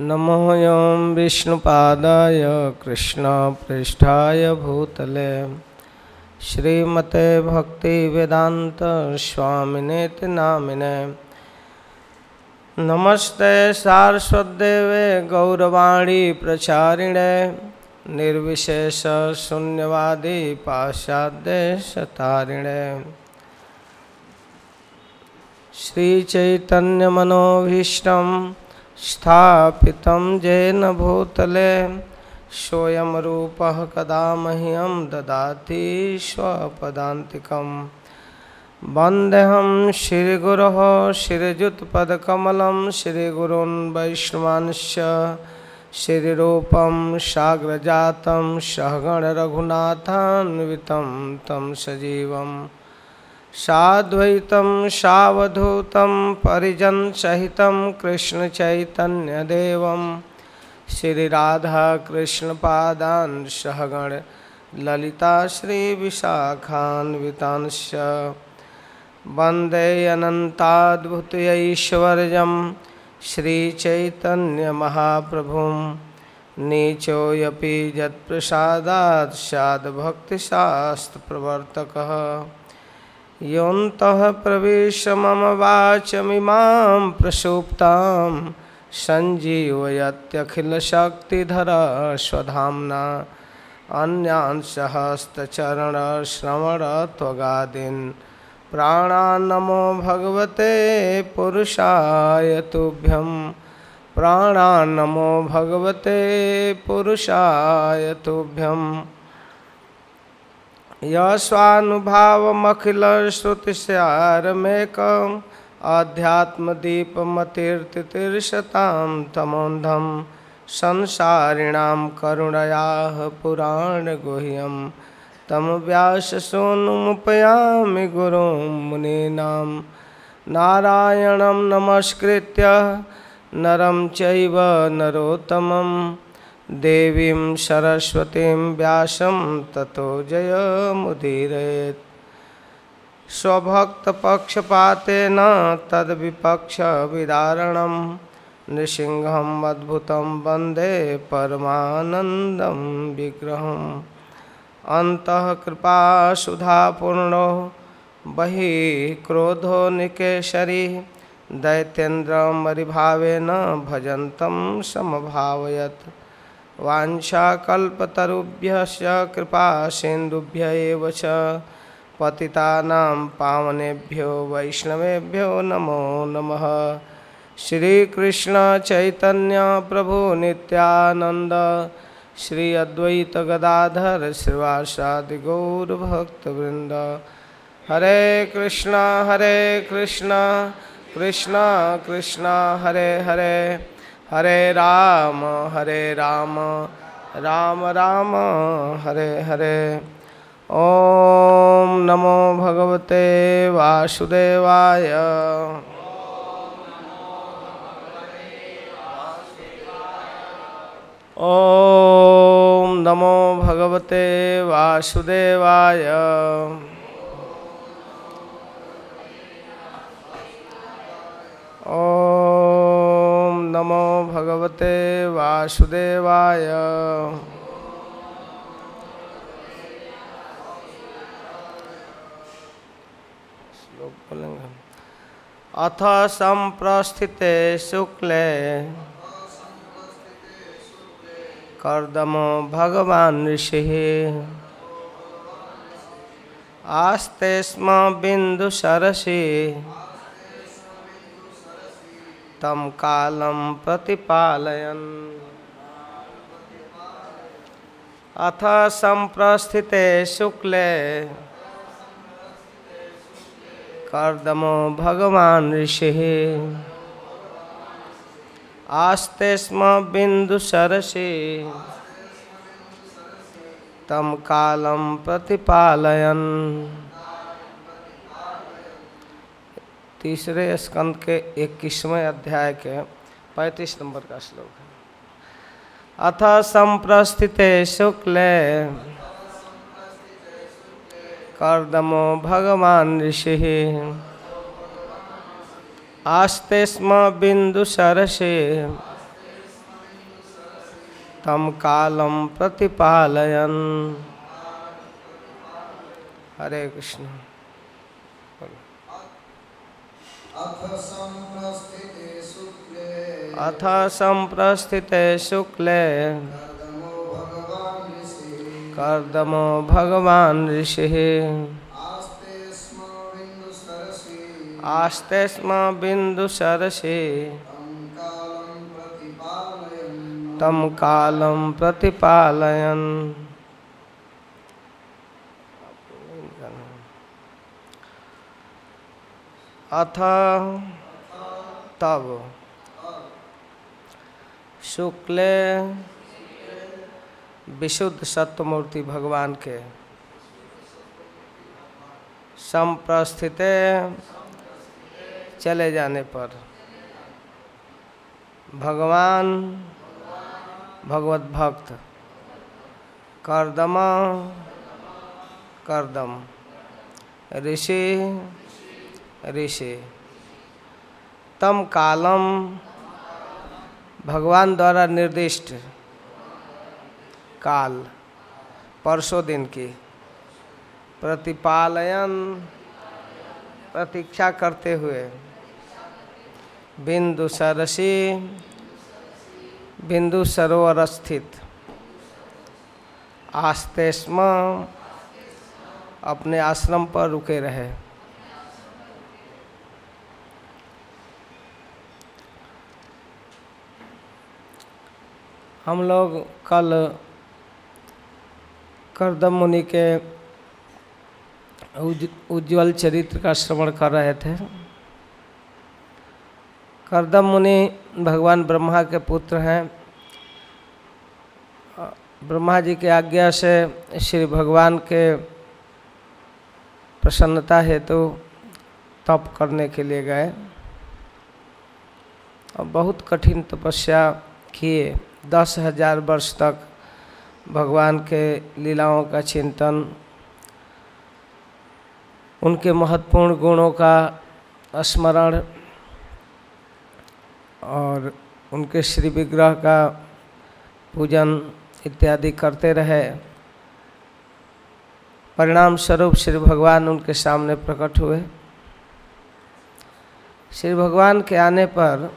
नमो ॐ विष्णुपादाय कृष्णपृष्ठाय भूतले। श्रीमते भक्ति भक्तिवेदान्तस्वामिनेति नामिने नमस्ते सारस्वतदेवे गौरवाणी प्रचारिणे। निर्विशेष निर्विशेषशून्यवादी पाश्चात्यशतारिणे श्रीचैतन्यमनोभीष्टं स्थापितं येन भूतले सोऽयं रूपः कदा मह्यं ददाति स्वपदान्तिकम्। वन्देऽहं श्रीगुरोः श्रीयुतपदकमलं, श्रीगुरून् वैष्णवांश्च श्रीरूपं साग्रजातं सहगणरघुनाथान्वितं तं सजीवम्। साद्वैतं सावधूतं परिजनसहितं कृष्णचैतन्यदेवं श्रीराधाकृष्णपादान् सहगण ललिता श्रीविशाखान्वितांश्च वंदे अनन्ताद्भुतैश्वर्यं श्रीचैतन्यमहाप्रभुं नीचोऽपि यत्प्रसादात् स्याद्भक्तिशास्त्रप्रवर्तकः योऽन्तः प्रवेश मम वाचमिमां प्रसुप्तां। सञ्जीवयत्यखिलशक्तिधर स्वधाम्ना अन्यान् सहस्रचरणश्रवणत्वगादीन्। प्राणान्नमो भगवते पुरुषाय तुभ्यं। प्राणान्नमो भगवते पुरुषाय तुभ्यम् यस्वानुभावमखिलश्रुतिस्यारमेकम् आध्यात्मदीपमतीर्तितीर्षतां तमोन्धं संसारिणां करुणयाः पुराणगुह्यं। तं व्याससूनुमुपयामि गुरुं मुनीनां। नारायणं नमस्कृत्य नरं चैव नरोत्तमम्। देवीं सरस्वतीं व्यासं ततो जयमुदीरयेत्। स्वभक्तपक्षपातेन तद्विपक्षविदारणं नृसिंहम् अद्भुतं वंदे परमानन्दं विग्रहम्। अन्तः कृपासुधापूर्णो बहिः क्रोधो निकेशरी, दैत्येन्द्रमरिभावेन भजन्तं समभावयत्। वाञ्छाकल्पतरुभ्यश्च कृपासिन्धुभ्य एव च पतितानां पावनेभ्यो वैष्णवेभ्यो नमो नमः। श्रीकृष्णचैतन्यप्रभु नित्यानन्द, श्री अद्वैतगदाधर श्रीवासादिगौरभक्तवृन्द हरे कृष्णा हरे कृष्णा कृष्णा कृष्णा, हरे हरे। हरे राम हरे राम राम राम, हरे हरे। ॐ नमो भगवते वासुदेवाय। ॐ नमो भगवते वासुदेवाय। ॐ नमो भगवते वासुदेवाय। अथ संप्रस्थिते शुक्ले। कर्दमो भगवान् ऋषिः। आस्ते स्म बिन्दुसरसि तं कालं प्रतिपालयन्। अथ सम्प्रस्थिते शुक्ले। कर्दमो भगवान् ऋषिः। आस्ते स्म बिन्दुसरसि तं कालं प्रतिपालयन्। तीसरे स्कंद के इक्कीसवें अध्याय के पैंतीस नंबर का श्लोक है। अथ संप्रस्थिते शुक्ले। कर्दमो भगवान् ऋषिः। आस्ते स्म बिन्दुसरसे तम कालम प्रतिपालयन्। हरे कृष्ण। अथ सम्प्रस्थिते शुक्ले। कर्दमो भगवान् ऋषि। आस्ते स्म बिन्दुसरसि आस्ते स्म बिन्दुसरसि तं कालं प्रतिपालयन् तं कालं प्रतिपालयन् अथ तब शुक्ल विशुद्ध सत्यमूर्ति भगवान के। संप्रस्थिते चले जाने पर भगवान, भगवत भक्त, कर्दमा, कर्दम, ऋषि ऋषि। तम कालम भगवान द्वारा निर्दिष्ट काल, परसों दिन की। प्रतिपालयन, प्रतीक्षा करते हुए, बिंदु सरसी, बिंदु सरोवर स्थित, आस्तेस्म अपने आश्रम पर रुके रहे। हम लोग कल करदम मुनि के उज- उज्ज्वल चरित्र का श्रवण कर रहे थे। करदम मुनि भगवान ब्रह्मा के पुत्र हैं। ब्रह्मा जी के आज्ञा से श्री भगवान के प्रसन्नता हेतु तो तप करने के लिए गए। और बहुत कठिन तपस्या किए। दस हज़ार वर्ष तक भगवान के लीलाओं का चिंतन, उनके महत्वपूर्ण गुणों का स्मरण और उनके श्री विग्रह का पूजन इत्यादि करते रहे। परिणाम स्वरूप श्री भगवान उनके सामने प्रकट हुए। श्री भगवान के आने पर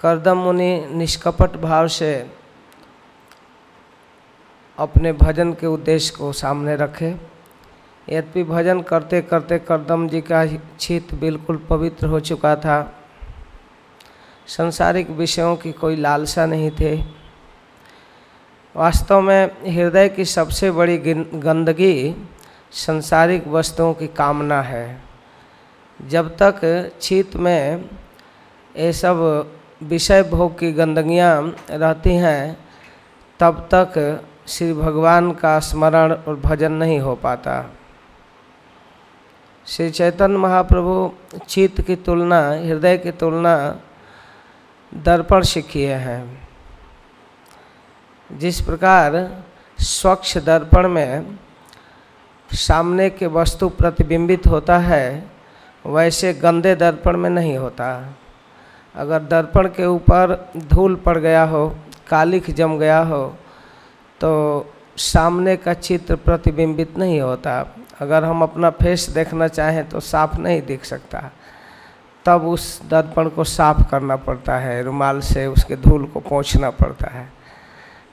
करदम मुनि निष्कपट भाव से अपने भजन के उद्देश्य को सामने रखे। यद्यपि भजन करते करते करदम जी का चित्त बिल्कुल पवित्र हो चुका था, संसारिक विषयों की कोई लालसा नहीं थे। वास्तव में हृदय की सबसे बड़ी गंदगी संसारिक वस्तुओं की कामना है। जब तक चित्त में ये सब विषय भोग की गंदगियाँ रहती हैं, तब तक श्री भगवान का स्मरण और भजन नहीं हो पाता। श्री चैतन्य महाप्रभु चित्त की तुलना, हृदय की तुलना दर्पण से किए हैं। जिस प्रकार स्वच्छ दर्पण में सामने के वस्तु प्रतिबिंबित होता है, वैसे गंदे दर्पण में नहीं होता। अगर दर्पण के ऊपर धूल पड़ गया हो, कालिख जम गया हो तो सामने का चित्र प्रतिबिंबित नहीं होता। अगर हम अपना फेस देखना चाहें तो साफ़ नहीं दिख सकता। तब उस दर्पण को साफ़ करना पड़ता है, रुमाल से उसके धूल को पोंछना पड़ता है।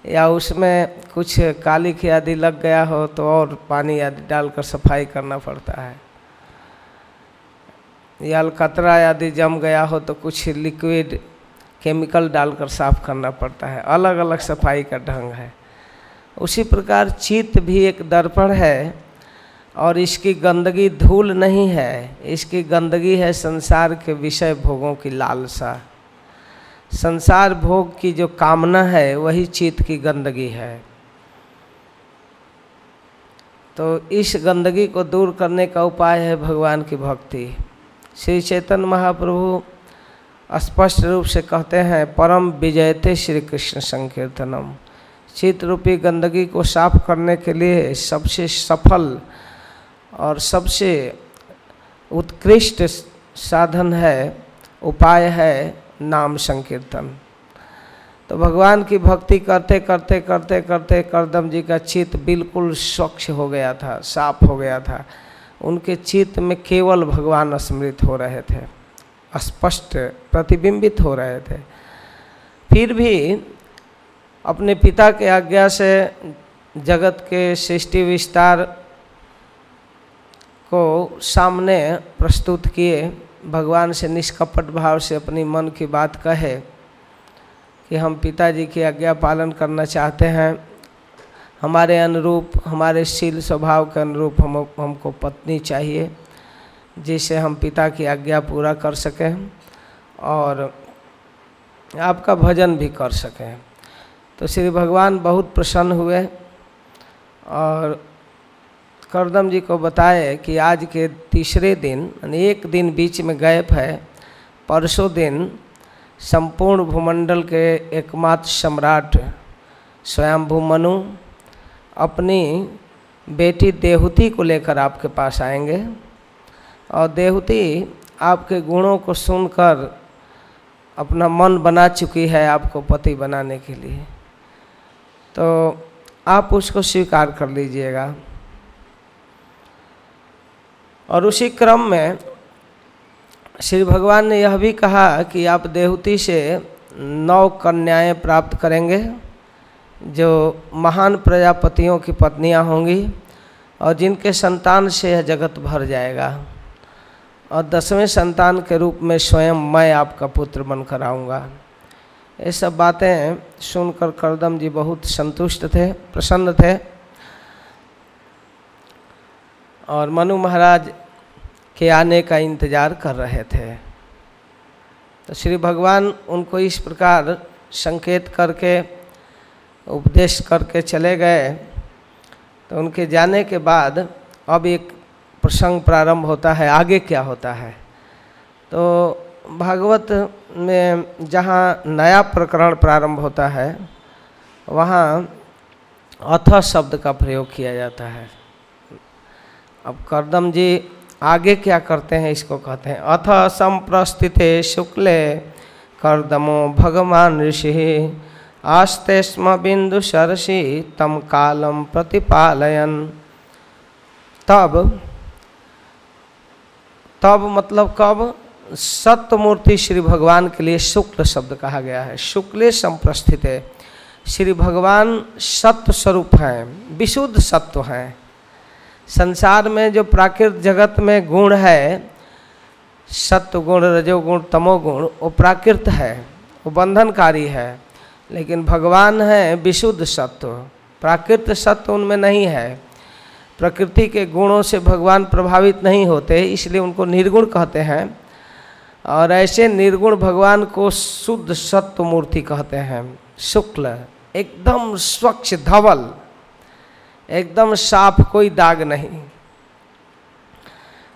या उसमें कुछ कालिख आदि लग गया हो तो और पानी आदि डालकर सफ़ाई करना पड़ता है। या अलकतरा आदि जम गया हो तो कुछ लिक्विड केमिकल डालकर साफ़ करना पड़ता है। अलग अलग सफ़ाई का ढंग है। उसी प्रकार चित्त भी एक दर्पण है और इसकी गंदगी धूल नहीं है। इसकी गंदगी है संसार के विषय भोगों की लालसा। संसार भोग की जो कामना है, वही चित्त की गंदगी है। तो इस गंदगी को दूर करने का उपाय है भगवान की भक्ति। श्री चैतन्य महाप्रभु स्पष्ट रूप से कहते हैं, परम विजयते श्री कृष्ण संकीर्तनम। चित्त रूपी गंदगी को साफ़ करने के लिए सबसे सफल और सबसे उत्कृष्ट साधन है, उपाय है नाम संकीर्तन। तो भगवान की भक्ति करते करते करते करते करदम जी का चित्त बिल्कुल स्वच्छ हो गया था, साफ़ हो गया था। उनके चित्त में केवल भगवान स्मृत हो रहे थे स्पष्ट प्रतिबिंबित हो रहे थे। फिर भी अपने पिता के आज्ञा से जगत के सृष्टि विस्तार को सामने प्रस्तुत किए, भगवान से निष्कपट भाव से अपनी मन की बात कहे कि हम पिताजी की आज्ञा पालन करना चाहते हैं। हमारे अनुरूप, हमारे शील स्वभाव के अनुरूप हम, हमको पत्नी चाहिए जिससे हम पिता की आज्ञा पूरा कर सकें और आपका भजन भी कर सकें। तो श्री भगवान बहुत प्रसन्न हुए और करदम जी को बताए कि आज के तीसरे दिन एक दिन बीच में गैप है, परसों दिन संपूर्ण भूमंडल के एकमात्र सम्राट स्वयंभू मनु अपनी बेटी देहुति को लेकर आपके पास आएँगे। और देहुति आपके गुणों को सुनकर अपना मन बना चुकी है आपको पति बनाने के लिए। तो आप उसको स्वीकार कर लीजिएगा। और उसी क्रम में श्री भगवान ने यह भी कहा कि आप देहुति से नौ कन्याएँ प्राप्त करेंगे। जो महान प्रजापतियों की पत्नियाँ होंगी और जिनके संतान से यह जगत भर जाएगा। और दसवें संतान के रूप में स्वयं मैं आपका पुत्र बनकर आऊँगा। ये सब बातें सुनकर करदम जी बहुत संतुष्ट थे, प्रसन्न थे। और मनु महाराज के आने का इंतज़ार कर रहे थे। तो श्री भगवान उनको इस प्रकार संकेत करके उपदेश करके चले गए। तो उनके जाने के बाद अब एक प्रसंग प्रारंभ होता है, आगे क्या होता है? तो भागवत में जहाँ नया प्रकरण प्रारंभ होता है, वहाँ अथ शब्द का प्रयोग किया जाता है। अब करदम जी आगे क्या करते हैं, इसको कहते हैं। अथ संप्रस्थित शुक्ले कर्दमो भगवान ऋषि आस्ते स्म बिंदु सरसी तम कालम प्रतिपालयन। तब तब मतलब कब? सत्यमूर्ति श्री भगवान के लिए शुक्ल शब्द कहा गया है। शुक्ले संप्रस्थित है। श्री भगवान सत्य स्वरूप हैं, विशुद्ध सत्व हैं। संसार में जो प्राकृत जगत में गुण है सत्व गुण रजोगुण, तमोगुण, वो प्राकृत है, वो बंधनकारी है। लेकिन भगवान है विशुद्ध सत्व, प्राकृत सत्व उनमें नहीं है। प्रकृति के गुणों से भगवान प्रभावित नहीं होते, इसलिए उनको निर्गुण कहते हैं और ऐसे निर्गुण भगवान को शुद्ध सत्व मूर्ति कहते हैं। शुक्ल, एकदम स्वच्छ धवल, एकदम साफ़ कोई दाग नहीं।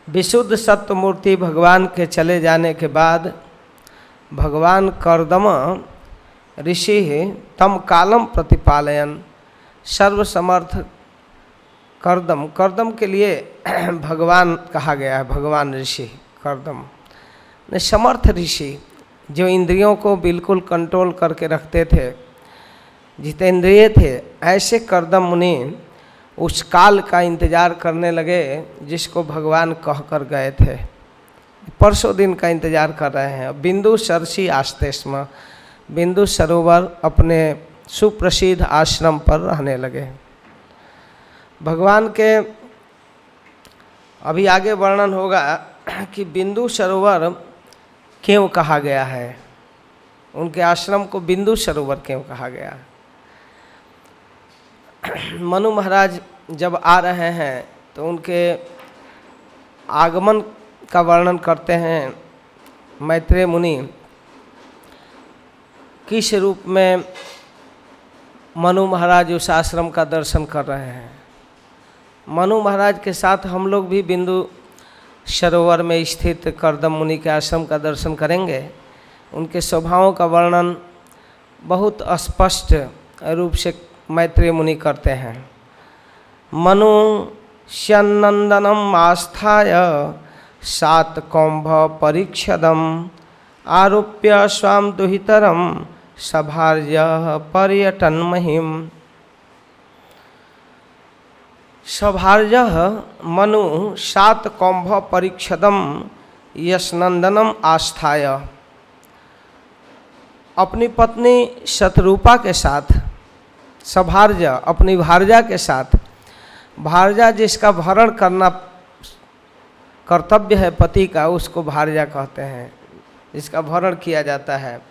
विशुद्ध सत्व मूर्ति भगवान के चले जाने के बाद भगवान कर्दम ऋषि तम कालम प्रतिपालयन, सर्वसमर्थ कर्दम। कर्दम के लिए भगवान कहा गया है, भगवान ऋषि, कर्दम। ने, समर्थ ऋषि, जो इंद्रियों को बिल्कुल कंट्रोल करके रखते थे, जितेंद्रिय थे, ऐसे कर्दम मुनि उस काल का इंतज़ार करने लगे, जिसको भगवान कह कर गए थे। परसों दिन का इंतज़ार कर रहे हैं। बिंदु सरसी आस्तेस्म बिंदु सरोवर अपने सुप्रसिद्ध आश्रम पर रहने लगे। भगवान के अभी आगे वर्णन होगा कि बिंदु सरोवर क्यों कहा गया है? उनके आश्रम को बिंदु सरोवर क्यों कहा गया? मनु महाराज जब आ रहे हैं तो उनके आगमन का वर्णन करते हैं मैत्रेय मुनि। किस रूप में मनु महाराज उस आश्रम का दर्शन कर रहे हैं। मनु महाराज के साथ हम लोग भी बिंदु सरोवर में स्थित करदम मुनि के आश्रम का दर्शन करेंगे। उनके स्वभावों का वर्णन बहुत स्पष्ट रूप से मैत्री मुनि करते हैं। मनु श्यनंदनम आस्थाय सात कौंभ परीक्षदम आरोप्य स्वाम दुहितरम सभार्य पर्यटन महिम सभार्य मनु सात कौंभ परीक्षदम यशनंदनम आस्थाय। अपनी पत्नी शत्रुपा के साथ, सभार्य अपनी भारजा के साथ। भारजा जिसका भरण करना कर्तव्य है, पति का उसको भारजा कहते हैं, जिसका भरण किया जाता है।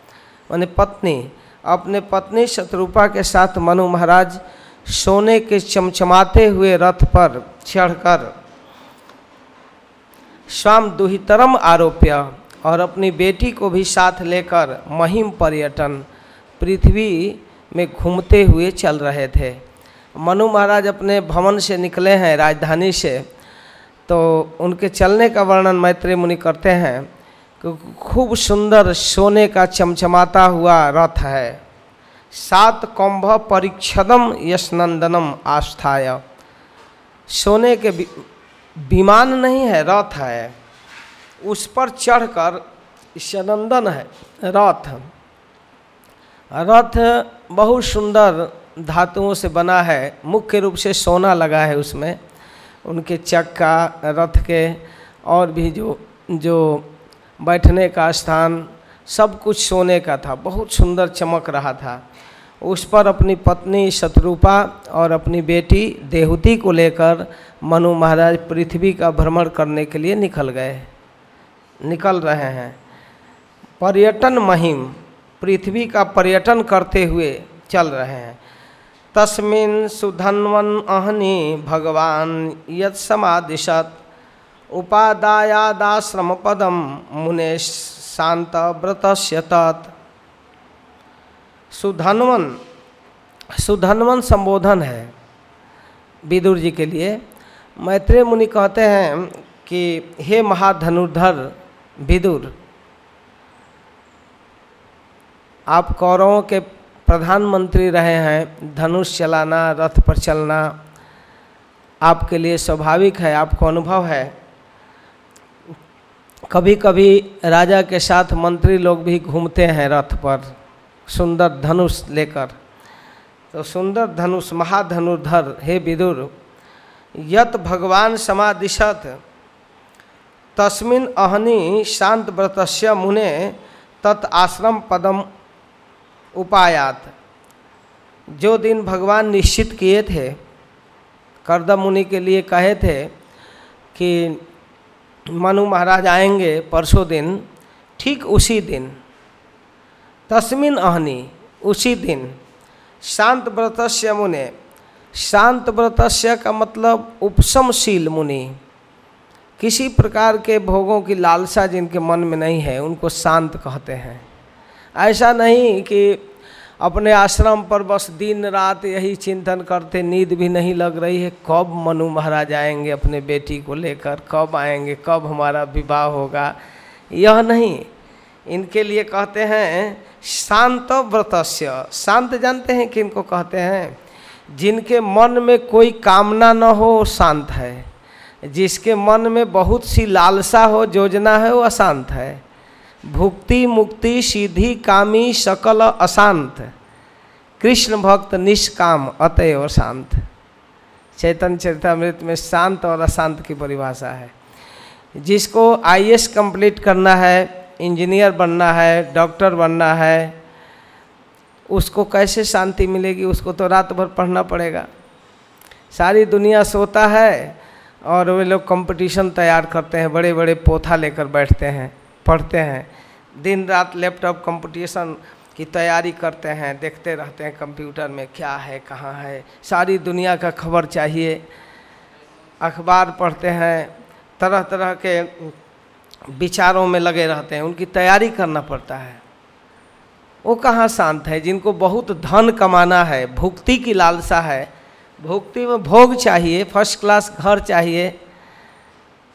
मैंने पत्नी, अपने पत्नी शत्रुपा के साथ मनु महाराज सोने के चमचमाते हुए रथ पर चढ़कर स्वाम दुहितरम आरोप्य और अपनी बेटी को भी साथ लेकर महिम पर्यटन पृथ्वी में घूमते हुए चल रहे थे। मनु महाराज अपने भवन से निकले हैं, राजधानी से। तो उनके चलने का वर्णन मैत्री मुनि करते हैं। खूब सुंदर सोने का चमचमाता हुआ रथ है। सात कौंभ परिच्छदम यशनंदनम आस्थाय। सोने के विमान नहीं है, रथ है। उस पर चढ़कर यशनंदन है, रथ। रथ बहुत सुंदर धातुओं से बना है। मुख्य रूप से सोना लगा है उसमें। उनके चक्का, रथ के और भी जो जो बैठने का स्थान, सब कुछ सोने का था। बहुत सुंदर चमक रहा था। उस पर अपनी पत्नी शत्रुपा और अपनी बेटी देहूति को लेकर मनु महाराज पृथ्वी का भ्रमण करने के लिए निकल गए। निकल रहे हैं। पर्यटन महिम, पृथ्वी का पर्यटन करते हुए चल रहे हैं। तस्मिन सुधन्वन अहनि भगवान यद समादिशत उपादायादाश्रम पदम मुने शांत व्रत तत् सुधनवन सुधनवन संबोधन है विदुर जी के लिए। मैत्रेय मुनि कहते हैं कि, हे महाधनुर्धर विदुर, आप कौरवों के प्रधानमंत्री रहे हैं, धनुष चलाना, रथ पर चलना, आपके लिए स्वाभाविक है, आपको अनुभव है। कभी कभी राजा के साथ मंत्री लोग भी घूमते हैं रथ पर, सुंदर धनुष लेकर। तो सुंदर धनुष, महाधनुर्धर, हे विदुर, यत भगवान समादिशत तस्मिन अहनि शांत व्रतस्य मुने तत् आश्रम पदम उपायात। जो दिन भगवान निश्चित किए थे करदम मुनि के लिए कहे थे कि मनु महाराज आएँगे परसों दिन, ठीक उसी दिन। तस्मिन अहनी, उसी दिन। शांत व्रतस्य मुने। शांत व्रतस्य का मतलब उपशमशील मुनि। किसी प्रकार के भोगों की लालसा जिनके मन में नहीं है, उनको शांत कहते हैं। ऐसा नहीं कि अपने आश्रम पर बस दिन रात यही चिंतन करते, नींद भी नहीं लग रही है। कब मनु महाराज आएँगे अपने बेटी को लेकर? कब आएँगे? कब हमारा विवाह होगा? यह नहीं। इनके लिए कहते हैं, शांत व्रतस्य। शांत जानते हैं कि इनको कहते हैं, जिनके मन में कोई कामना न हो शांत है। जिसके मन में बहुत सी लालसा हो, योजना है, वो अशांत है। भुक्ति मुक्ति सीधी कामी सकल अशांत। कृष्ण भक्त निष्काम, अतएव शांत। चैतन्य चरितमृत में शांत और अशांत की परिभाषा है। जिसको आईएएस कंप्लीट करना है, इंजीनियर बनना है, डॉक्टर बनना है, उसको कैसे शांति मिलेगी, उसको तो रात भर पढ़ना पड़ेगा। सारी दुनिया सोता है और वे लोग कंपटीशन तैयार करते हैं बड़े बड़े पोथा लेकर बैठते हैं। पढ़ते हैं। दिन रात लैपटॉप कंपटीशन की तैयारी करते हैं, देखते रहते हैं कंप्यूटर में क्या है, कहाँ है। सारी दुनिया का खबर चाहिए। अखबार पढ़ते हैं तरह तरह के विचारों में लगे रहते हैं, उनकी तैयारी करना पड़ता है। वो कहाँ शांत है, जिनको बहुत धन कमाना है, भुक्ति की लालसा है। भुक्ति में भोग चाहिए, फ़र्स्ट क्लास घर चाहिए।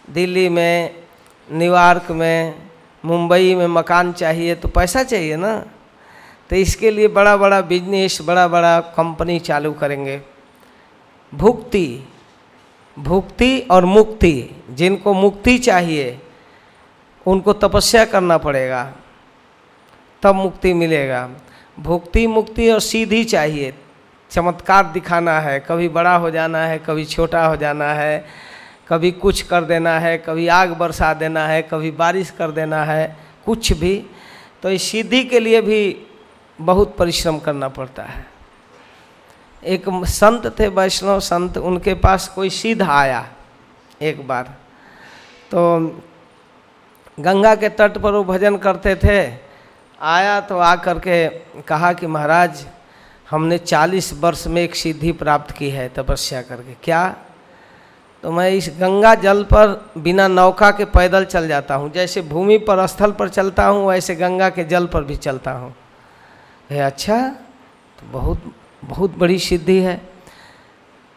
दिल्ली में, न्यूयॉर्क में मुंबई में मकान चाहिए तो पैसा चाहिए ना? तो इसके लिए बड़ा बड़ा बिज़नेस बड़ा बड़ा कंपनी चालू करेंगे। भुक्ति भुक्ति और मुक्ति, जिनको मुक्ति चाहिए, उनको तपस्या करना पड़ेगा, तब मुक्ति मिलेगा। भुक्ति, मुक्ति और सीधी चाहिए। चमत्कार दिखाना है, कभी बड़ा हो जाना है, कभी छोटा हो जाना है कभी कुछ कर देना है, कभी आग बरसा देना है, कभी बारिश कर देना है, कुछ भी तो इस सीधी के लिए भी बहुत परिश्रम करना पड़ता है। एक संत थे वैष्णव संत, उनके पास कोई सिद्ध आया एक बार। तो गंगा के तट पर वो भजन करते थे। आया तो आ करके कहा कि महाराज, हमने चालीस वर्ष में एक सिद्धि प्राप्त की है, तपस्या करके। क्या? तो मैं इस गंगा जल पर बिना नौका के पैदल चल जाता हूँ। जैसे भूमि पर, स्थल पर चलता हूँ, वैसे गंगा के जल पर भी चलता हूँ। है अच्छा? तो बहुत बहुत बड़ी सिद्धि है।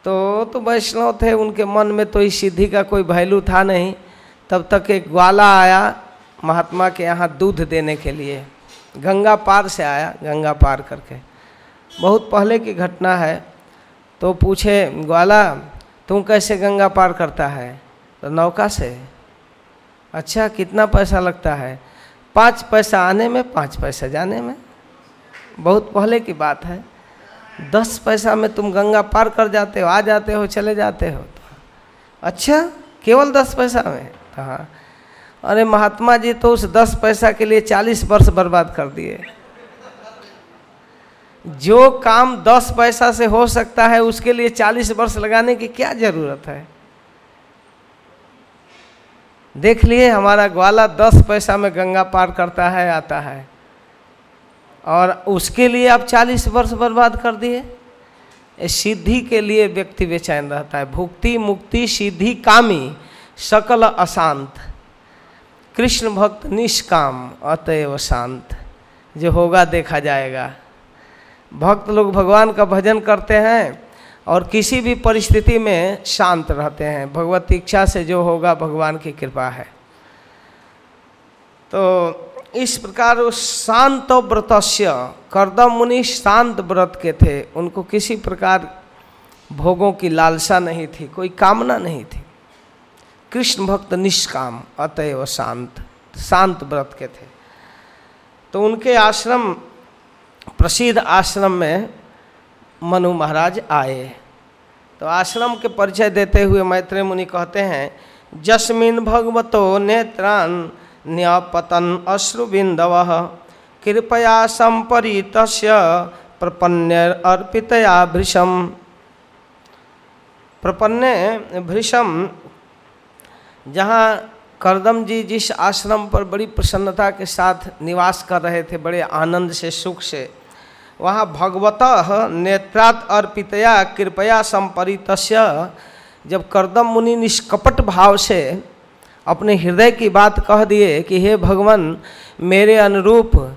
तो तो वैष्णव थे, उनके मन में तो इस सिद्धि का कोई वैल्यू था नहीं। तब तक एक ग्वाला आया महात्मा के यहाँ दूध देने के लिए। गंगा पार से आया, गंगा पार करके। बहुत पहले की घटना है। तो पूछे, ग्वाला तुम कैसे गंगा पार करता है? तो नौका से। अच्छा कितना पैसा लगता है? पाँच पैसा आने में, पाँच पैसा जाने में। बहुत पहले की बात है। दस पैसा में तुम गंगा पार कर जाते हो, आ जाते हो, चले जाते हो। तो अच्छा केवल दस पैसा में? हाँ। अरे, महात्मा जी तो उस दस पैसा के लिए चालीस वर्ष बर्बाद कर दिए। जो काम दस पैसा से हो सकता है, उसके लिए चालीस वर्ष लगाने की क्या ज़रूरत है? देख लिए, हमारा ग्वाला दस पैसा में गंगा पार करता है, आता है। और उसके लिए आप चालीस वर्ष बर्बाद कर दिए। सिद्धि के लिए व्यक्ति बेचैन रहता है। भुक्ति मुक्ति सिद्धि कामी, सकल अशांत। कृष्ण भक्त निष्काम, अतएव शांत। जो होगा, देखा जाएगा। भक्त लोग भगवान का भजन करते हैं और किसी भी परिस्थिति में शांत रहते हैं। भगवत इच्छा से जो होगा भगवान की कृपा है। तो इस प्रकार उस शांत व्रतस्य, करदम मुनि शांत व्रत के थे। उनको किसी प्रकार भोगों की लालसा नहीं थी, कोई कामना नहीं थी। कृष्ण भक्त निष्काम, अतएव शांत शांत व्रत के थे। तो उनके आश्रम प्रसिद्ध आश्रम में मनु महाराज आए। तो आश्रम के परिचय देते हुए मैत्रेय मुनि कहते हैं, जस्मिन भगवतो नेत्रान न्यापतन अश्रुबिंदव कृपया संपरीत प्रपन्न अर्पितया भृशम। प्रपन्ने भृशम, जहाँ करदम जी जिस आश्रम पर बड़ी प्रसन्नता के साथ निवास कर रहे थे, बड़े आनंद से, सुख से वहाँ भगवत नेत्रात अर्पितया कृपया संपरीत जब करदम मुनि निष्कपट भाव से अपने हृदय की बात कह दिए कि हे भगवान, मेरे अनुरूप,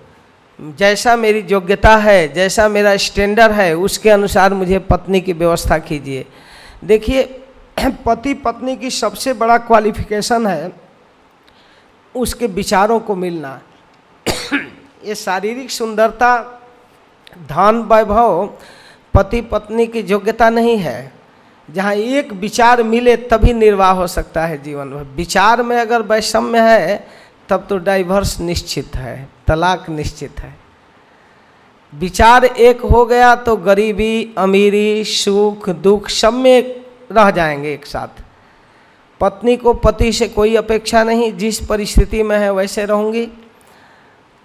जैसा मेरी योग्यता है, जैसा मेरा स्टैंडर्ड है, उसके अनुसार मुझे पत्नी की व्यवस्था कीजिए। देखिए, पति पत्नी की सबसे बड़ा क्वालिफिकेशन है उसके विचारों को मिलना। ये शारीरिक सुंदरता धन वैभव पति पत्नी की योग्यता नहीं है। जहाँ एक विचार मिले तभी निर्वाह हो सकता है जीवन में। विचार में अगर वैषम्य है, तब तो डाइवर्स निश्चित है, तलाक निश्चित है। विचार एक हो गया तो गरीबी, अमीरी, सुख, दुख सब में रह जाएँगे एक साथ। पत्नी को पति से कोई अपेक्षा नहीं, जिस परिस्थिति में है वैसे रहूँगी।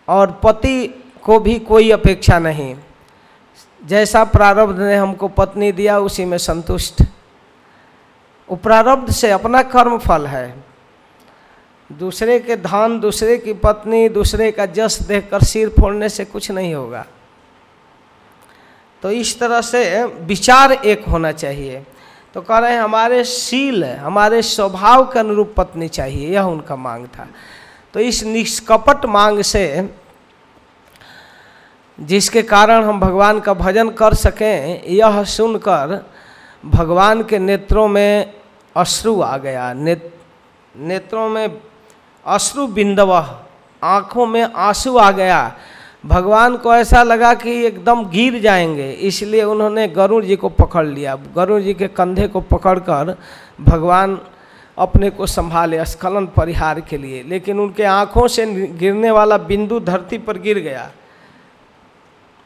और पति को भी कोई अपेक्षा नहीं। जैसा प्रारब्ध ने हमको पत्नी दिया, उसी में संतुष्ट। वो प्रारब्ध से अपना कर्म फल है। दूसरे के धन, दूसरे की पत्नी, दूसरे का जस देखकर सिर फोड़ने से कुछ नहीं होगा। तो इस तरह से विचार एक होना चाहिए। तो कह रहे हैं, हमारे शील, हमारे स्वभाव के अनुरूप पत्नी चाहिए, यह उनका मांग था। तो इस निष्कपट मांग से जिसके कारण हम भगवान का भजन कर सकें यह सुनकर भगवान के नेत्रों में अश्रु आ गया। ने, नेत्रों में अश्रु बिंदव आँखों में आँसू आ गया। भगवान को ऐसा लगा कि एकदम गिर जाएँगे इसलिए उन्होंने गरुड़ जी को पकड़ लिया। गरुड़ जी के कंधे को पकड़कर भगवान अपने को संभाले स्खलन परिहार के लिए लेकिन उनके आँखों से गिरने वाला बिंदु धरती पर गिर गया।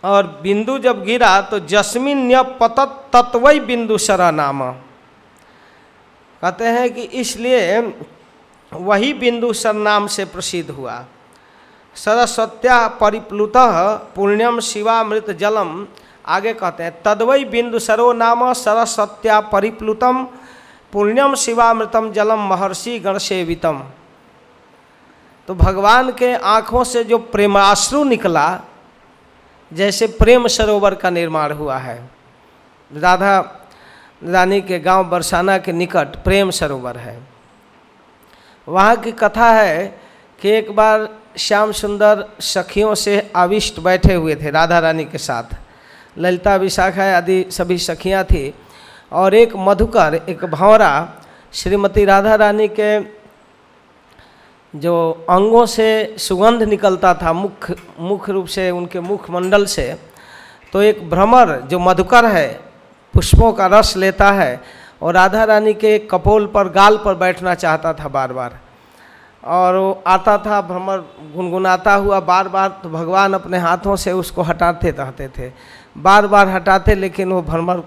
और बिंदु जब गिरा तो जस्मिन पतत तत्वई बिंदु सरा नाम कहते हैं कि इसलिए वही बिंदु सर नाम से प्रसिद्ध हुआ। सरस्वत्या परिप्लुत पुण्यम शिवामृत जलम, आगे कहते हैं तद्वई बिंदु सरो नाम सरस्वत्या परिप्लुतम, पुण्यम शिवामृतम जलम महर्षि गणसेवितम। तो भगवान के आँखों से जो प्रेमाश्रु निकला जैसे प्रेम सरोवर का निर्माण हुआ है। राधा रानी के गाँव बरसाना के निकट प्रेम सरोवर है। वहाँ की कथा है कि एक बार श्याम सुंदर सखियों से आविष्ट बैठे हुए थे राधा रानी के साथ। ललिता विशाखा आदि सभी सखियाँ थी और एक मधुकर, एक भंवरा श्रीमती राधा रानी के जो अंगों से सुगंध निकलता था, मुख मुख्य रूप से, उनके मुखमंडल से तो एक भ्रमर जो मधुकर है, पुष्पों का रस लेता है और राधा रानी के कपोल पर, गाल पर बैठना चाहता था बार बार और वो आता था, भ्रमर गुनगुनाता हुआ बार बार तो भगवान अपने हाथों से उसको हटाते रहते थे। बार बार हटाते, लेकिन वो भ्रमर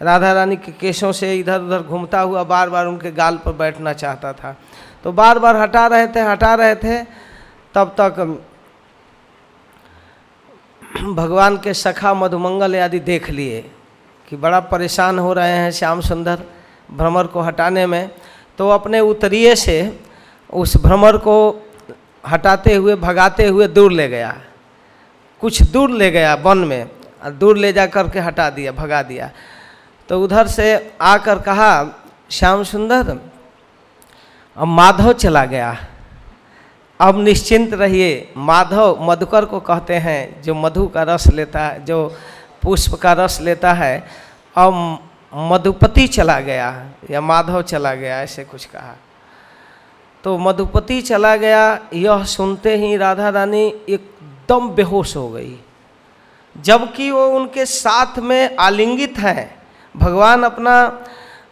राधा रानी के केशों से इधर उधर घूमता हुआ बार बार उनके गाल पर बैठना चाहता था। तो बार बार हटा रहे थे, हटा रहे थे, तब तक भगवान के सखा मधुमंगल आदि देख लिए कि बड़ा परेशान हो रहे हैं श्याम सुंदर भ्रमर को हटाने में। तो अपने उत्तरीय से उस भ्रमर को हटाते हुए, भगाते हुए दूर ले गया। कुछ दूर ले गया वन में दूर ले जा कर के हटा दिया, भगा दिया। तो उधर से आकर कहा, श्याम सुंदर अब माधव चला गया। अब निश्चिंत रहिए। माधव मधुकर को कहते हैं, जो मधु का रस लेता है जो पुष्प का रस लेता है, अब मधुपति चला गया, या माधव चला गया, ऐसे कुछ कहा। तो मधुपति चला गया, यह सुनते ही राधा रानी एकदम बेहोश हो गई। जबकि वो उनके साथ में आलिंगित हैं। भगवान अपना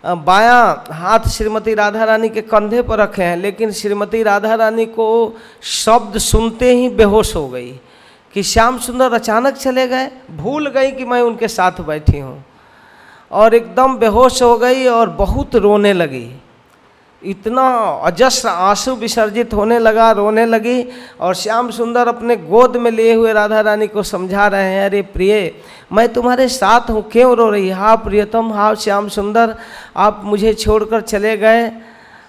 बायां हाथ श्रीमती राधा रानी के कंधे पर रखे हैं, लेकिन श्रीमती राधा रानी को शब्द सुनते ही बेहोश हो गई कि श्याम सुंदर अचानक चले गए। भूल गई कि मैं उनके साथ बैठी हूँ। और एकदम बेहोश हो गई और बहुत रोने लगी। इतना अजस्र आँसू विसर्जित होने लगा, रोने लगी और श्याम सुंदर अपने गोद में लिए हुए राधा रानी को समझा रहे हैं, अरे प्रिय, मैं तुम्हारे साथ हूँ, क्यों रो रही? हाँ प्रियतम हाँ श्याम सुंदर, आप मुझे छोड़कर चले गए।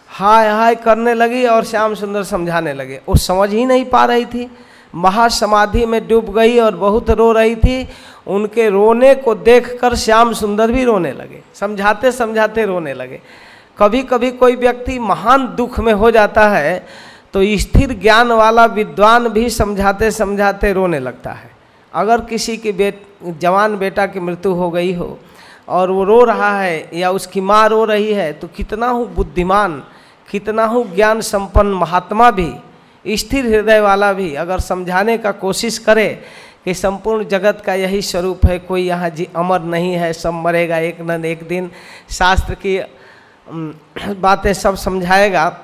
हाय हाय करने लगी और श्याम सुंदर समझाने लगे। वो समझ ही नहीं पा रही थी। महासमाधि में डूब गई और बहुत रो रही थी। उनके रोने को देखकर श्याम सुंदर भी रोने लगे। समझाते समझाते रोने लगे। कभी कभी कोई व्यक्ति महान दुख में हो जाता है तो स्थिर ज्ञान वाला विद्वान भी समझाते समझाते रोने लगता है। अगर किसी के बेट जवान बेटा की मृत्यु हो गई हो, और वो रो रहा है या उसकी माँ रो रही है तो कितना हूँ बुद्धिमान, कितना हूँ ज्ञान संपन्न महात्मा भी, स्थिर हृदय वाला भी, अगर समझाने का कोशिश करे कि संपूर्ण जगत का यही स्वरूप है, कोई यहाँ जी अमर नहीं है, सब मरेगा एक न एक दिन। शास्त्र की बातें सब समझाएगा।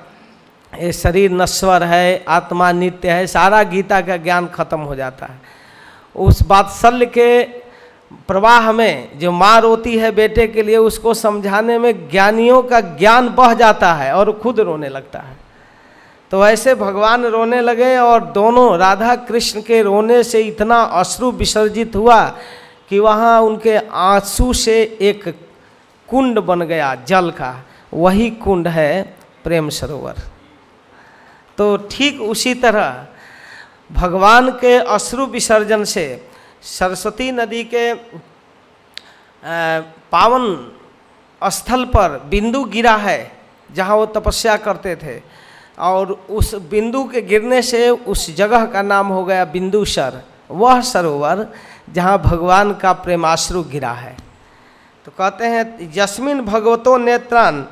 ये शरीर नश्वर है, आत्मा नित्य है, सारा गीता का ज्ञान खत्म हो जाता है। उस बात्सल्य के प्रवाह में जो माँ रोती है बेटे के लिए, उसको समझाने में ज्ञानियों का ज्ञान बह जाता है और खुद रोने लगता है। तो ऐसे भगवान रोने लगे और दोनों, राधा कृष्ण के रोने से इतना अश्रु विसर्जित हुआ कि वहाँ उनके आँसू से एक कुंड बन गया, जल का। वही कुंड है प्रेम सरोवर। तो ठीक उसी तरह भगवान के अश्रु विसर्जन से सरस्वती नदी के पावन स्थल पर बिंदु गिरा है, जहाँ वो तपस्या करते थे। और उस बिंदु के गिरने से उस जगह का नाम हो गया बिंदुसर। वह सरोवर जहाँ भगवान का प्रेमाश्रु गिरा है। तो कहते हैं, यस्मिन भगवतो नेत्रान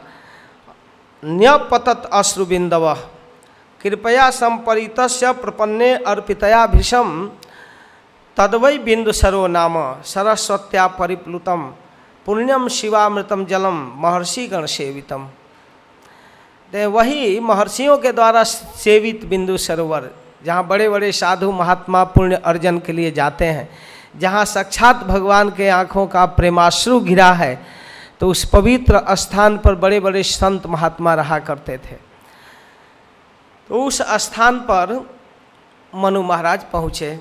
न्यपतत अश्रुबिंदव कृपया संपरीत प्रपन्ने अर्पितया भीषम। तदवै बिंदु सरो नाम, सरस्वत्या परिप्लुतम। पुण्यम शिवामृतम जलम, महर्षि गण सेवितम। वही महर्षियों के द्वारा सेवित बिंदु सरोवर, जहाँ बड़े बड़े साधु महात्मा पुण्य अर्जन के लिए जाते हैं, जहाँ साक्षात भगवान के आँखों का प्रेमाश्रु घिरा है तो उस पवित्र स्थान पर बड़े बड़े संत महात्मा रहा करते थे। तो उस स्थान पर मनु महाराज पहुँचे।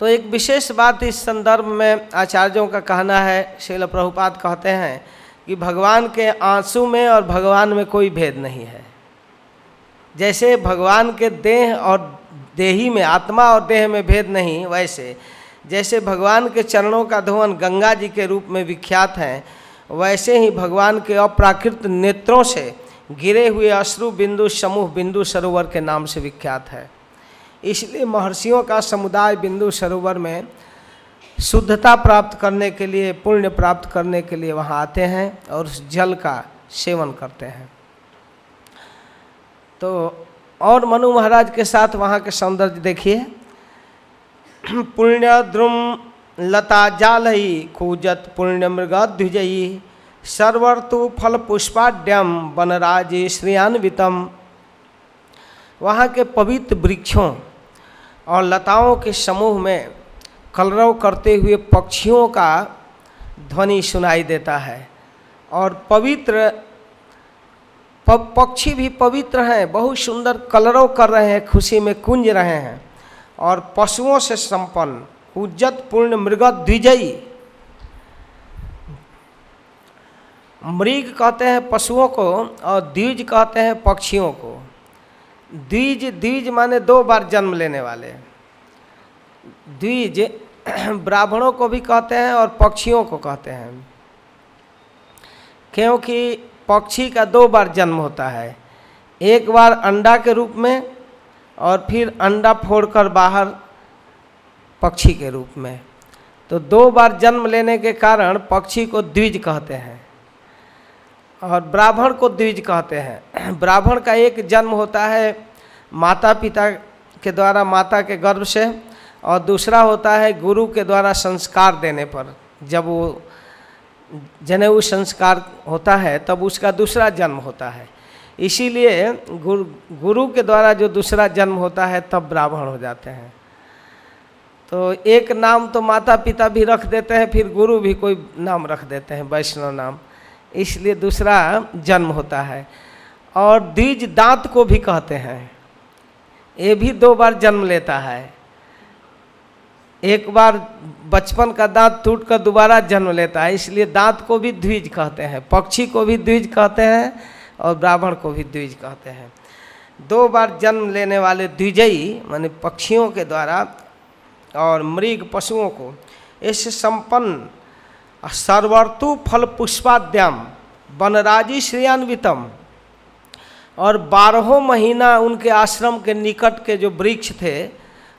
तो एक विशेष बात इस संदर्भ में आचार्यों का कहना है शिल प्रभुपाद कहते हैं कि भगवान के आँसू में और भगवान में कोई भेद नहीं है। जैसे भगवान के देह और देही में, आत्मा और देह में भेद नहीं, वैसे जैसे भगवान के चरणों का धोवन गंगा जी के रूप में विख्यात हैं, वैसे ही भगवान के अप्राकृत नेत्रों से गिरे हुए अश्रु बिंदु, समूह बिंदु, सरोवर के नाम से विख्यात है। इसलिए महर्षियों का समुदाय बिंदु, सरोवर में शुद्धता प्राप्त करने के लिए, पुण्य प्राप्त करने के लिए वहाँ आते हैं और जल का सेवन करते हैं। तो और मनु महाराज के साथ वहाँ के सौंदर्य देखिए। पुण्य द्रुम लता पुण्य मृग द्विजयी सर्वर्तु फल पुष्पाड्यम वनराज श्रियान्वितम। वहाँ के पवित्र वृक्षों और लताओं के समूह में कलरव करते हुए पक्षियों का ध्वनि सुनाई देता है। और पवित्र पक्षी भी पवित्र हैं, बहुत सुंदर कलरव कर रहे हैं, खुशी में कुंज रहे हैं। और पशुओं से संपन्न उज्जत पूर्ण मृग द्विजयी। मृग कहते हैं पशुओं को और द्विज कहते हैं पक्षियों को। द्विज द्विज माने दो बार जन्म लेने वाले। द्विज ब्राह्मणों को भी कहते हैं और पक्षियों को कहते हैं। क्योंकि पक्षी का दो बार जन्म होता है। एक बार अंडा के रूप में और फिर अंडा फोड़कर बाहर पक्षी के रूप में। तो दो बार जन्म लेने के कारण पक्षी को द्विज कहते हैं और ब्राह्मण को द्विज कहते हैं। ब्राह्मण का एक जन्म होता है माता पिता के द्वारा, माता के गर्भ से, और दूसरा होता है गुरु के द्वारा संस्कार देने पर। जब वो जनेऊ संस्कार होता है, तब उसका दूसरा जन्म होता है। इसीलिए गुरु गुरु के द्वारा जो दूसरा जन्म होता है, तब ब्राह्मण हो जाते हैं। तो एक नाम तो माता पिता भी रख देते हैं, फिर गुरु भी कोई नाम रख देते हैं, वैष्णव नाम। इसलिए दूसरा जन्म होता है। और द्विज दांत को भी कहते हैं। ये भी दो बार जन्म लेता है। एक बार बचपन का दांत टूट कर दोबारा जन्म लेता है, इसलिए दांत को भी द्विज कहते हैं, पक्षी को भी द्विज कहते हैं और ब्राह्मण को भी द्विज कहते हैं। दो बार जन्म लेने वाले द्विजयी, माने पक्षियों के द्वारा और मृग पशुओं को ऐसे संपन्न सर्वर्तु फल पुष्पाद्यम वनराजी श्रेयान्वितम और बारहों महीना उनके आश्रम के निकट के जो वृक्ष थे,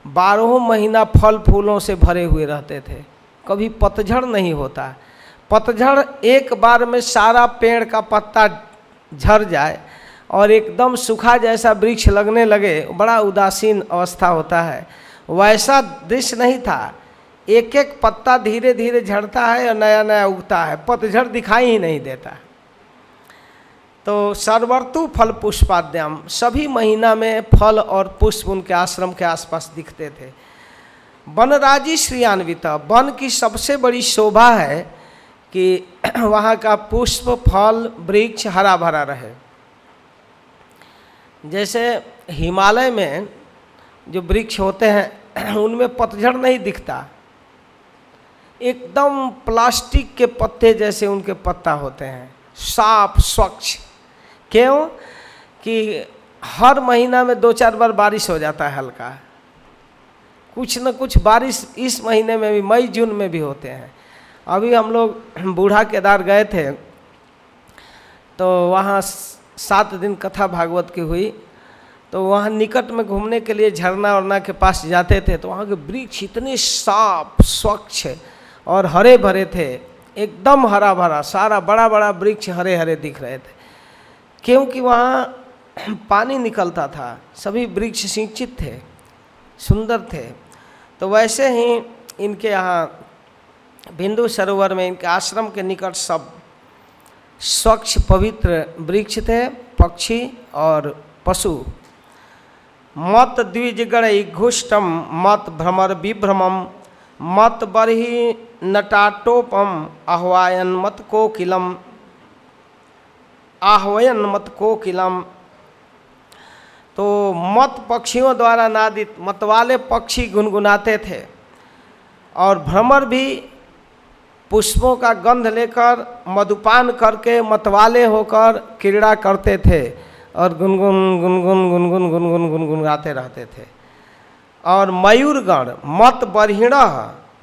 बारहों महीना फल फूलों से भरे हुए रहते थे। कभी पतझड़ नहीं होता। पतझड़ एक बार में सारा पेड़ का पत्ता झड़ जाए और एकदम सूखा जैसा वृक्ष लगने लगे, बड़ा उदासीन अवस्था होता है। वैसा दृश्य नहीं था। एक एक पत्ता धीरे धीरे झड़ता है और नया नया उगता है। पतझड़ दिखाई ही नहीं देता। तो सर्वर्तु फल पुष्पाद्यम। सभी महीना में फल और पुष्प उनके आश्रम के आसपास दिखते थे। वनराजी श्रियान्वित, वन की सबसे बड़ी शोभा है कि वहाँ का पुष्प, फल, वृक्ष हरा भरा रहे। जैसे हिमालय में जो वृक्ष होते हैं, उनमें पतझड़ नहीं दिखता। एकदम प्लास्टिक के पत्ते जैसे उनके पत्ता होते हैं। साफ़, स्वच्छ। क्यों? कि हर महीना में दो चार बार बारिश हो जाता है हल्का। कुछ न कुछ बारिश इस महीने में भी, मई, जून में भी होते हैं। अभी हम लोग बूढ़ा केदार गए थे तो वहाँ सात दिन कथा भागवत की हुई। तो वहाँ निकट में घूमने के लिए झरना वरना के पास जाते थे तो वहाँ के वृक्ष इतने साफ़, स्वच्छ और हरे भरे थे, एकदम हरा भरा सारा बड़ा बड़ा वृक्ष हरे हरे दिख रहे थे। क्योंकि वहाँ पानी निकलता था, सभी वृक्ष सिंचित थे, सुंदर थे। तो वैसे ही इनके यहाँ बिंदु सरोवर में इनके आश्रम के निकट सब स्वच्छ, पवित्र वृक्ष थे, पक्षी और पशु। मत द्विजगण घुष्टम मत भ्रमर विभ्रमम मत बरही नटाटोपम आह्वायन मत कोकिलम, आह्वयन मत कोकिलम। तो मत पक्षियों द्वारा नादित मत वाले पक्षी गुनगुनाते थे और भ्रमर भी पुष्पों का गंध लेकर, मधुपान करके मतवाले होकर क्रीड़ा करते थे और गुनगुन गुनगुन गुनगुन गुनगुन गुनगुनाते रहते थे। और मयूरगण, मत बरहिण,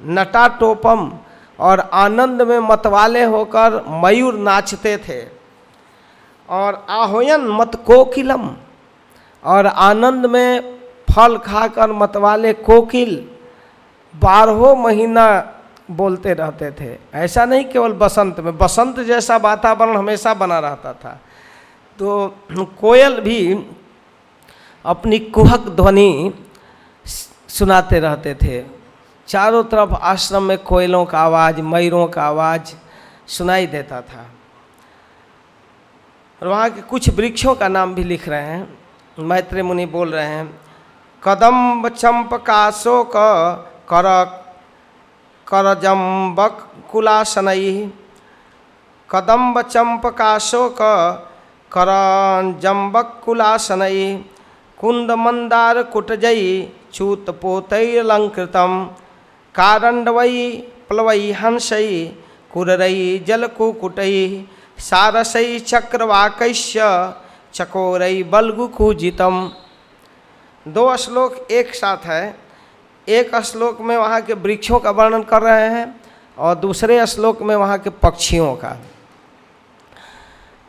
नटाटोपम और आनंद में मतवाले होकर मयूर नाचते थे। और आहोयन, मत कोकिलम और आनंद में फल खाकर मतवाले कोकिल। बारहों महीना बोलते रहते थे। ऐसा नहीं केवल बसंत में, बसंत जैसा वातावरण हमेशा बना रहता था। तो कोयल भी अपनी कुहक ध्वनि सुनाते रहते थे। चारों तरफ़ आश्रम में कोयलों का आवाज़, मयूरों का आवाज़ सुनाई देता था। और वहाँ के कुछ वृक्षों का नाम भी लिख रहे हैं। मैत्री मुनि बोल रहे हैं, कदम्ब चंपकाशोक कर करजम्बक कुलासनई कदम्ब चंपकाशोक करजम्बक कुंद मंदार कुटजई चूत पोतैलंकृतम कारंडवई प्लवई हंसई कुररई जलकुकुटई सारसई चक्रवाकैश्य चकोरई बलगुकुजितम दो श्लोक एक साथ है। एक श्लोक में वहाँ के वृक्षों का वर्णन कर रहे हैं और दूसरे श्लोक में वहाँ के पक्षियों का।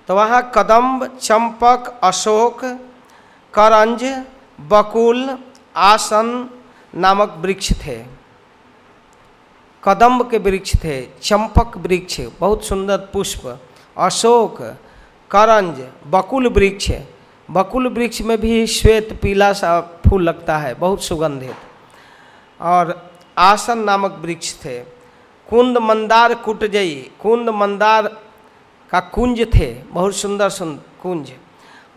तो वहाँ कदम्ब, चंपक, अशोक, करंज, बकुल, आसन नामक वृक्ष थे। कदम्ब के वृक्ष थे, चंपक वृक्ष, बहुत सुंदर पुष्प, अशोक, करंज, बकुल वृक्ष। बकुल वृक्ष में भी श्वेत पीला सा फूल लगता है, बहुत सुगंधित। और आसन नामक वृक्ष थे। कुंद मंदार कुटजई कुंद मंदार का कुंज थे। बहुत सुंदर सुंदर कुंज।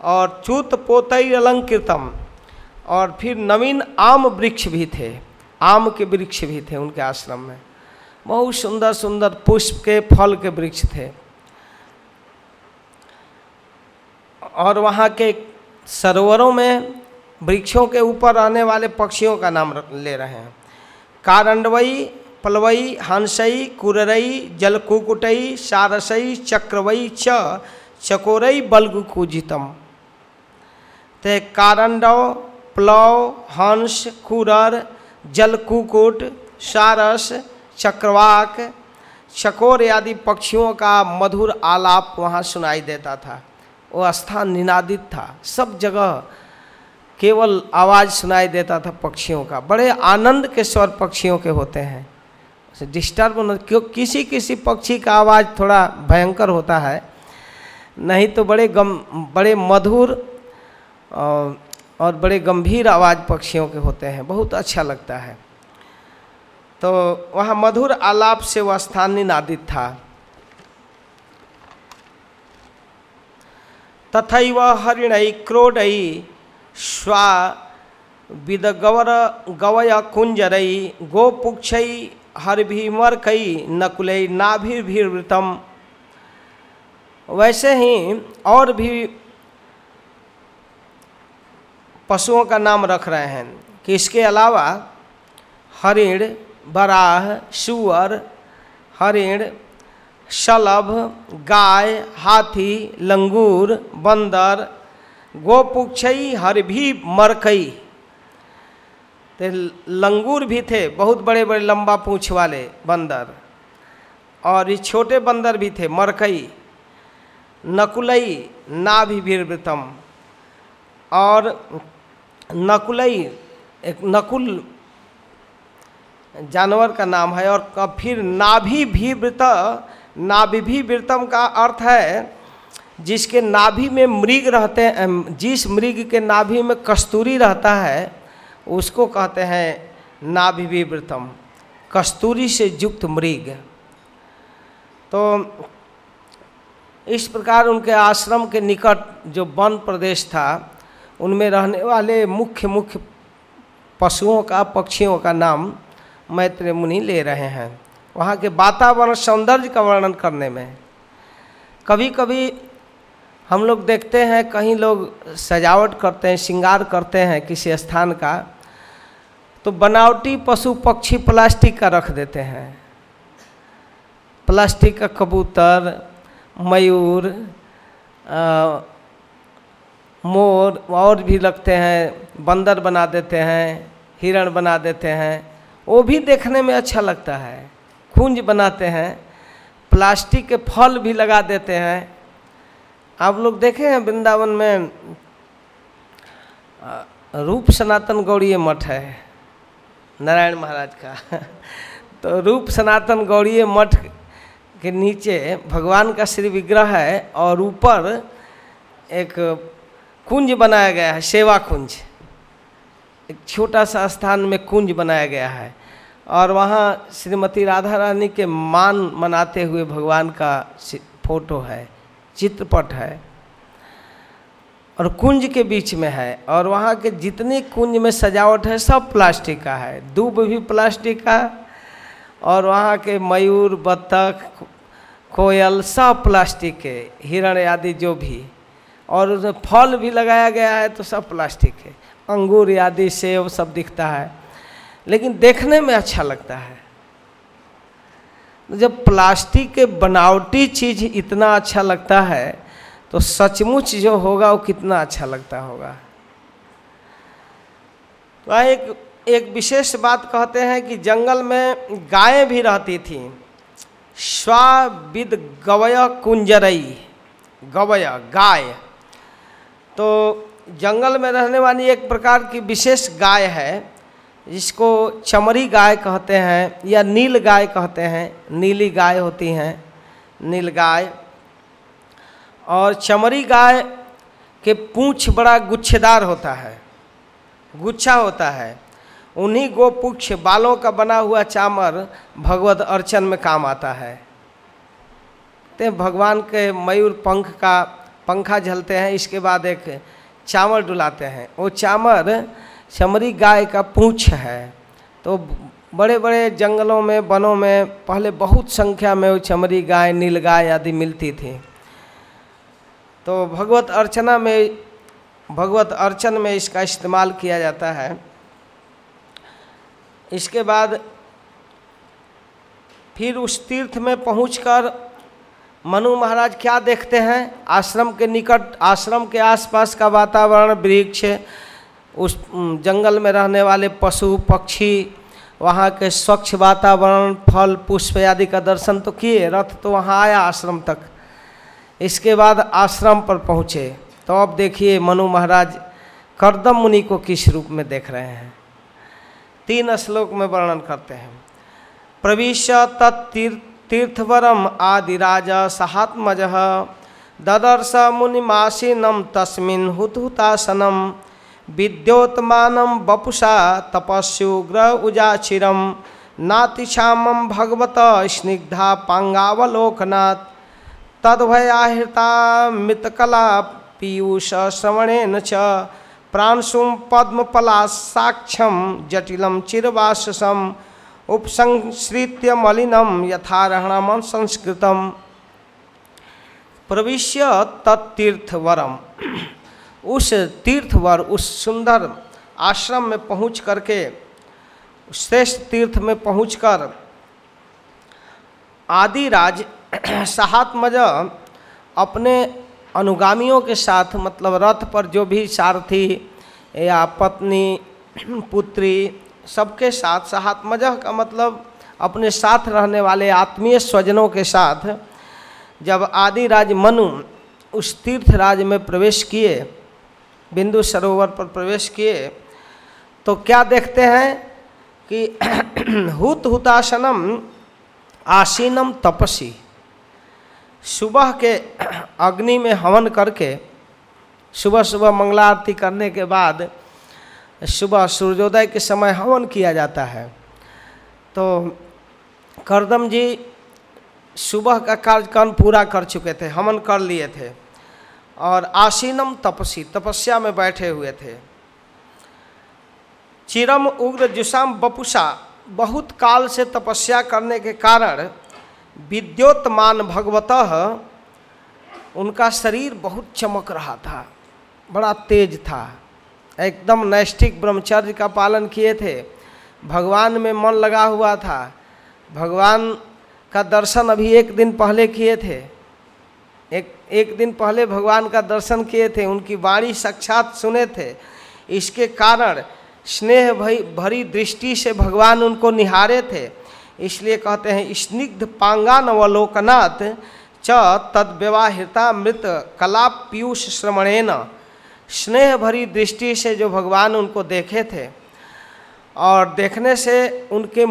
और चूत पोतई अलंकृतम। और फिर नवीन आम वृक्ष भी थे। आम के वृक्ष भी थे उनके आश्रम में। बहुत सुंदर सुंदर पुष्प के, फल के वृक्ष थे। और वहाँ के सरोवरों में वृक्षों के ऊपर रहने वाले पक्षियों का नाम ले रहे हैं। कारंडवई, पलवई, हंसई, कुररई, जलकुकुटई, सारसई, चक्रवई, च, चकोरई, बलगुकुजितम। ते कारंडव, प्लव, हंस, कुरर, जलकुकुट, सारस, चक्रवाक, चकोर आदि पक्षियों का मधुर आलाप वहाँ सुनाई देता था। वो स्थान निनादित था। सब जगह केवल आवाज़ सुनाई देता था पक्षियों का। बड़े आनंद के स्वर पक्षियों के होते हैं। उसे डिस्टर्ब क्यों किसी किसी पक्षी का आवाज़ थोड़ा भयंकर होता है। नहीं तो बड़े गम बड़े मधुर और बड़े गंभीर आवाज़ पक्षियों के होते हैं। बहुत अच्छा लगता है। तो वहाँ मधुर आलाप से वह स्थान निनादित था। तथैव हरिणै क्रोडै श्वा विदगवर गवय कुंजरै गोपुक्षै हरभिमर्कै नकुलै नाभिर्भिवृतम। वैसे ही और भी पशुओं का नाम रख रहे हैं कि इसके अलावा हरिण, बराह, सुअर, हरिण, शलभ, गाय, हाथी, लंगूर, बंदर गोपुक्षई हर भी मरकई। तो लंगूर भी थे, बहुत बड़े बड़े लंबा पूछ वाले बंदर। और ये छोटे बंदर भी थे, मरकई, नकुलई नाभिवृतम और नकुलई, एक नकुल जानवर का नाम है, और फिर नाभि भी वृत, नाभि भी वृतम का अर्थ है जिसके नाभि में मृग रहते हैं जिस मृग के नाभि में कस्तूरी रहता है, उसको कहते हैं नाभि भी कस्तूरी से युक्त मृग। तो इस प्रकार उनके आश्रम के निकट जो वन प्रदेश था, उनमें रहने वाले मुख्य मुख्य पशुओं का, पक्षियों का नाम मैत्रेय मुनि ले रहे हैं। वहाँ के वातावरण, सौंदर्य का वर्णन करने में। कभी कभी हम लोग देखते हैं कहीं लोग सजावट करते हैं श्रृंगार करते हैं किसी स्थान का तो बनावटी पशु पक्षी प्लास्टिक का रख देते हैं। प्लास्टिक का कबूतर मयूर आ, मोर और भी लगते हैं बंदर बना देते हैं हिरण बना देते हैं वो भी देखने में अच्छा लगता है। कुंज बनाते हैं प्लास्टिक के फल भी लगा देते हैं आप लोग देखे हैं वृंदावन में रूप सनातन गौड़ीय मठ है, नारायण महाराज का। तो रूप सनातन गौड़ीय मठ के नीचे भगवान का श्री विग्रह है और ऊपर एक कुंज बनाया गया है, सेवा कुंज। एक छोटा सा स्थान में कुंज बनाया गया है और वहाँ श्रीमती राधा रानी के मान मनाते हुए भगवान का फ़ोटो है। चित्रपट है और कुंज के बीच में है और वहाँ के जितनी कुंज में सजावट है सब प्लास्टिक का है। दूब भी प्लास्टिक का और वहाँ के मयूर, बत्तख, कोयल सब प्लास्टिक के हिरण आदि जो भी। और उसमें फल भी लगाया गया है तो सब प्लास्टिक है। अंगूर आदि, सेब सब दिखता है। लेकिन देखने में अच्छा लगता है। जब प्लास्टिक के बनावटी चीज़ इतना अच्छा लगता है तो सचमुच जो होगा वो कितना अच्छा लगता होगा। तो एक एक विशेष बात कहते हैं कि जंगल में गायें भी रहती थी। स्वाविद गवय कुंजरई, गवय, गाय। तो जंगल में रहने वाली एक प्रकार की विशेष गाय है जिसको चमरी गाय कहते हैं या नील गाय कहते हैं, नीली गाय होती हैं, नील गाय। और चमरी गाय के पूंछ बड़ा गुच्छेदार होता है, गुच्छा होता है। उन्हीं गोपुक्ष बालों का बना हुआ चामर भगवत अर्चन में काम आता है। ते भगवान के मयूर पंख का पंखा झलते हैं, इसके बाद एक चामर डुलाते हैं। वो चामर चमरी गाय का पूंछ है। तो बड़े बड़े जंगलों में, वनों में पहले बहुत संख्या में वो चमरी गाय, नील गाय आदि मिलती थी। तो भगवत अर्चना में, भगवत अर्चन में इसका इस्तेमाल किया जाता है। इसके बाद फिर उस तीर्थ में पहुंचकर मनु महाराज क्या देखते हैं? आश्रम के निकट, आश्रम के आसपास का वातावरण, वृक्ष उस जंगल में रहने वाले पशु, पक्षी, वहाँ के स्वच्छ वातावरण, फल, पुष्प आदि का दर्शन तो किए, रथ तो वहाँ आया आश्रम तक। इसके बाद आश्रम पर पहुँचे। तो अब देखिए मनु महाराज करदम मुनि को किस रूप में देख रहे हैं। तीन श्लोक में वर्णन करते हैं। प्रविश्य तत्तीर्थ तीर्थवरम आदिराज सहात्मज ददर्श मुनिमासीनम तस्मिन् हुतहुतासनम विद्योत्मानं वपुषा तपस्युग्र उजाचिरम नातिशाम भगवत स्निग्धा पांगावलोकनाथ तद्भयाहृता मितकला पीयूष श्रवणेन च प्रांशुं पद्मपलासाक्षं जटिलं चिरवाससम् उपसंश्रित्य मलिनम यथारहणम संस्कृतम प्रविश्य तत्तीर्थवरम। उस तीर्थवर, उस सुंदर आश्रम में पहुँच करके श्रेष्ठ तीर्थ में पहुँच पहुंचकर, आदिराज सहात्मज अपने अनुगामियों के साथ मतलब रथ पर जो भी सारथी या पत्नी, पुत्री, सबके साथ सहात्मजह का मतलब अपने साथ रहने वाले आत्मीय स्वजनों के साथ, जब आदि राज मनु उस तीर्थ राज में प्रवेश किए बिंदु सरोवर पर प्रवेश किए तो क्या देखते हैं कि हुत हुतासनम आसीनम तपसी। सुबह के अग्नि में हवन करके, सुबह सुबह मंगला आरती करने के बाद सुबह सूर्योदय के समय हवन किया जाता है। तो करदम जी सुबह का कार्यक्रम पूरा कर चुके थे, हवन कर लिए थे। और आसीनम तपसी, तपस्या में बैठे हुए थे। चिरम उग्र जुसाम बपुषा, बहुत काल से तपस्या करने के कारण विद्योतमान भगवतः उनका शरीर बहुत चमक रहा था, बड़ा तेज था। एकदम नैष्ठिक ब्रह्मचर्य का पालन किए थे। भगवान में मन लगा हुआ था। भगवान का दर्शन अभी एक दिन पहले किए थे। एक दिन पहले भगवान का दर्शन किए थे, उनकी वाणी साक्षात सुने थे। इसके कारण स्नेह भई, भरी दृष्टि से भगवान उनको निहारे थे। इसलिए कहते हैं, स्निग्ध पांगान अवलोकनात् च तद व्यवाहिता मृत कला पीयूष श्रवणेन। स्नेह भरी दृष्टि से जो भगवान उनको देखे थे और देखने से उनके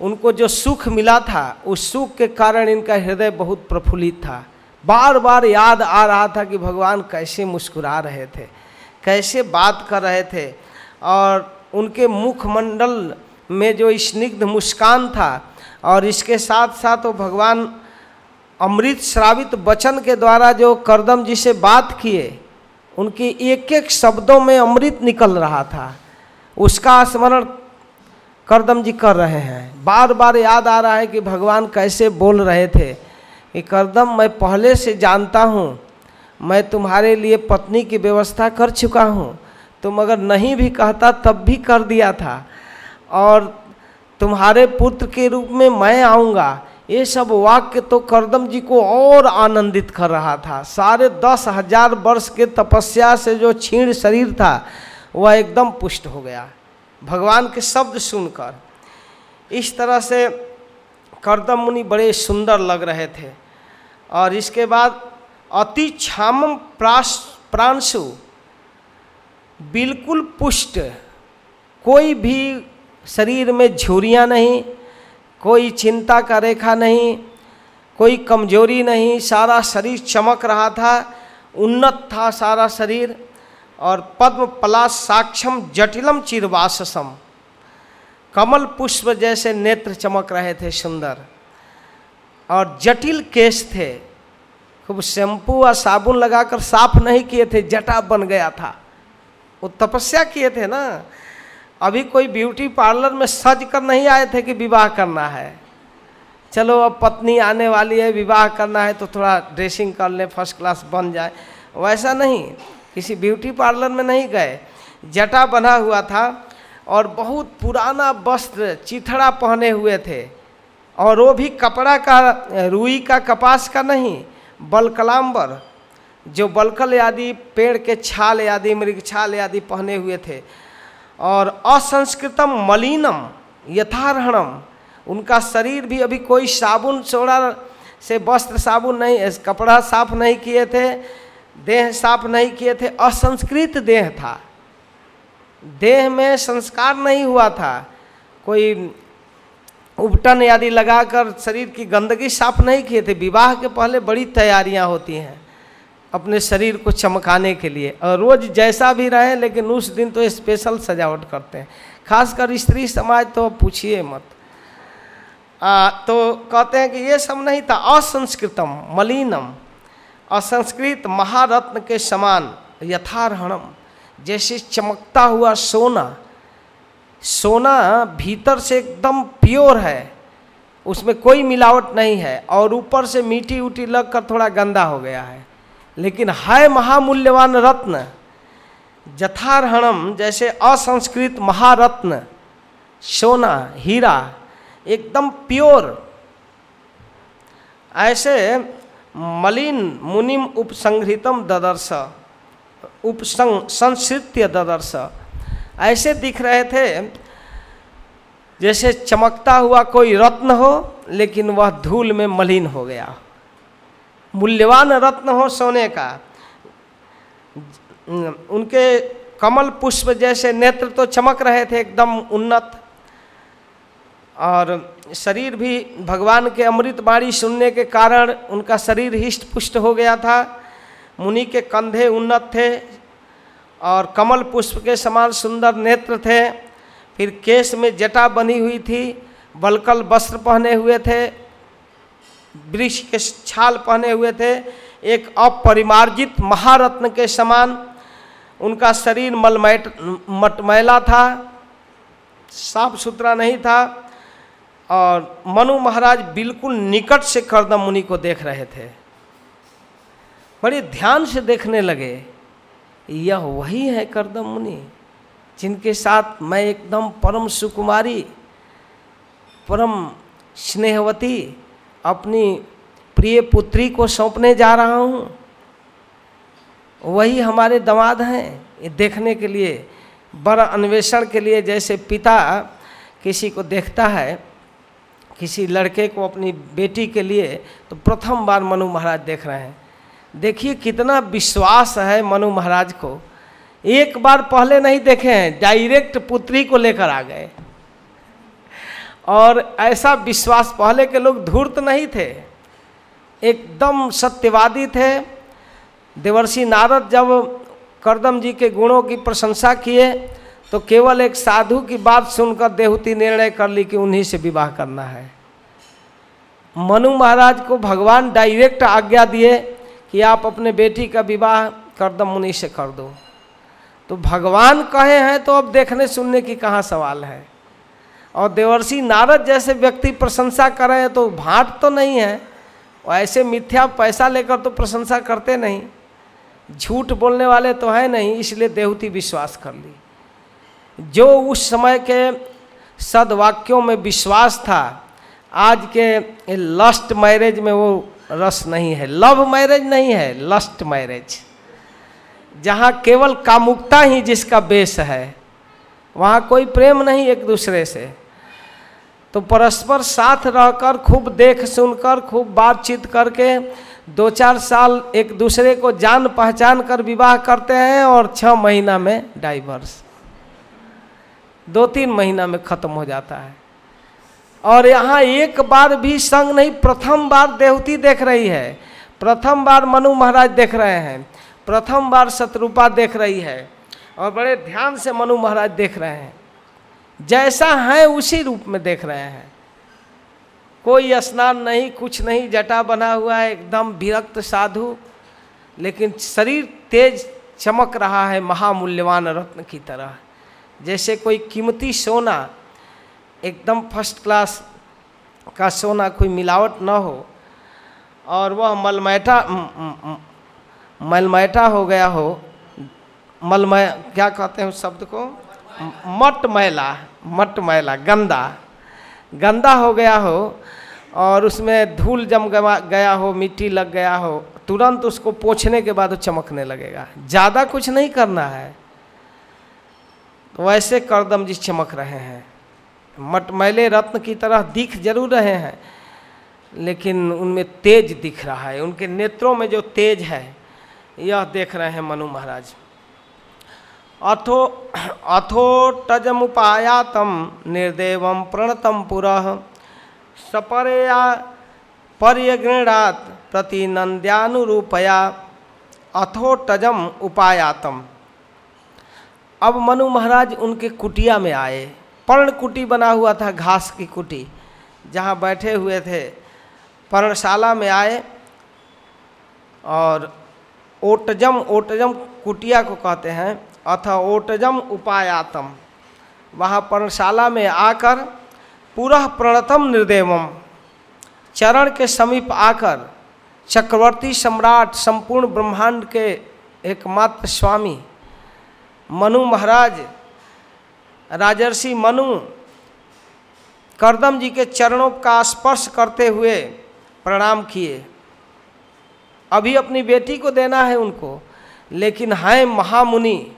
उनको जो सुख मिला था, उस सुख के कारण इनका हृदय बहुत प्रफुल्लित था। बार बार याद आ रहा था कि भगवान कैसे मुस्कुरा रहे थे, कैसे बात कर रहे थे और उनके मुखमंडल में जो स्निग्ध मुस्कान था और इसके साथ साथ वो भगवान अमृत श्रावित वचन के द्वारा जो करदम जी से बात किए, उनके एक एक शब्दों में अमृत निकल रहा था। उसका स्मरण करदम जी कर रहे हैं। बार बार याद आ रहा है कि भगवान कैसे बोल रहे थे। कि करदम मैं पहले से जानता हूँ, मैं तुम्हारे लिए पत्नी की व्यवस्था कर चुका हूँ। तुम अगर नहीं भी कहता, तब भी कर दिया था। और तुम्हारे पुत्र के रूप में मैं आऊँगा। ये सब वाक्य तो करदम जी को और आनंदित कर रहा था। साढ़े दस हज़ार वर्ष के तपस्या से जो क्षीण शरीर था, वह एकदम पुष्ट हो गया। भगवान के शब्द सुनकर। इस तरह से करदम मुनि बड़े सुंदर लग रहे थे। और इसके बाद अति क्षाम प्राश प्रांशु, बिल्कुल पुष्ट। कोई भी शरीर में झुरियाँ नहीं, कोई चिंता का रेखा नहीं, कोई कमज़ोरी नहीं, सारा शरीर चमक रहा था, उन्नत था सारा शरीर, और पद्म पलाश साक्षम जटिलम चिरवाससम। कमल पुष्प जैसे नेत्र चमक रहे थे सुंदर। और जटिल केश थे। खूब शैम्पू और साबुन लगाकर साफ़ नहीं किए थे, जटा बन गया था। वो तपस्या किए थे ना। अभी कोई ब्यूटी पार्लर में सज कर नहीं आए थे कि विवाह करना है। चलो, अब पत्नी आने वाली है, विवाह करना है तो थोड़ा ड्रेसिंग कर ले, फ़र्स्ट क्लास बन जाए। वैसा नहीं। किसी ब्यूटी पार्लर में नहीं गए। जटा बना हुआ था और बहुत पुराना वस्त्र, चिथड़ा पहने हुए थे। और वो भी कपड़ा का, रुई का कपास का नहीं बलकलाम्बर जो बलकल आदि, पेड़ के छाल आदि, मृग छाल आदि पहने हुए थे। और असंस्कृतम मलिनम, यथारहणम। उनका शरीर भी अभी कोई साबुन सोड़ा से वस्त्र साबुन नहीं कपड़ा साफ़ नहीं किए थे, देह साफ़ नहीं किए थे, असंस्कृत देह था। देह में संस्कार नहीं हुआ था। कोई उपटन आदि लगाकर शरीर की गंदगी साफ़ नहीं किए थे। विवाह के पहले बड़ी तैयारियाँ होती हैं अपने शरीर को चमकाने के लिए। और रोज जैसा भी रहे लेकिन उस दिन तो स्पेशल सजावट करते हैं। खासकर स्त्री समाज तो पूछिए मत। आ, तो कहते हैं कि ये सब नहीं था। असंस्कृतम मलिनम। असंस्कृत महारत्न के समान यथारहणम। जैसे चमकता हुआ सोना सोना भीतर से एकदम प्योर है, उसमें कोई मिलावट नहीं है, और ऊपर से मीठी उठी लगकर थोड़ा गंदा हो गया है। लेकिन है महामूल्यवान रत्न, जथारहणम जैसे असंस्कृत महारत्न, सोना, हीरा, एकदम प्योर। ऐसे मलिन मुनिम उपसंहृतम ददर्श उपसंग संस्कृत्य ददर्श ऐसे दिख रहे थे जैसे चमकता हुआ कोई रत्न हो, लेकिन वह धूल में मलिन हो गया। मूल्यवान रत्न हो सोने का। उनके कमल पुष्प जैसे नेत्र तो चमक रहे थे, एकदम उन्नत। और शरीर भी भगवान के अमृत बाणी सुनने के कारण उनका शरीर हिष्ट पुष्ट हो गया था। मुनि के कंधे उन्नत थे। और कमल पुष्प के समान सुंदर नेत्र थे। फिर केस में जटा बनी हुई थी, बलकल वस्त्र पहने हुए थे, वृक्ष के छाल पहने हुए थे, एक अपरिमार्जित महारत्न के समान। उनका शरीर मलमैट, मटमैला था, साफ़ सुथरा नहीं था, और मनु महाराज बिल्कुल निकट से करदम मुनि को देख रहे थे। बड़े ध्यान से देखने लगे। यह वही है करदम मुनि, जिनके साथ मैं एकदम परम सुकुमारी, परम स्नेहवती अपनी प्रिय पुत्री को सौंपने जा रहा हूँ। वही हमारे दामाद हैं। ये देखने के लिए बड़ा अन्वेषण के लिए जैसे पिता किसी को देखता है, किसी लड़के को अपनी बेटी के लिए तो प्रथम बार मनु महाराज देख रहे हैं। देखिए कितना विश्वास है मनु महाराज को। एक बार पहले नहीं देखे हैं डायरेक्ट पुत्री को लेकर आ गए। और ऐसा विश्वास पहले के लोग धूर्त नहीं थे। एकदम सत्यवादी थे। देवर्षि नारद जब करदम जी के गुणों की प्रशंसा किए तो केवल एक साधु की बात सुनकर देहूती निर्णय कर ली कि उन्हीं से विवाह करना है। मनु महाराज को भगवान डायरेक्ट आज्ञा दिए कि आप अपने बेटी का विवाह करदम मुनि से कर दो। तो भगवान कहे हैं तो अब देखने सुनने की कहाँ सवाल है। और देवर्षि नारद जैसे व्यक्ति प्रशंसा कर तो भाट तो नहीं है। ऐसे मिथ्या पैसा लेकर तो प्रशंसा करते नहीं। झूठ बोलने वाले तो है नहीं, इसलिए देवती विश्वास कर ली। जो उस समय के सदवाक्यों में विश्वास था, आज के लस्ट मैरिज में वो रस नहीं है लव मैरिज नहीं है लस्ट मैरिज जहाँ केवल कामुकता ही जिसका बेस है, वहाँ कोई प्रेम नहीं एक दूसरे से। तो परस्पर साथ रहकर, खूब देख सुनकर, खूब बातचीत करके दो चार साल एक दूसरे को जान पहचान कर विवाह करते हैं और छः महीना में डाइवर्स दो तीन महीना में ख़त्म हो जाता है। और यहाँ एक बार भी संग नहीं, प्रथम बार देवती देख रही है। प्रथम बार मनु महाराज देख रहे हैं। प्रथम बार शत्रुपा देख रही है और बड़े ध्यान से मनु महाराज देख रहे हैं। जैसा है उसी रूप में देख रहे हैं। कोई स्नान नहीं, कुछ नहीं, जटा बना हुआ है, एकदम विरक्त साधु, लेकिन शरीर तेज चमक रहा है, महामूल्यवान रत्न की तरह। जैसे कोई कीमती सोना एकदम फ़र्स्ट क्लास का सोना कोई मिलावट न हो और वह मलमैटा मलमैटा हो गया हो मलमय क्या कहते हैं उस शब्द को? मट मैला मट मैला, गंदा गंदा हो गया हो और उसमें धूल जम गया हो, मिट्टी लग गया हो, तुरंत उसको पोछने के बाद वो चमकने लगेगा। ज़्यादा कुछ नहीं करना है। तो वैसे करदम जी चमक रहे हैं। मटमैले रत्न की तरह दिख ज़रूर रहे हैं, लेकिन उनमें तेज दिख रहा है। उनके नेत्रों में जो तेज है, यह देख रहे हैं मनु महाराज। अथो अथो तजमुपायातम निर्देव प्रणतम पुरः सपरया पर्यगृणात प्रतिनंद्यानुरूपया अथो टजम उपायातम अब मनु महाराज उनके कुटिया में आए। पर्ण कुटी बना हुआ था घास की कुटी, जहाँ बैठे हुए थे। पर्णशाला में आए और ओटजम ओटजम कुटिया को कहते हैं, अथ ओटजम उपायातम। वहाँ पर्णशाला में आकर पूरा प्रणतम निर्देवम। चरण के समीप आकर चक्रवर्ती सम्राट, संपूर्ण ब्रह्मांड के एकमात्र स्वामी, मनु महाराज राजर्षि मनु करदम जी के चरणों का स्पर्श करते हुए प्रणाम किए। अभी अपनी बेटी को देना है उनको, लेकिन हैं महामुनि,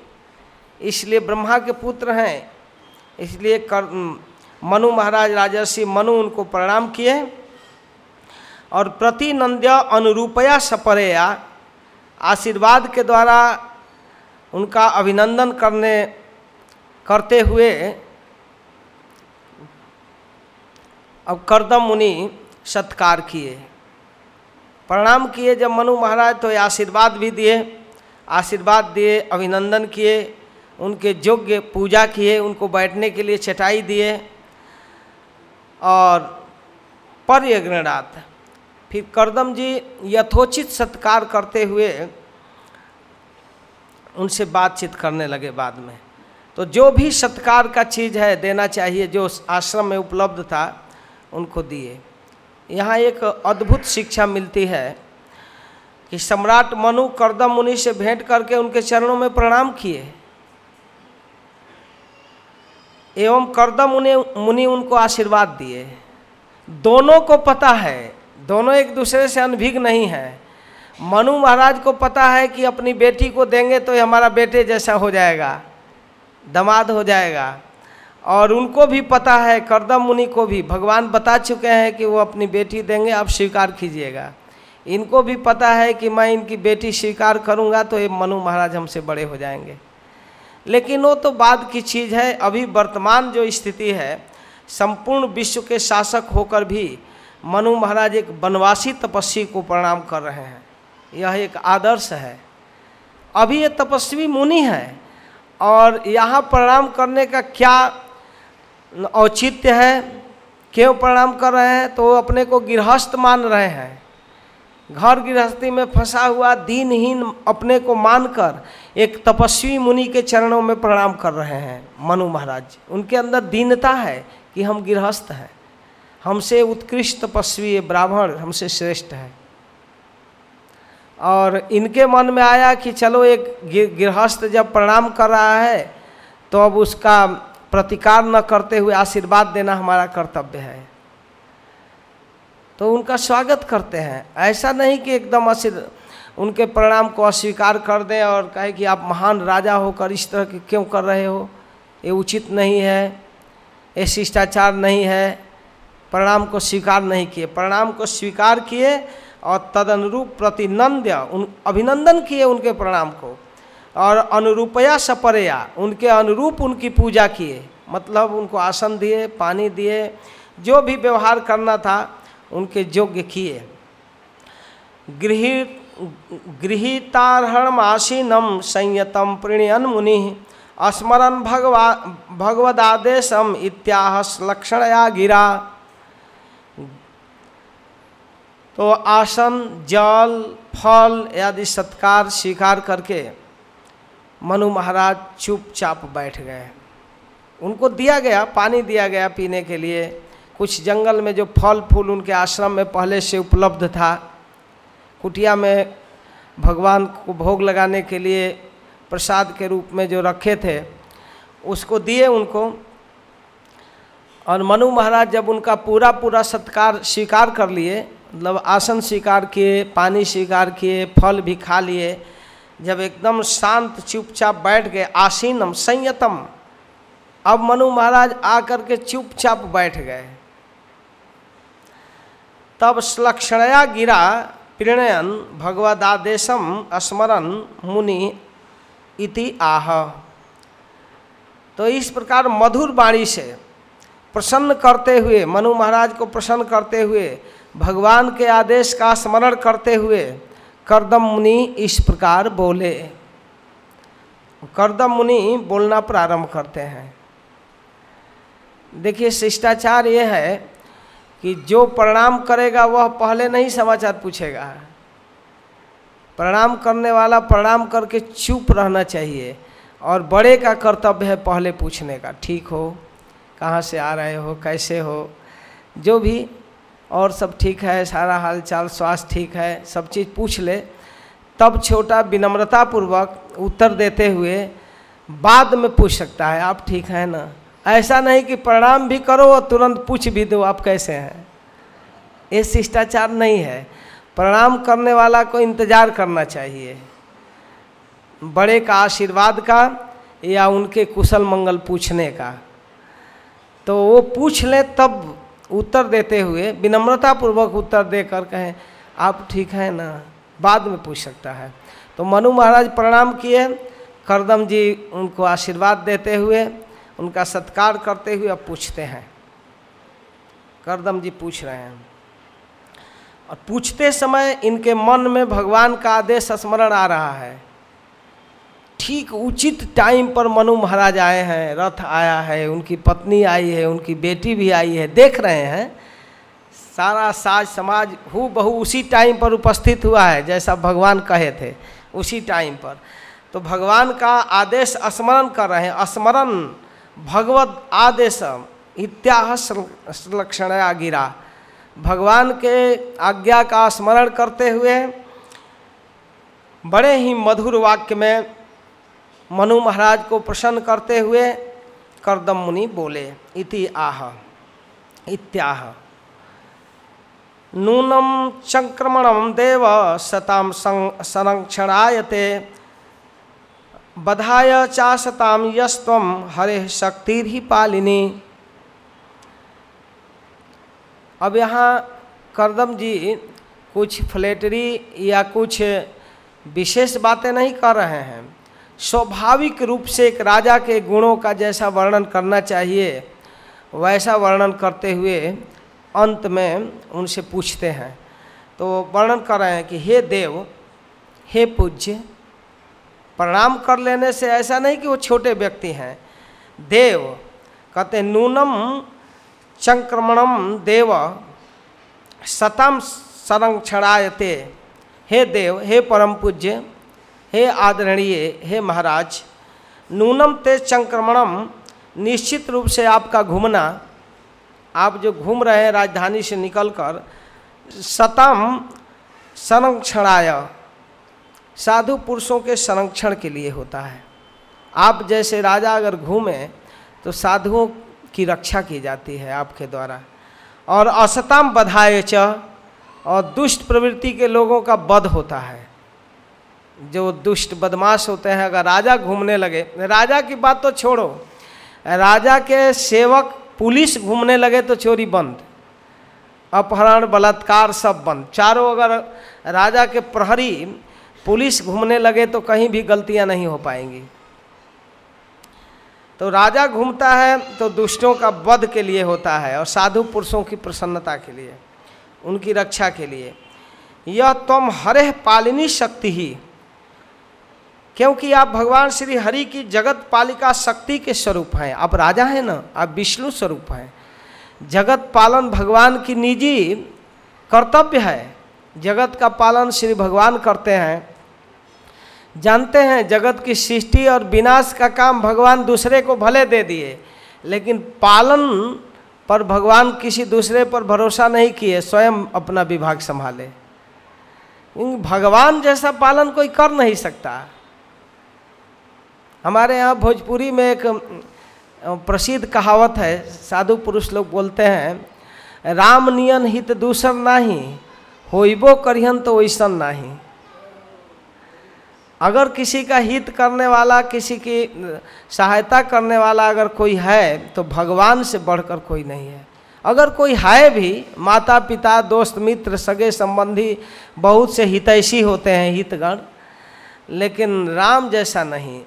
इसलिए ब्रह्मा के पुत्र हैं, इसलिए कर मनु महाराज राजर्षि मनु उनको प्रणाम किए। और प्रतिनंद्य अनुरूपया सपरेया आशीर्वाद के द्वारा उनका अभिनंदन करने करते हुए अब करदम मुनि सत्कार किए। प्रणाम किए जब मनु महाराज तो आशीर्वाद भी दिए, आशीर्वाद दिए, अभिनंदन किए, उनके योग्य पूजा किए, उनको बैठने के लिए चटाई दिए, और पर्यग्रणात फिर करदम जी यथोचित सत्कार करते हुए उनसे बातचीत करने लगे बाद में। तो जो भी सत्कार का चीज़ है, देना चाहिए, जो आश्रम में उपलब्ध था, उनको दिए। यहाँ एक अद्भुत शिक्षा मिलती है कि सम्राट मनु करदम मुनि से भेंट करके उनके चरणों में प्रणाम किए। एवं करदम मुनि मुनि उनको आशीर्वाद दिए। दोनों को पता है, दोनों एक दूसरे से अनभिज्ञ नहीं है। मनु महाराज को पता है कि अपनी बेटी को देंगे तो ये हमारा बेटे जैसा हो जाएगा। दमाद हो जाएगा। और उनको भी पता है, करदम मुनि को भी। भगवान बता चुके हैं कि वो अपनी बेटी देंगे आप स्वीकार कीजिएगा। इनको भी पता है कि मैं इनकी बेटी स्वीकार करूँगा तो ये मनु महाराज हमसे बड़े हो जाएँगे। लेकिन वो तो बाद की चीज़ है, अभी वर्तमान जो स्थिति है, संपूर्ण विश्व के शासक होकर भी मनु महाराज एक वनवासी तपस्वी को प्रणाम कर रहे हैं। यह एक आदर्श है। अभी ये तपस्वी मुनि है। और यहाँ प्रणाम करने का क्या औचित्य है? क्यों प्रणाम कर रहे हैं? तो वो अपने को गृहस्थ मान रहे हैं। घर गृहस्थी में फंसा हुआ दीनहीन अपने को मानकर एक तपस्वी मुनि के चरणों में प्रणाम कर रहे हैं, मनु महाराज। उनके अंदर दीनता है कि हम गृहस्थ हैं। हमसे उत्कृष्ट तपस्वी ब्राह्मण हमसे श्रेष्ठ है। और इनके मन में आया कि चलो एक गृहस्थ जब प्रणाम कर रहा है तो अब उसका प्रतिकार न करते हुए आशीर्वाद देना हमारा कर्तव्य है। तो उनका स्वागत करते हैं। ऐसा नहीं कि एकदम आशीर, उनके प्रणाम को अस्वीकार कर दें और कहे कि आप महान राजा होकर इस तरह के क्यों कर रहे हो? ये उचित नहीं है, ये शिष्टाचार नहीं है, प्रणाम को स्वीकार नहीं किए। प्रणाम को स्वीकार किए और तद अनुरूप प्रतिनंद्य, उन अभिनंदन किए उनके प्रणाम को। और अनुरूपया सपरया, उनके अनुरूप उनकी पूजा किए। मतलब उनको आसन दिए, पानी दिए, जो भी व्यवहार करना था, उनके योग्य किए। गृहित, गृहीतारहणमासीनम संयतम प्रणयन मुनि स्मरण भगवा, भगवदादेशम इत्याह लक्षणया गिरा। तो आसन, जल, फल आदि सत्कार स्वीकार करके मनु महाराज चुपचाप बैठ गए। उनको दिया गया, पानी दिया गया पीने के लिए। कुछ जंगल में जो फल फूल उनके आश्रम में पहले से उपलब्ध था, कुटिया में भगवान को भोग लगाने के लिए प्रसाद के रूप में जो रखे थे, उसको दिए उनको। और मनु महाराज जब उनका पूरा पूरा सत्कार स्वीकार कर लिए मतलब आसन स्वीकार किए, पानी स्वीकार किए, फल भी खा लिए, जब एकदम शांत, चुपचाप बैठ गए, आसीनम, संयतम। अब मनु महाराज आकर के चुपचाप बैठ गए। तब श्लक्षणया गिरा, प्रणयन, भगवदादेशम स्मरण मुनि इति आह। तो इस प्रकार मधुर वाणी से प्रसन्न करते हुए, मनु महाराज को प्रसन्न करते हुए भगवान के आदेश का स्मरण करते हुए करदम मुनि इस प्रकार बोले। करदम मुनि बोलना प्रारंभ करते हैं। देखिए, शिष्टाचार ये है कि जो प्रणाम करेगा, वह पहले नहीं समाचार पूछेगा। प्रणाम करने वाला प्रणाम करके चुप रहना चाहिए और बड़े का कर्तव्य है पहले पूछने का। ठीक हो? कहाँ से आ रहे हो? कैसे हो? जो भी और सब ठीक है, सारा हाल चाल स्वास्थ्य ठीक है, सब चीज़ पूछ ले। तब छोटा विनम्रतापूर्वक उत्तर देते हुए बाद में पूछ सकता है, आप ठीक हैं ना? ऐसा नहीं कि प्रणाम भी करो और तुरंत पूछ भी दो, आप कैसे हैं? ये शिष्टाचार नहीं है। प्रणाम करने वाला को इंतज़ार करना चाहिए। बड़े का आशीर्वाद का या उनके कुशल मंगल पूछने का। तो वो पूछ ले तब उत्तर देते हुए, विनम्रतापूर्वक उत्तर देकर कहें, आप ठीक हैं ना? बाद में पूछ सकता है। तो मनु महाराज प्रणाम किए। करदम जी उनको आशीर्वाद देते हुए, उनका सत्कार करते हुए अब पूछते हैं। करदम जी पूछ रहे हैं। और पूछते समय इनके मन में भगवान का आदेश स्मरण आ रहा है। ठीक उचित टाइम पर मनु महाराज आए हैं, रथ आया है, उनकी पत्नी आई है, उनकी बेटी भी आई है, देख रहे हैं। सारा साज समाज हु बहु उसी टाइम पर उपस्थित हुआ है, जैसा भगवान कहे थे, उसी टाइम पर। तो भगवान का आदेश स्मरण कर रहे हैं, स्मरण, भगवत आदेश इत्याह लक्षण गिरा। भगवान के आज्ञा का स्मरण करते हुए, बड़े ही मधुर वाक्य में मनु महाराज को प्रसन्न करते हुए करदम मुनि बोले, इति आह, इत्याह। नूनम संक्रमणम देव सताम संरक्षणायते। बधाय चाशताम यस्व हरे शक्ति ही पालिनी। अब यहाँ करदम जी कुछ फ्लेटरी या कुछ विशेष बातें नहीं कर रहे हैं। स्वाभाविक रूप से एक राजा के गुणों का जैसा वर्णन करना चाहिए, वैसा वर्णन करते हुए अंत में उनसे पूछते हैं। तो वर्णन कर रहे हैं कि, हे देव, हे पूज्य, प्रणाम कर लेने से ऐसा नहीं कि वो छोटे व्यक्ति हैं। देव, कहते नूनम संक्रमणम देव सतम संरक्षणायते हे देव, हे परम पूज्य हे आदरणीय, हे महाराज, नूनम ते संक्रमणम निश्चित रूप से आपका घूमना, आप जो घूम रहे हैं राजधानी से निकलकर, सतम संरक्षणाय, साधु पुरुषों के संरक्षण के लिए होता है। आप जैसे राजा अगर घूमें तो साधुओं की रक्षा की जाती है आपके द्वारा। और असतम बधाए च, और दुष्ट प्रवृत्ति के लोगों का वध होता है। जो दुष्ट, बदमाश होते हैं, अगर राजा घूमने लगे, राजा की बात तो छोड़ो। राजा के सेवक पुलिस घूमने लगे तो चोरी बंद। अपहरण, बलात्कार सब बंद। चारों अगर राजा के प्रहरी पुलिस घूमने लगे तो कहीं भी गलतियाँ नहीं हो पाएँगी। तो राजा घूमता है तो दुष्टों का वध के लिए होता है और साधु पुरुषों की प्रसन्नता के लिए, उनकी रक्षा के लिए। यह तुम हरे पालिनी शक्ति ही। क्योंकि आप भगवान श्री हरि की जगत पालिका शक्ति के स्वरूप हैं। आप राजा हैं ना, आप विष्णु स्वरूप हैं। जगत पालन भगवान की निजी कर्तव्य है। जगत का पालन श्री भगवान करते हैं। जानते हैं जगत की सृष्टि और विनाश का काम भगवान दूसरे को भले दे दिए, लेकिन पालन पर भगवान किसी दूसरे पर भरोसा नहीं किए, स्वयं अपना विभाग संभाले। भगवान जैसा पालन कोई कर नहीं सकता। हमारे यहाँ भोजपुरी में एक प्रसिद्ध कहावत है, साधु पुरुष लोग बोलते हैं, राम नियन हित दूसर नाही, होइबो करियन तो वैसन नाही। अगर किसी का हित करने वाला, किसी की सहायता करने वाला अगर कोई है तो भगवान से बढ़कर कोई नहीं है। अगर कोई है भी माता पिता दोस्त, मित्र, सगे संबंधी, बहुत से हितैषी होते हैं हितगण, लेकिन राम जैसा नहीं।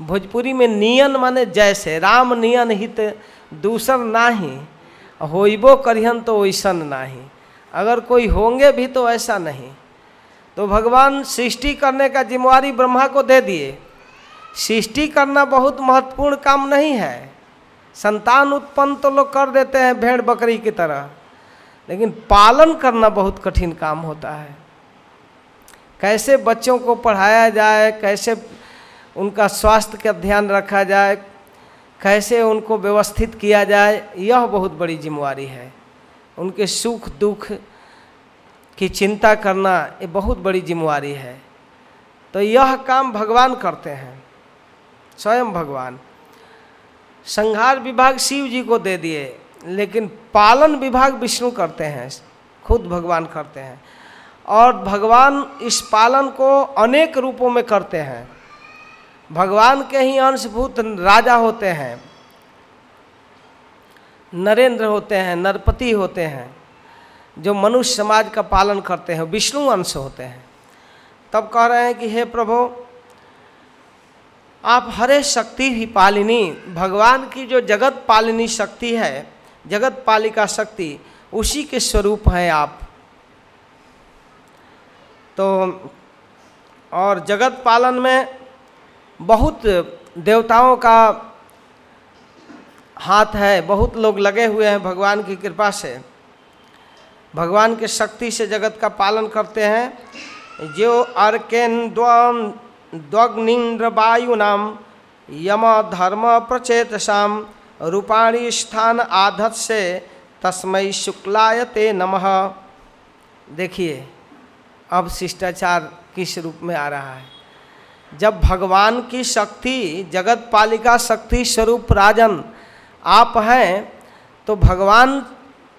भोजपुरी में नियन माने जैसे, राम नियन हित दूसर नाही, होइबो करिहन तो वैसन नाही। अगर कोई होंगे भी तो ऐसा नहीं। तो भगवान सृष्टि करने का जिम्मेवारी ब्रह्मा को दे दिए। सृष्टि करना बहुत महत्वपूर्ण काम नहीं है। संतान उत्पन्न तो लोग कर देते हैं भेड़ बकरी की तरह, लेकिन पालन करना बहुत कठिन काम होता है। कैसे बच्चों को पढ़ाया जाए, कैसे उनका स्वास्थ्य का ध्यान रखा जाए, कैसे उनको व्यवस्थित किया जाए, यह बहुत बड़ी जिम्मेवारी है। उनके सुख दुख की चिंता करना ये बहुत बड़ी जिम्मेवारी है। तो यह काम भगवान करते हैं, स्वयं भगवान। संहार विभाग शिव जी को दे दिए, लेकिन पालन विभाग विष्णु करते हैं, खुद भगवान करते हैं। और भगवान इस पालन को अनेक रूपों में करते हैं। भगवान के ही अंशभूत राजा होते हैं, नरेंद्र होते हैं, नरपति होते हैं, जो मनुष्य समाज का पालन करते हैं, विष्णु अंश होते हैं। तब कह रहे हैं कि हे प्रभु, आप हरे शक्ति ही पालिनी, भगवान की जो जगत पालिनी शक्ति है, जगत पालिका शक्ति, उसी के स्वरूप हैं आप। तो और जगत पालन में बहुत देवताओं का हाथ है, बहुत लोग लगे हुए हैं भगवान की कृपा से। भगवान के शक्ति से जगत का पालन करते हैं। जो अर्केन द्वग्निंद्र वायु नाम यम धर्म प्रचेतसाम रूपाणी स्थान आधत से तस्मय शुक्लाय ते नमः। देखिए, अब शिष्टाचार किस रूप में आ रहा है? जब भगवान की शक्ति, जगत पालिका शक्ति स्वरूप राजन, आप हैं तो भगवान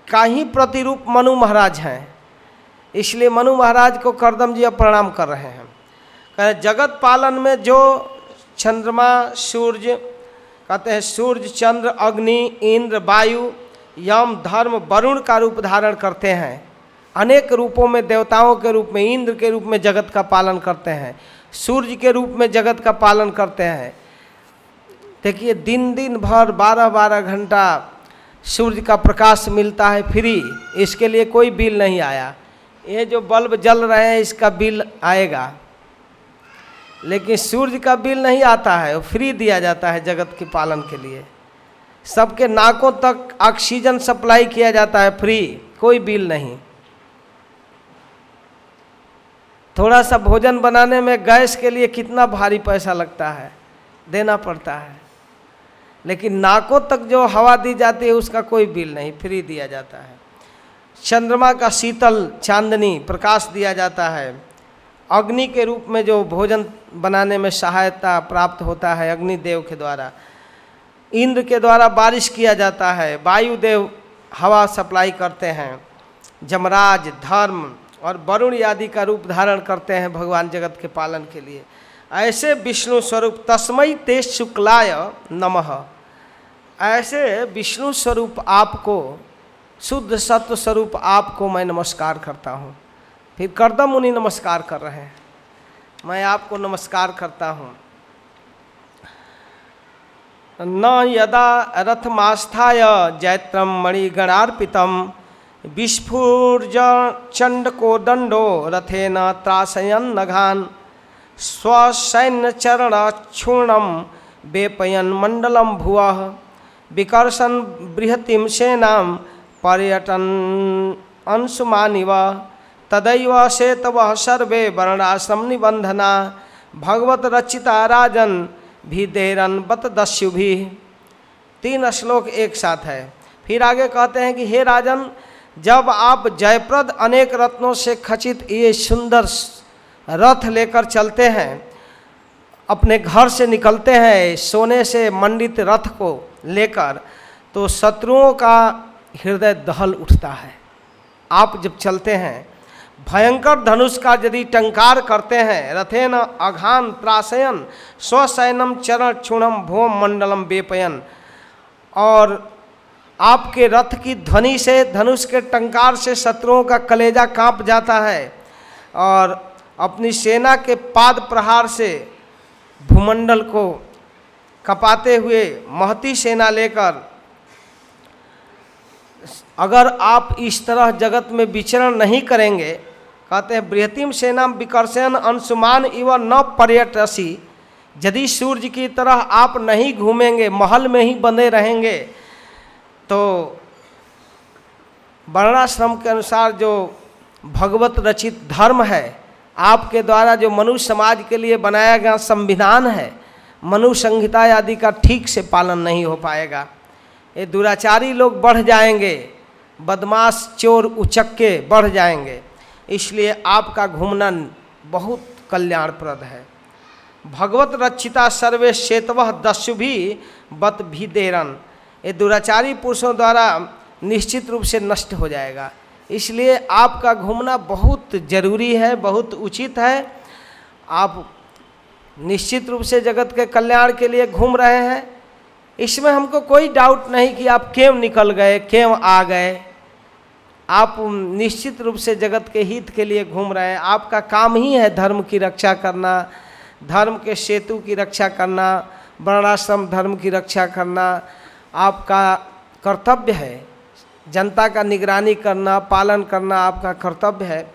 का ही प्रतिरूप मनु महाराज हैं। इसलिए मनु महाराज को करदम जी अब प्रणाम कर रहे हैं। कह, जगत पालन में जो चंद्रमा, सूर्य, कहते हैं, सूर्य, चंद्र, अग्नि, इंद्र, वायु, यम, धर्म, वरुण का रूप धारण करते हैं। अनेक रूपों में, देवताओं के रूप में, इंद्र के रूप में जगत का पालन करते हैं। सूर्य के रूप में जगत का पालन करते हैं। देखिए दिन दिन भर बारह बारह घंटा सूर्य का प्रकाश मिलता है, फ्री इसके लिए कोई बिल नहीं आया। ये जो बल्ब जल रहे हैं, इसका बिल आएगा। लेकिन सूर्य का बिल नहीं आता है, वो फ्री दिया जाता है जगत के पालन के लिए। सबके नाकों तक ऑक्सीजन सप्लाई किया जाता है, फ्री, कोई बिल नहीं। थोड़ा सा भोजन बनाने में गैस के लिए कितना भारी पैसा लगता है? देना पड़ता है। लेकिन नाकों तक जो हवा दी जाती है, उसका कोई बिल नहीं, फ्री दिया जाता है। चंद्रमा का शीतल चांदनी प्रकाश दिया जाता है। अग्नि के रूप में जो भोजन बनाने में सहायता प्राप्त होता है, अग्निदेव के द्वारा। इंद्र के द्वारा बारिश किया जाता है। वायुदेव हवा सप्लाई करते हैं। जमराज, धर्म और वरुण आदि का रूप धारण करते हैं भगवान जगत के पालन के लिए। ऐसे विष्णु स्वरूप तस्मय तेज शुक्लाय नमः। ऐसे विष्णु स्वरूप आपको, शुद्ध सत्व स्वरूप आपको मैं नमस्कार करता हूँ। फिर करदम मुनि नमस्कार कर रहे हैं। मैं आपको नमस्कार करता हूँ। न यदा रथमास्थाय जैत्रम मणिगणार्पितम विस्फूर्ज चंडको दंडो रथेन त्रासयन नघान स्वसैन्य चरण क्षूर्णम बेपयन मंडलम भुव विकर्षण बृहतिम सेना पर्यटन अंशुमानिव तदैव सेतव सर्वे वर्णाश्रम निबंधना भगवत रचिता राजन भी देरन बत दस्यु भी तीन श्लोक एक साथ है। फिर आगे कहते हैं कि, हे राजन जब आप जयप्रद अनेक रत्नों से खचित ये सुंदर रथ लेकर चलते हैं, अपने घर से निकलते हैं, सोने से मंडित रथ को लेकर तो शत्रुओं का हृदय दहल उठता है। आप जब चलते हैं, भयंकर धनुष का यदि टंकार करते हैं, रथेन अघान त्रासयन, स्वसैनम चरण क्षुणम भोम मंडलम बेपयन, और आपके रथ की ध्वनि से, धनुष के टंकार से शत्रुओं का कलेजा काँप जाता है और अपनी सेना के पाद प्रहार से भूमंडल को कपाते हुए महती सेना लेकर, अगर आप इस तरह जगत में विचरण नहीं करेंगे, कहते हैं, बृहतिम सेना विकर्षण अंशुमान इव न पर्यटसी, यदि सूर्य की तरह आप नहीं घूमेंगे, महल में ही बने रहेंगे तो वर्णाश्रम के अनुसार जो भगवत रचित धर्म है, आपके द्वारा जो मनुष्य समाज के लिए बनाया गया संविधान है मनु संहिता आदि का ठीक से पालन नहीं हो पाएगा। ये दुराचारी लोग बढ़ जाएँगे, बदमाश चोर उचक्के बढ़ जाएँगे। इसलिए आपका घूमना बहुत कल्याणप्रद है। भगवत रक्षिता सर्वे शेतव दस्यु भी बत भी देरन। ये दुराचारी पुरुषों द्वारा निश्चित रूप से नष्ट हो जाएगा। इसलिए आपका घूमना बहुत ज़रूरी है, बहुत उचित है। आप निश्चित रूप से जगत के कल्याण के लिए घूम रहे हैं। इसमें हमको कोई डाउट नहीं कि आप क्यों निकल गए क्यों आ गए। आप निश्चित रूप से जगत के हित के लिए घूम रहे हैं। आपका काम ही है धर्म की रक्षा करना, धर्म के सेतु की रक्षा करना, वर्णाश्रम धर्म की रक्षा करना आपका कर्तव्य है, जनता का निगरानी करना, पालन करना आपका कर्तव्य है।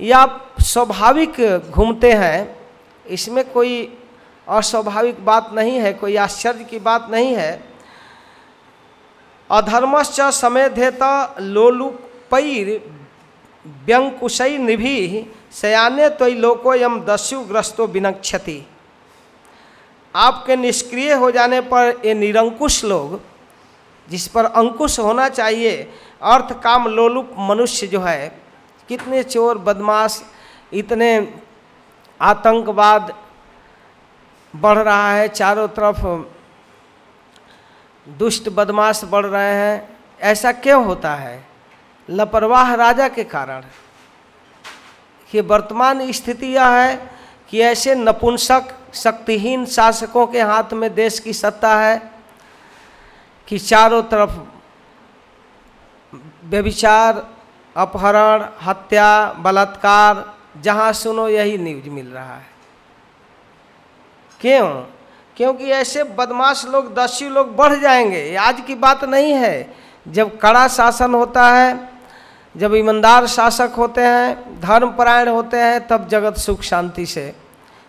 या आप स्वाभाविक घूमते हैं, इसमें कोई अस्वाभाविक बात नहीं है, कोई आश्चर्य की बात नहीं है। अधर्मश्च समेधेत लोलुप पैर व्यंकुशई निभि सयाने तो लोको यम दस्यु ग्रस्तो विनक्षति आपके निष्क्रिय हो जाने पर ये निरंकुश लोग, जिस पर अंकुश होना चाहिए, अर्थ काम लोलुप मनुष्य जो है, कितने चोर, बदमाश, इतने आतंकवाद बढ़ रहा है, चारों तरफ़ दुष्ट, बदमाश बढ़ रहे हैं, ऐसा क्यों होता है? लापरवाह राजा के कारण। कि वर्तमान स्थिति यह है कि ऐसे नपुंसक शक्तिहीन शासकों के हाथ में देश की सत्ता है कि चारों तरफ़ व्यभिचार, अपहरण, हत्या, बलात्कार, जहाँ सुनो यही न्यूज़ मिल रहा है। क्यों? क्योंकि ऐसे बदमाश लोग, दस्यु लोग बढ़ जाएँगे। आज की बात नहीं है। जब कड़ा शासन होता है, जब ईमानदार शासक होते हैं, धर्मपरायण होते हैं, तब जगत सुख शांति से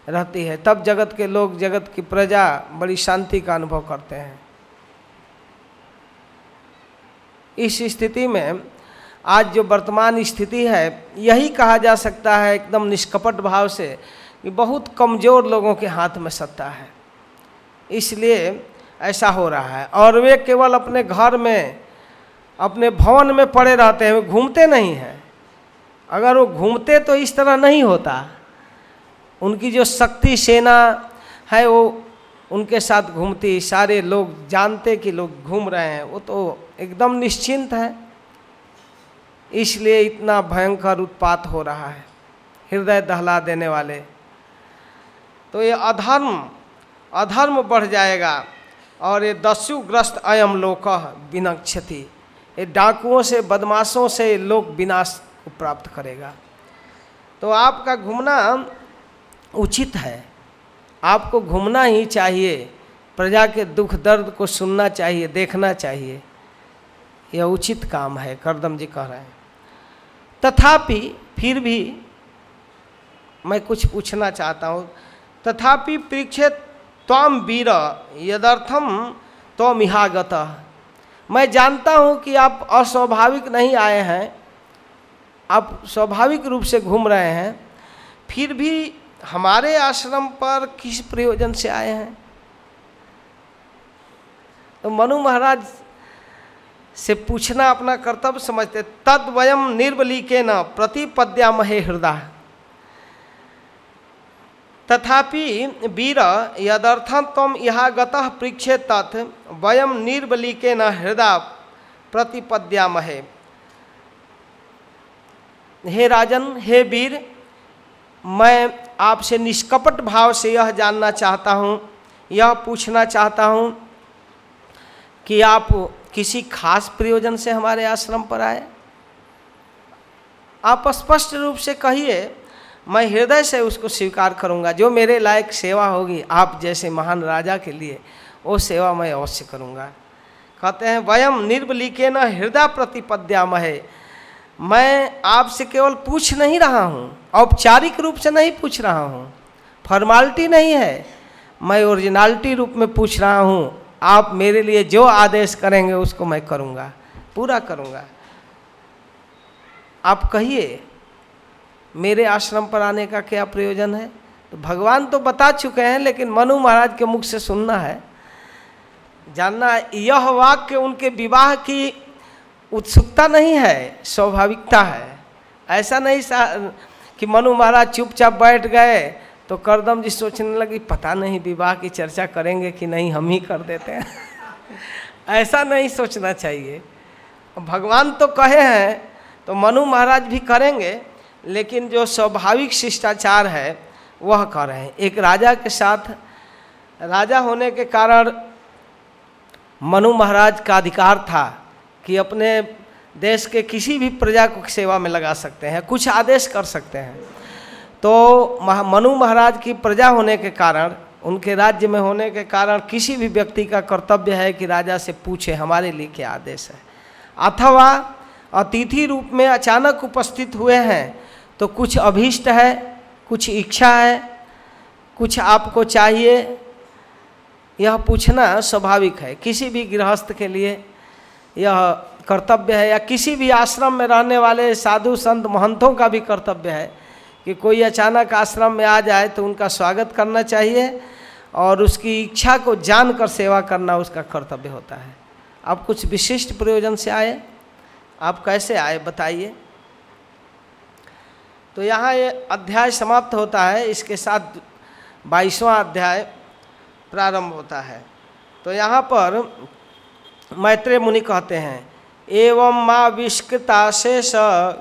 रहती है। तब जगत के लोग जगत की प्रजा बड़ी शांति का अनुभव करते हैं। इस स्थिति में आज जो वर्तमान स्थिति है, यही कहा जा सकता है एकदम निष्कपट भाव से कि बहुत कमज़ोर लोगों के हाथ में सत्ता है। इसलिए ऐसा हो रहा है और वे केवल अपने घर में, अपने भवन में पड़े रहते हैं, वे घूमते नहीं हैं। अगर वो घूमते तो इस तरह नहीं होता। उनकी जो शक्ति सेना है, वो उनके साथ घूमती, सारे लोग जानते कि लोग घूम रहे हैं, वो तो एकदम निश्चिंत है। इसलिए इतना भयंकर उत्पात हो रहा है, हृदय दहला देने वाले। तो ये अधर्म अधर्म बढ़ जाएगा और ये दस्युग्रस्त अयम लोक विनक्षति, ये डाकुओं से, बदमाशों से लोक विनाश को प्राप्त करेगा। तो आपका घूमना उचित है। आपको घूमना ही चाहिए, प्रजा के दुख दर्द को सुनना चाहिए, देखना चाहिए। यह उचित काम है, करदम जी कह रहे हैं। तथापि फिर भी मैं कुछ पूछना चाहता हूँ। तथापि परीक्षे त्वम वीर यदर्थम तो मिहागत मैं जानता हूँ कि आप अस्वाभाविक नहीं आए हैं, आप स्वाभाविक रूप से घूम रहे हैं। फिर भी हमारे आश्रम पर किस प्रयोजन से आए हैं? तो मनु महाराज से पूछना अपना कर्तव्य समझते, तद वयम निर्बलीके न प्रतिपद्यामहे हृदय। तथापि वीर यदर्थम तम यहाँ गतः पृक्षे तथ वयम निर्बलीके न हृदय प्रतिपद्यामहे। हे राजन, हे वीर, मैं आपसे निष्कपट भाव से यह जानना चाहता हूँ, यह पूछना चाहता हूँ कि आप किसी खास प्रयोजन से हमारे आश्रम पर आए। आप स्पष्ट रूप से कहिए, मैं हृदय से उसको स्वीकार करूँगा। जो मेरे लायक सेवा होगी, आप जैसे महान राजा के लिए, वो सेवा मैं अवश्य करूँगा। कहते हैं, वयम निर्बलिके न हृदय प्रतिपद्याम है मैं आपसे केवल पूछ नहीं रहा हूँ औपचारिक रूप से नहीं पूछ रहा हूँ। फॉर्मालिटी नहीं है। मैं ओरिजिनलिटी रूप में पूछ रहा हूँ। आप मेरे लिए जो आदेश करेंगे उसको मैं करूँगा। पूरा करूँगा। आप कहिए, मेरे आश्रम पर आने का क्या प्रयोजन है? तो भगवान तो बता चुके हैं, लेकिन मनु महाराज के मुख से सुनना है। जानना है, यह वाक्य उनके विवाह की उत्सुकता नहीं है, स्वाभाविकता है। ऐसा नहीं कि मनु महाराज चुपचाप बैठ गए तो करदम जी सोचने लगी, पता नहीं विवाह की चर्चा करेंगे कि नहीं, हम ही कर देते हैं। ऐसा नहीं सोचना चाहिए। भगवान तो कहे हैं तो मनु महाराज भी करेंगे, लेकिन जो स्वाभाविक शिष्टाचार है, वह कर रहे हैं। एक राजा के साथ, राजा होने के कारण मनु महाराज का अधिकार था कि अपने देश के किसी भी प्रजा को सेवा में लगा सकते हैं, कुछ आदेश कर सकते हैं। तो मनु महाराज की प्रजा होने के कारण, उनके राज्य में होने के कारण किसी भी व्यक्ति का कर्तव्य है कि राजा से पूछे, हमारे लिए क्या आदेश है? अथवा अतिथि रूप में अचानक उपस्थित हुए हैं तो कुछ अभीष्ट है, कुछ इच्छा है, कुछ आपको चाहिए, यह पूछना स्वाभाविक है। किसी भी गृहस्थ के लिए यह कर्तव्य है या किसी भी आश्रम में रहने वाले साधु संत महंतों का भी कर्तव्य है कि कोई अचानक आश्रम में आ जाए तो उनका स्वागत करना चाहिए और उसकी इच्छा को जानकर सेवा करना उसका कर्तव्य होता है। आप कुछ विशिष्ट प्रयोजन से आए? आप कैसे आए, बताइए। तो यहाँ ये अध्याय समाप्त होता है, इसके साथ बाईसवां अध्याय प्रारंभ होता है। तो यहाँ पर मैत्रेय मुनि कहते हैं एवं माँ विष्कृता शेष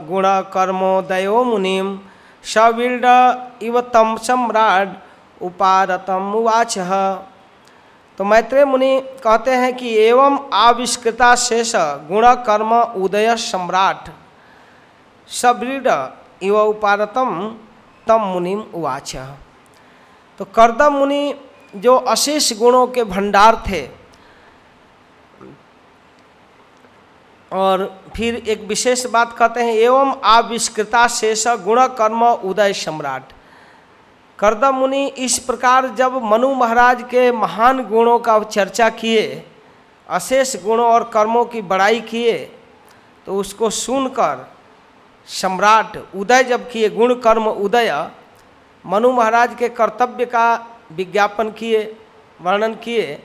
गुण कर्मोदयो मुनिम सवीर्ण इव तम सम्राट उपारतम उवाच। तो मैत्रेय मुनि कहते हैं कि एवं आविष्कृता शेष गुण कर्म उदय सम्राट। सवृढ़ इव उपारतम तम मुनिम उवाच। तो करदम मुनि जो अशेष गुणों के भंडार थे और फिर एक विशेष बात कहते हैं, एवं आविष्कृता शेष गुण कर्म उदय सम्राट। करदम मुनि, इस प्रकार जब मनु महाराज के महान गुणों का चर्चा किए, अशेष गुणों और कर्मों की बड़ाई किए तो उसको सुनकर सम्राट उदय जब किए, गुण कर्म उदय, मनु महाराज के कर्तव्य का विज्ञापन किए, वर्णन किए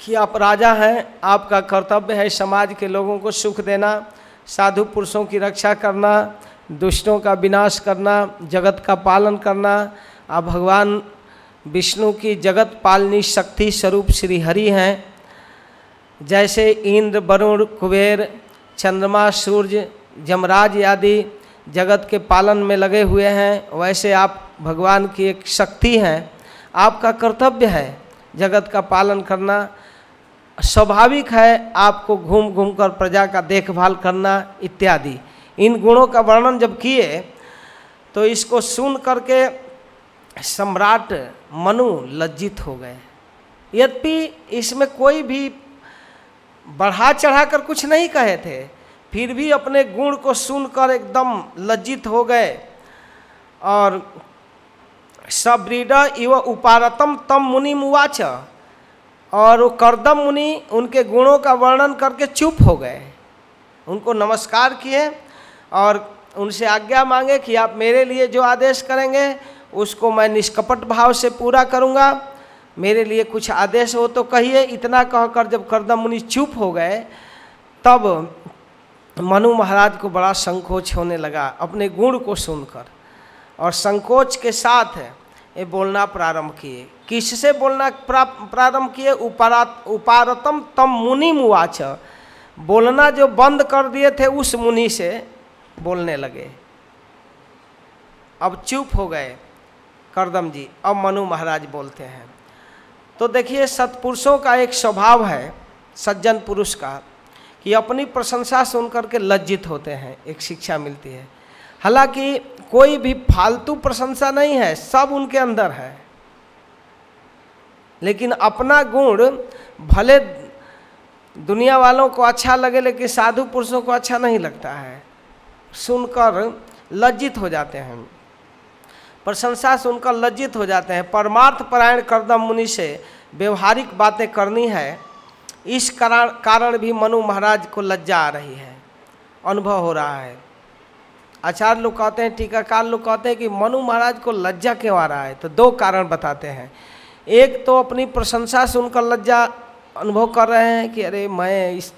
कि आप राजा हैं, आपका कर्तव्य है समाज के लोगों को सुख देना, साधु पुरुषों की रक्षा करना, दुष्टों का विनाश करना, जगत का पालन करना। आप भगवान विष्णु की जगत पालनी शक्ति स्वरूप श्री हरि हैं। जैसे इंद्र, वरुण, कुबेर, चंद्रमा, सूर्य, जमराज आदि जगत के पालन में लगे हुए हैं, वैसे आप भगवान की एक शक्ति हैं। आपका कर्तव्य है जगत का पालन करना स्वाभाविक है आपको घूम घूम कर प्रजा का देखभाल करना इत्यादि। इन गुणों का वर्णन जब किए तो इसको सुन करके सम्राट मनु लज्जित हो गए। यद्यपि इसमें कोई भी बढ़ा चढ़ा कर कुछ नहीं कहे थे, फिर भी अपने गुण को सुनकर एकदम लज्जित हो गए और सब्रीड इव उपारतम तम मुनि मुवाच और वो करदम मुनि उनके गुणों का वर्णन करके चुप हो गए। उनको नमस्कार किए और उनसे आज्ञा मांगे कि आप मेरे लिए जो आदेश करेंगे, उसको मैं निष्कपट भाव से पूरा करूँगा। मेरे लिए कुछ आदेश हो तो कहिए। इतना कहकर जब करदम मुनि चुप हो गए, तब मनु महाराज को बड़ा संकोच होने लगा अपने गुण को सुनकर। और संकोच के साथ ये बोलना प्रारंभ किए। किससे बोलना प्रारंभ किए? उपारा उपारतम तम मुनि मुआच बोलना जो बंद कर दिए थे, उस मुनि से बोलने लगे। अब चुप हो गए करदम जी। अब मनु महाराज बोलते हैं। तो देखिए, सत्पुरुषों का एक स्वभाव है, सज्जन पुरुष का, कि अपनी प्रशंसा सुन करके लज्जित होते हैं, एक शिक्षा मिलती है। हालाँकि कोई भी फालतू प्रशंसा नहीं है, सब उनके अंदर है। लेकिन अपना गुण भले दुनिया वालों को अच्छा लगे, लेकिन साधु पुरुषों को अच्छा नहीं लगता है। सुनकर लज्जित हो जाते हैं। प्रशंसा सुनकर लज्जित हो जाते हैं। परमार्थ परायण करदम मुनि से व्यवहारिक बातें करनी है। इस कारण कारण भी मनु महाराज को लज्जा आ रही है। अनुभव हो रहा है। आचार्य लोग कहते हैं, टीकाकार लोग कहते हैं कि मनु महाराज को लज्जा क्यों आ रहा है? तो दो कारण बताते हैं। एक तो अपनी प्रशंसा सुनकर लज्जा अनुभव कर रहे हैं कि अरे मैं इस,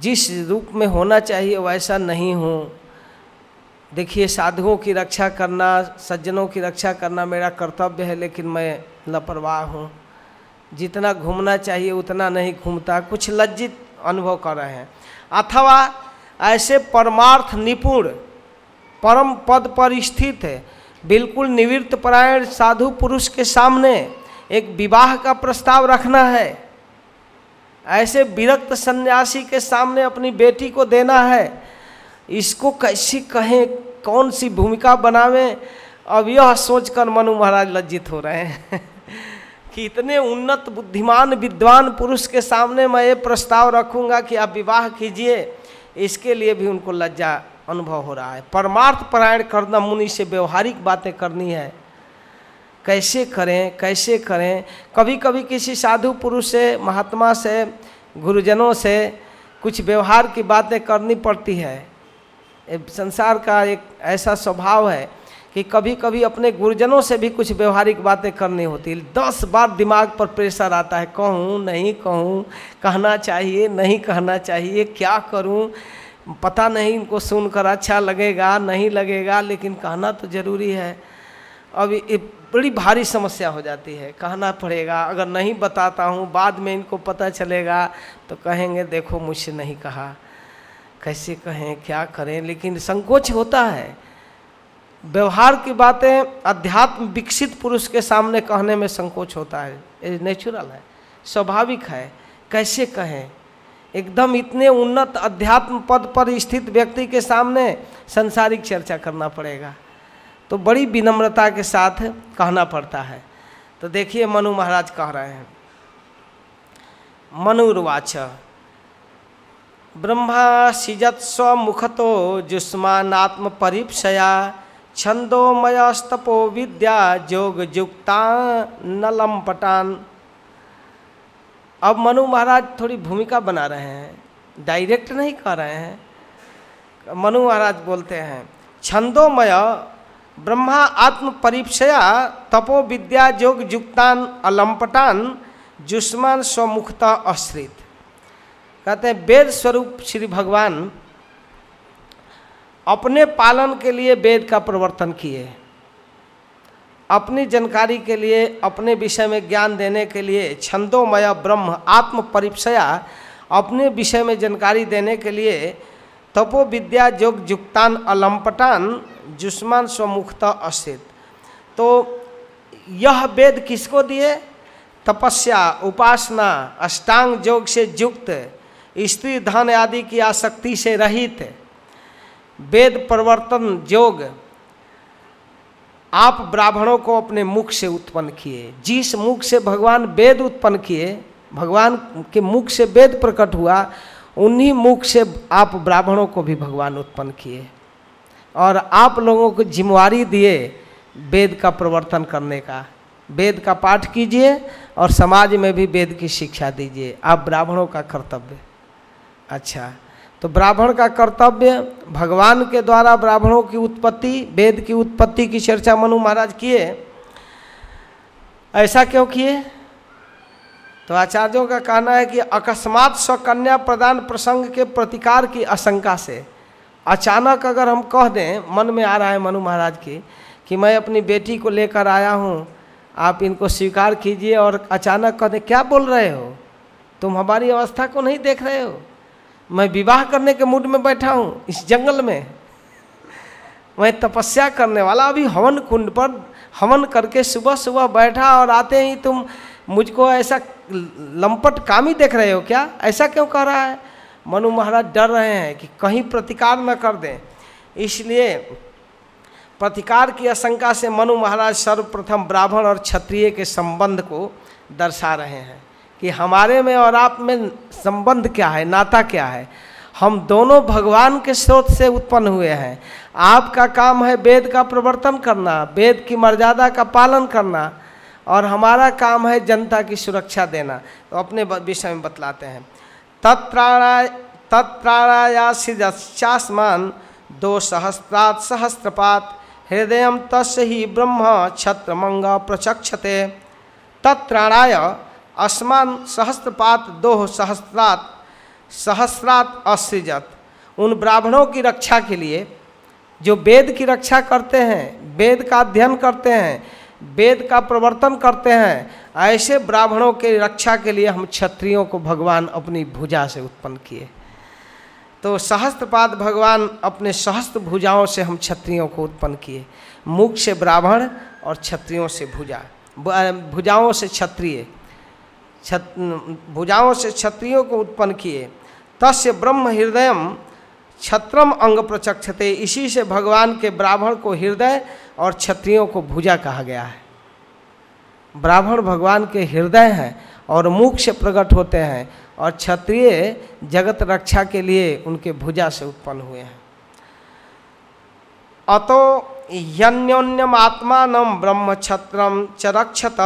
जिस रूप में होना चाहिए वैसा नहीं हूँ। देखिए, साधुओं की रक्षा करना, सज्जनों की रक्षा करना मेरा कर्तव्य है, लेकिन मैं लापरवाह हूँ। जितना घूमना चाहिए उतना नहीं घूमता। कुछ लज्जित अनुभव कर रहे हैं। अथवा ऐसे परमार्थ निपुण, परम पद पर स्थित है। बिल्कुल निवृत्त परायण साधु पुरुष के सामने एक विवाह का प्रस्ताव रखना है। ऐसे विरक्त सन्यासी के सामने अपनी बेटी को देना है। इसको कैसी कहें कौन सी भूमिका बनावें, अब यह सोचकर मनु महाराज लज्जित हो रहे हैं कि इतने उन्नत, बुद्धिमान, विद्वान पुरुष के सामने मैं ये प्रस्ताव रखूँगा कि आप विवाह कीजिए, इसके लिए भी उनको लज्जा अनुभव हो रहा है। परमार्थ परायण करना मुनि से व्यवहारिक बातें करनी है। कैसे करें कैसे करें? कभी कभी किसी साधु पुरुष से, महात्मा से, गुरुजनों से कुछ व्यवहार की बातें करनी पड़ती है। संसार का एक ऐसा स्वभाव है कि कभी कभी अपने गुरुजनों से भी कुछ व्यवहारिक बातें करनी होती है। दस बार दिमाग पर प्रेशर आता है, कहूँ, नहीं कहूँ, कहना चाहिए, नहीं कहना चाहिए, क्या करूँ? पता नहीं, इनको सुनकर अच्छा लगेगा, नहीं लगेगा, लेकिन कहना तो ज़रूरी है। अब ये बड़ी भारी समस्या हो जाती है, कहना पड़ेगा। अगर नहीं बताता हूँ, बाद में इनको पता चलेगा तो कहेंगे, देखो, मुझसे नहीं कहा। कैसे कहें, क्या करें? लेकिन संकोच होता है। व्यवहार की बातें, अध्यात्म विकसित पुरुष के सामने कहने में संकोच होता है। ये नेचुरल है, स्वाभाविक है। कैसे कहें? एकदम इतने उन्नत अध्यात्म पद पर स्थित व्यक्ति के सामने संसारिक चर्चा करना पड़ेगा। तो बड़ी विनम्रता के साथ कहना पड़ता है। तो देखिए, मनु महाराज कह रहे हैं, मनुर्वाच, ब्रह्मा सिजत स्व स्वमुखतो जुष्मानात्म परिपया छंदोमयस्तपो विद्या जोग जुक्ता नलम्पटान अब मनु महाराज थोड़ी भूमिका बना रहे हैं डायरेक्ट नहीं कर रहे हैं। मनु महाराज बोलते हैं, छंदोमय ब्रह्मा आत्म परिपया तपो विद्या जोग जुक्तान अलंपटान जुष्मान स्वमुखता आश्रित कहते हैं, वेद स्वरूप श्री भगवान अपने पालन के लिए वेद का प्रवर्तन किए। अपनी जानकारी के लिए, अपने विषय में ज्ञान देने के लिए छंदोमय ब्रह्म आत्म परिपया अपने विषय में जानकारी देने के लिए तपो विद्या जोग जुक्तान अलम्पटान जुष्मान स्वमुखता अस्थित तो यह वेद किसको दिए? तपस्या, उपासना, अष्टांग योग से युक्त, स्त्री धन आदि की आसक्ति से रहित। वेद प्रवर्तन योग आप ब्राह्मणों को अपने मुख से उत्पन्न किए। जिस मुख से भगवान वेद उत्पन्न किए, भगवान के मुख से वेद प्रकट हुआ, उन्हीं मुख से आप ब्राह्मणों को भी भगवान उत्पन्न किए। और आप लोगों को जिम्मेवारी दिए वेद का प्रवर्तन करने का। वेद का पाठ कीजिए और समाज में भी वेद की शिक्षा दीजिए। आप ब्राह्मणों का कर्तव्य। अच्छा। तो ब्राह्मण का कर्तव्य भगवान के द्वारा ब्राह्मणों की उत्पत्ति, वेद की उत्पत्ति की चर्चा मनु महाराज किए। ऐसा क्यों किए? तो आचार्यों का कहना है कि अकस्मात स्वकन्या प्रदान प्रसंग के प्रतिकार की आशंका से अचानक अगर हम कह दें, मन में आ रहा है मनु महाराज की, कि मैं अपनी बेटी को लेकर आया हूँ, आप इनको स्वीकार कीजिए और अचानक कह दें क्या बोल रहे हो? तुम हमारी अवस्था को नहीं देख रहे हो? मैं विवाह करने के मूड में बैठा हूँ, इस जंगल में। मैं तपस्या करने वाला अभी हवन कुंड पर, हवन करके सुबह सुबह बैठा और आते ही तुम मुझको ऐसा लंपट काम ही देख रहे हो क्या? ऐसा क्यों कह रहा है? मनु महाराज डर रहे हैं कि कहीं प्रतिकार न कर दें। इसलिए प्रतिकार की आशंका से मनु महाराज सर्वप्रथम ब्राह्मण और क्षत्रिय के संबंध को दर्शा रहे हैं। कि हमारे में और आप में संबंध क्या है, नाता क्या है? हम दोनों भगवान के स्रोत से उत्पन्न हुए हैं। आपका काम है वेद का प्रवर्तन करना, वेद की मर्यादा का पालन करना, और हमारा काम है जनता की सुरक्षा देना। तो अपने विषय में बतलाते हैं। तत्राणा तत्राणायासिदश्चास्मान दो सहस्रात् सहस्रपात हृदय तस् ही ब्रह्म छत्रमंग प्रचक्षते। तत्राणाय अस्मान सहस्त्रपात, दो सहस्रात सहस्रात असृजत उन ब्राह्मणों की रक्षा के लिए, जो वेद की रक्षा करते हैं, वेद का अध्ययन करते हैं, वेद का प्रवर्तन करते हैं, ऐसे ब्राह्मणों के रक्षा के लिए हम क्षत्रियों को भगवान अपनी भुजा से उत्पन्न किए। तो सहस्त्रपाद भगवान अपने सहस्त्र भुजाओं से हम क्षत्रियों को उत्पन्न किए। मुख से ब्राह्मण और क्षत्रियों से भुजा। भुजाओं से क्षत्रिय। छत भुजाओं से क्षत्रियों को उत्पन्न किए। तस्य ब्रह्म हृदय छत्रम अंग प्रचक्षते। इसी से भगवान के ब्राह्मण को हृदय और क्षत्रियों को भुजा कहा गया है। ब्राह्मण भगवान के हृदय हैं और मुख से प्रकट होते हैं और क्षत्रिय जगत रक्षा के लिए उनके भुजा से उत्पन्न हुए हैं। अतो यन्योन्यम ब्रह्म छत्रम च रक्षत।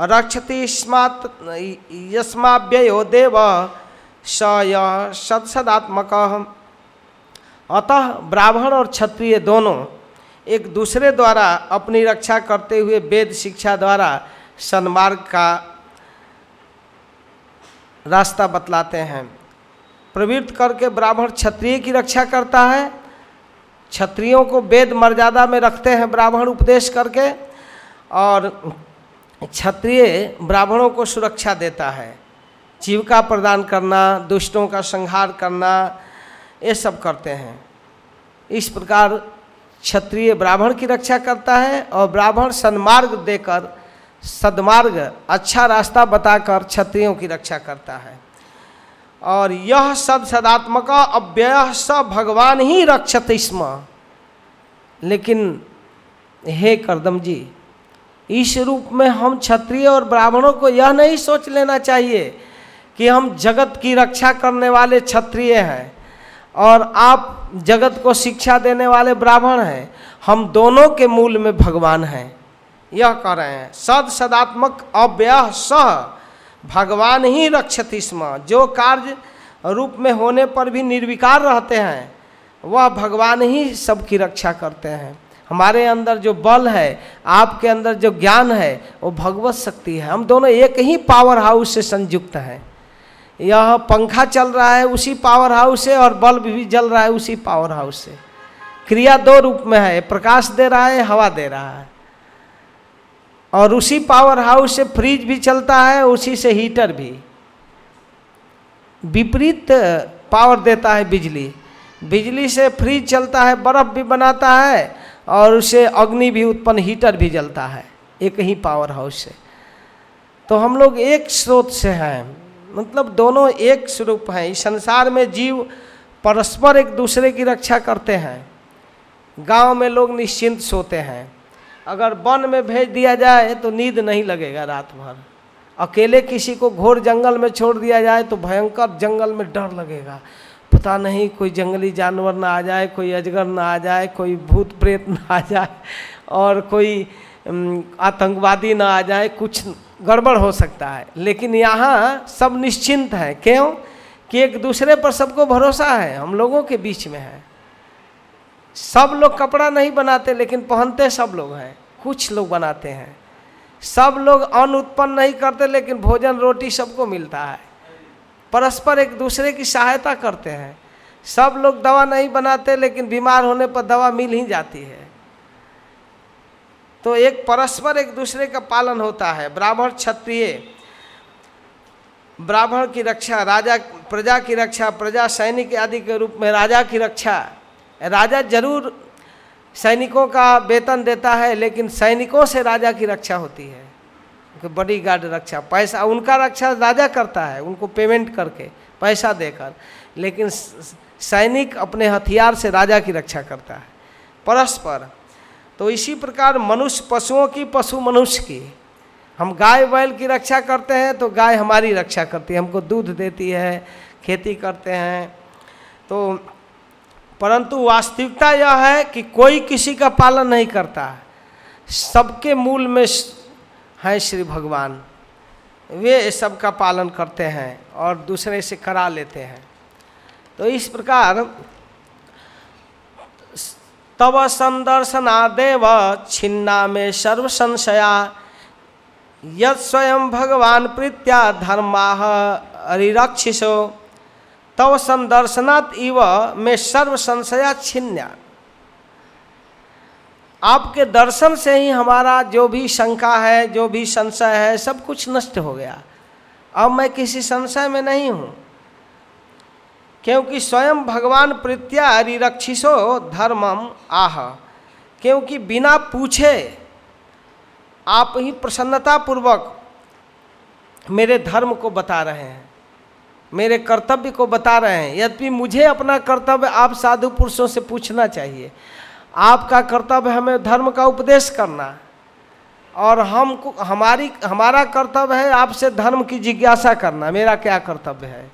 रक्षति स्मात् देव स यह सत्सदात्मक। अतः ब्राह्मण और क्षत्रिय दोनों एक दूसरे द्वारा अपनी रक्षा करते हुए वेद शिक्षा द्वारा सन्मार्ग का रास्ता बतलाते हैं। प्रवृत्त करके ब्राह्मण क्षत्रिय की रक्षा करता है क्षत्रियों को वेद मर्यादा में रखते हैं ब्राह्मण उपदेश करके, और क्षत्रिय ब्राह्मणों को सुरक्षा देता है। जीविका प्रदान करना, दुष्टों का संहार करना, ये सब करते हैं। इस प्रकार क्षत्रिय ब्राह्मण की रक्षा करता है, और ब्राह्मण सन्मार्ग देकर, सदमार्ग अच्छा रास्ता बताकर क्षत्रियों की रक्षा करता है। और यह सद सदात्मक अव्यय स भगवान ही रक्षत स्म लेकिन हे करदम जी, इस रूप में हम क्षत्रिय और ब्राह्मणों को यह नहीं सोच लेना चाहिए कि हम जगत की रक्षा करने वाले क्षत्रिय हैं और आप जगत को शिक्षा देने वाले ब्राह्मण हैं। हम दोनों के मूल में भगवान हैं। यह कह रहे हैं, सद सदात्मक अव्यय सह भगवान ही रक्षति स्म। जो कार्य रूप में होने पर भी निर्विकार रहते हैं, वह भगवान ही सबकी रक्षा करते हैं। हमारे अंदर जो बल है, आपके अंदर जो ज्ञान है, वो भगवत शक्ति है। हम दोनों एक ही पावर हाउस से संयुक्त हैं। यह पंखा चल रहा है उसी पावर हाउस से और बल्ब भी जल रहा है उसी पावर हाउस से। क्रिया दो रूप में है, प्रकाश दे रहा है, हवा दे रहा है। और उसी पावर हाउस से फ्रिज भी चलता है, उसी से हीटर भी। विपरीत पावर देता है बिजली। बिजली से फ्रिज चलता है, बर्फ़ भी बनाता है, और उसे अग्नि भी, उत्पन्न हीटर भी जलता है, एक ही पावर हाउस से। तो हम लोग एक स्रोत से हैं। मतलब दोनों एक स्वरूप हैं। इस संसार में जीव परस्पर एक दूसरे की रक्षा करते हैं। गाँव में लोग निश्चिंत सोते हैं। अगर वन में भेज दिया जाए तो नींद नहीं लगेगा रात भर। अकेले किसी को घोर जंगल में छोड़ दिया जाए तो भयंकर जंगल में डर लगेगा। पता नहीं कोई जंगली जानवर ना आ जाए, कोई अजगर ना आ जाए, कोई भूत प्रेत ना आ जाए और कोई आतंकवादी ना आ जाए, कुछ गड़बड़ हो सकता है। लेकिन यहाँ सब निश्चिंत हैं। क्यों? कि एक दूसरे पर सबको भरोसा है। हम लोगों के बीच में है। सब लोग कपड़ा नहीं बनाते, लेकिन पहनते सब लोग हैं। कुछ लोग बनाते हैं। सब लोग अन्न उत्पन्न नहीं करते, लेकिन भोजन, रोटी सबको मिलता है। परस्पर एक दूसरे की सहायता करते हैं। सब लोग दवा नहीं बनाते, लेकिन बीमार होने पर दवा मिल ही जाती है। तो एक परस्पर एक दूसरे का पालन होता है। ब्राह्मण क्षत्रिय, ब्राह्मण की रक्षा, राजा, प्रजा की रक्षा, प्रजा सैनिक आदि के रूप में राजा की रक्षा राजा ज़रूर सैनिकों का वेतन देता है, लेकिन सैनिकों से राजा की रक्षा होती है। बड़ी गार्ड रक्षा, पैसा, उनका रक्षा राजा करता है, उनको पेमेंट करके पैसा देकर। लेकिन सैनिक अपने हथियार से राजा की रक्षा करता है, परस्पर। तो इसी प्रकार मनुष्य, पशुओं की, पशु मनुष्य की। हम गाय, बैल की रक्षा करते हैं तो गाय हमारी रक्षा करती है, हमको दूध देती है, खेती करते हैं। तो परंतु वास्तविकता यह है कि कोई किसी का पालन नहीं करता। सबके मूल में हैं श्री भगवान। वे सबका पालन करते हैं और दूसरे से करा लेते हैं। तो इस प्रकार तब संदर्शनादेव छिन्ना में सर्व संशया यद स्वयं भगवान प्रीत्या धर्मा हरिरक्षिषो तव संदर्शनात् इव में सर्व संशया छिन्या। आपके दर्शन से ही हमारा जो भी शंका है, जो भी संशय है, सब कुछ नष्ट हो गया। अब मैं किसी संशय में नहीं हूँ। क्योंकि स्वयं भगवान प्रीत्या हरिरक्षिसो धर्मम आह। क्योंकि बिना पूछे आप ही प्रसन्नतापूर्वक मेरे धर्म को बता रहे हैं। मेरे कर्तव्य को बता रहे हैं, यद्यपि मुझे अपना कर्तव्य आप साधु पुरुषों से पूछना चाहिए। आपका कर्तव्य हमें धर्म का उपदेश करना। और हम हमारी, हमारा कर्तव्य है आपसे धर्म की जिज्ञासा करना। मेरा क्या कर्तव्य है?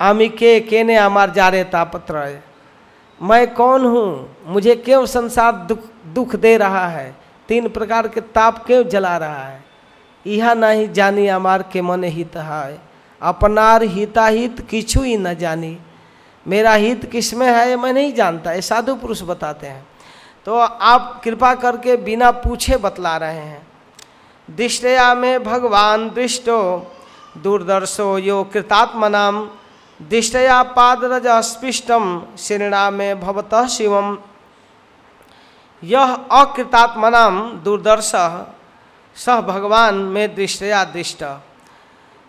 आमी के, केने अमार जा रहे तापत्र मैं कौन हूँ? मुझे क्यों संसार दुख दुख दे रहा है? तीन प्रकार के ताप क्यों जला रहा है? यह नहीं जानी अमार के मन हित है अपनार हिताहित किछु ही न जानी। मेरा हित किसमें है मैं नहीं जानता। ये साधु पुरुष बताते हैं। तो आप कृपा करके बिना पूछे बतला रहे हैं। दृष्टया में भगवान दृष्टो, दूरदर्शो यो कृतात्मनाम। दृष्टया पादरज स्पृष्टम श्रीणा में भवतः शिवम। यह अकृतात्मनाम, दूरदर्श। सह भगवान में दृष्टया दृष्ट।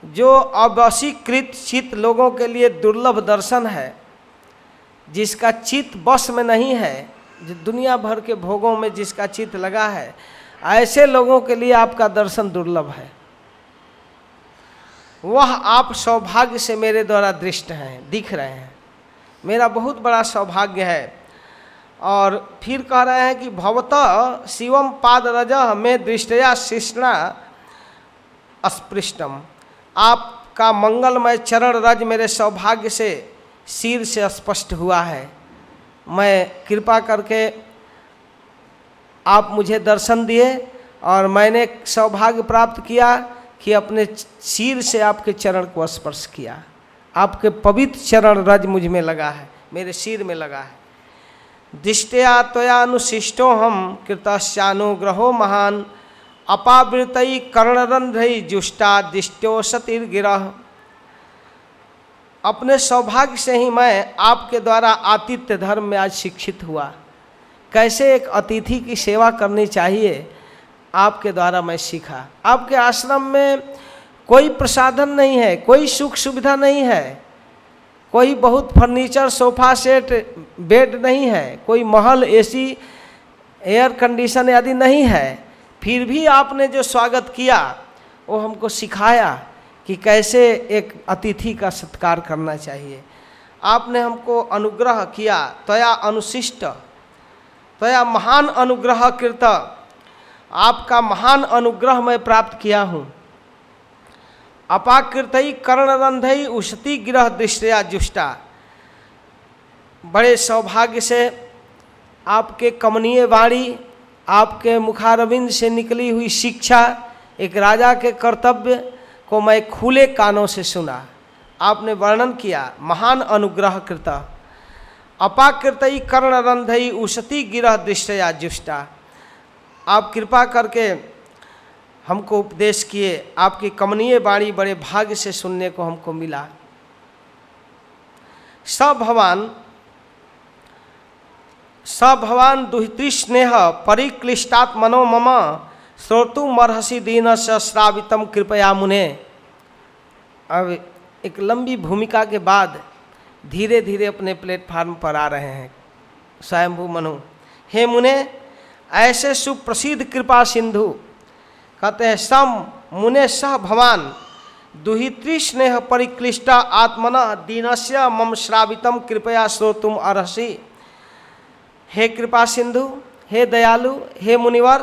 जो अवशीकृत चित्त लोगों के लिए दुर्लभ दर्शन है, जिसका चित्त बस में नहीं है, जो दुनिया भर के भोगों में जिसका चित्त लगा है, ऐसे लोगों के लिए आपका दर्शन दुर्लभ है। वह आप सौभाग्य से मेरे द्वारा दृष्ट हैं, दिख रहे हैं। मेरा बहुत बड़ा सौभाग्य है। और फिर कह रहे हैं कि भवतः शिवम पाद रज में दृष्टया शिष्णा अस्पृष्टम। आपका मंगलमय चरण रज मेरे सौभाग्य से सिर से स्पष्ट हुआ है। मैं कृपा करके आप मुझे दर्शन दिए और मैंने सौभाग्य प्राप्त किया कि अपने सिर से आपके चरण को स्पर्श किया। आपके पवित्र चरण रज मुझमें लगा है, मेरे सिर में लगा है। दृष्टया त्वया अनुशिष्टो हम कृतश्चानुग्रहो महान अपावृतई जुष्टा दिष्टो सतिर्गिरह। अपने सौभाग्य से ही मैं आपके द्वारा आतिथ्य धर्म में आज शिक्षित हुआ। कैसे एक अतिथि की सेवा करनी चाहिए, आपके द्वारा मैं सीखा। आपके आश्रम में कोई प्रसाधन नहीं है, कोई सुख सुविधा नहीं है, कोई बहुत फर्नीचर, सोफा सेट, बेड नहीं है, कोई महल, एसी, एयर कंडीशन आदि नहीं है। फिर भी आपने जो स्वागत किया, वो हमको सिखाया कि कैसे एक अतिथि का सत्कार करना चाहिए। आपने हमको अनुग्रह किया, तया अनुशिष्ट, तया महान अनुग्रह कृत आपका महान अनुग्रह मैं प्राप्त किया हूँ। अपाकृतई कर्णरंधई उषति ग्रह दृष्टया जुष्टा। बड़े सौभाग्य से आपके कमनीय वाणी आपके मुखारविंद से निकली हुई शिक्षा, एक राजा के कर्तव्य को मैं खुले कानों से सुना। आपने वर्णन किया, महान अनुग्रह कृता। अपाकृतई कर्णरंधई उषति गिरह दृष्टया जुष्टा। आप कृपा करके हमको उपदेश किए, आपकी कमनीय वाणी बड़े भाग्य से सुनने को हमको मिला। स भगवान स भगवान दुहित्री स्नेह परिक्लिष्टात् मनो मम श्रोतु मरहसी दीन स श्रावितम कृपया मुने। अब एक लंबी भूमिका के बाद धीरे धीरे अपने प्लेटफार्म पर आ रहे हैं। स्वयंभू मनु, हे मुने, ऐसे सुप्रसिद्ध कृपा सिंधु, कहते हैं, सम मुने सह भवान दुहित्री स्नेह परिक्लिष्टा आत्मना दीनस्य मम श्रावितम कृपया श्रोतुम अर्हसी हे कृपा सिंधु, हे दयालु, हे मुनिवर,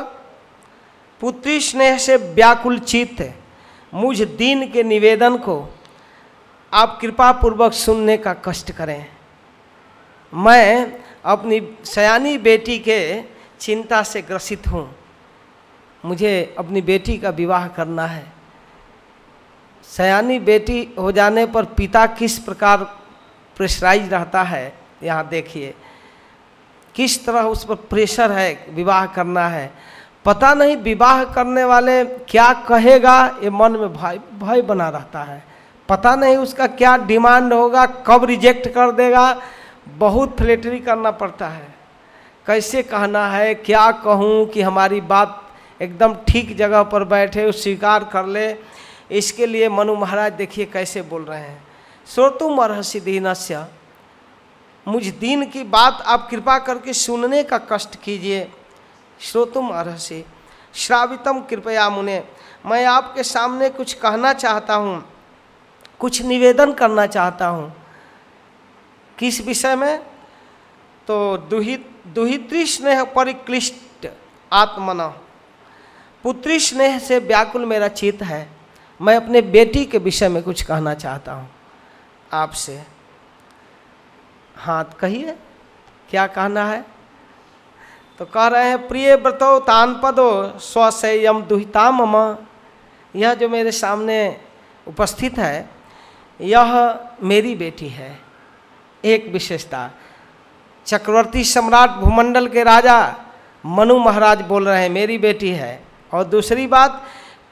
पुत्री स्नेह से व्याकुल चित्त मुझ दीन के निवेदन को आप कृपा पूर्वक सुनने का कष्ट करें। मैं अपनी सयानी बेटी के चिंता से ग्रसित हूँ। मुझे अपनी बेटी का विवाह करना है। सयानी बेटी हो जाने पर पिता किस प्रकार प्रेशराइज रहता है, यहाँ देखिए। किस तरह उस पर प्रेशर है, विवाह करना है। पता नहीं विवाह करने वाले क्या कहेगा, ये मन में भय भय बना रहता है। पता नहीं उसका क्या डिमांड होगा, कब रिजेक्ट कर देगा। बहुत फ्लेटरी करना पड़ता है। कैसे कहना है, क्या कहूँ कि हमारी बात एकदम ठीक जगह पर बैठे स्वीकार कर ले। इसके लिए मनु महाराज देखिए कैसे बोल रहे हैं। श्रोतु मरहसी दीनस्य। मुझ दीन की बात आप कृपा करके सुनने का कष्ट कीजिए। श्रोतुम अर्हसी, श्रावितम कृपया मुने। मैं आपके सामने कुछ कहना चाहता हूँ, कुछ निवेदन करना चाहता हूँ। किस विषय में? तो दुहित दुहित्री स्नेह परिक्लिष्ट आत्मना। पुत्री स्नेह से व्याकुल मेरा चित्त है। मैं अपने बेटी के विषय में कुछ कहना चाहता हूँ। आपसे हाँ तो कहिए, क्या कहना है? तो कह रहे हैं, प्रिय व्रतो तान पदो स्वसयम दुहिता मम। यह जो मेरे सामने उपस्थित है, यह मेरी बेटी है। एक विशेषता, चक्रवर्ती सम्राट भूमंडल के राजा मनु महाराज बोल रहे हैं, मेरी बेटी है। और दूसरी बात,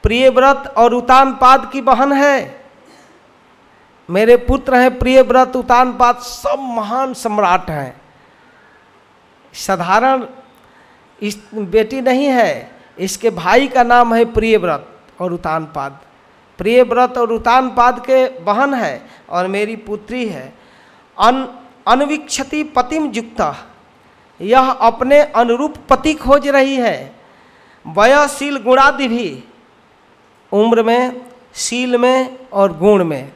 प्रिय व्रत और उतानपाद की बहन है। मेरे पुत्र हैं प्रियव्रत उतानपाद सब महान सम्राट हैं। साधारण इस बेटी नहीं है, इसके भाई का नाम है प्रियव्रत और उतान पाद प्रिय व्रत और उतानपाद के बहन है और मेरी पुत्री है। अन, अनविक्षति पतिम युक्ता यह अपने अनुरूप पति खोज रही है। वयशील गुणादि भी, उम्र में, शील में और गुण में।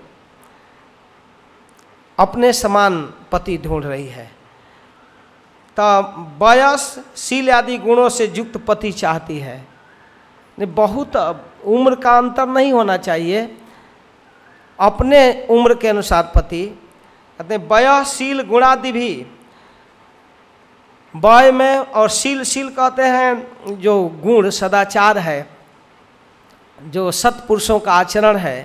अपने समान पति ढूंढ रही है। तो वयस शील आदि गुणों से युक्त पति चाहती है। बहुत उम्र का अंतर नहीं होना चाहिए। अपने उम्र के अनुसार पति कहते हैं वय शील गुणादि भी वय में और शील शील कहते हैं जो गुण सदाचार है, जो सत्पुरुषों का आचरण है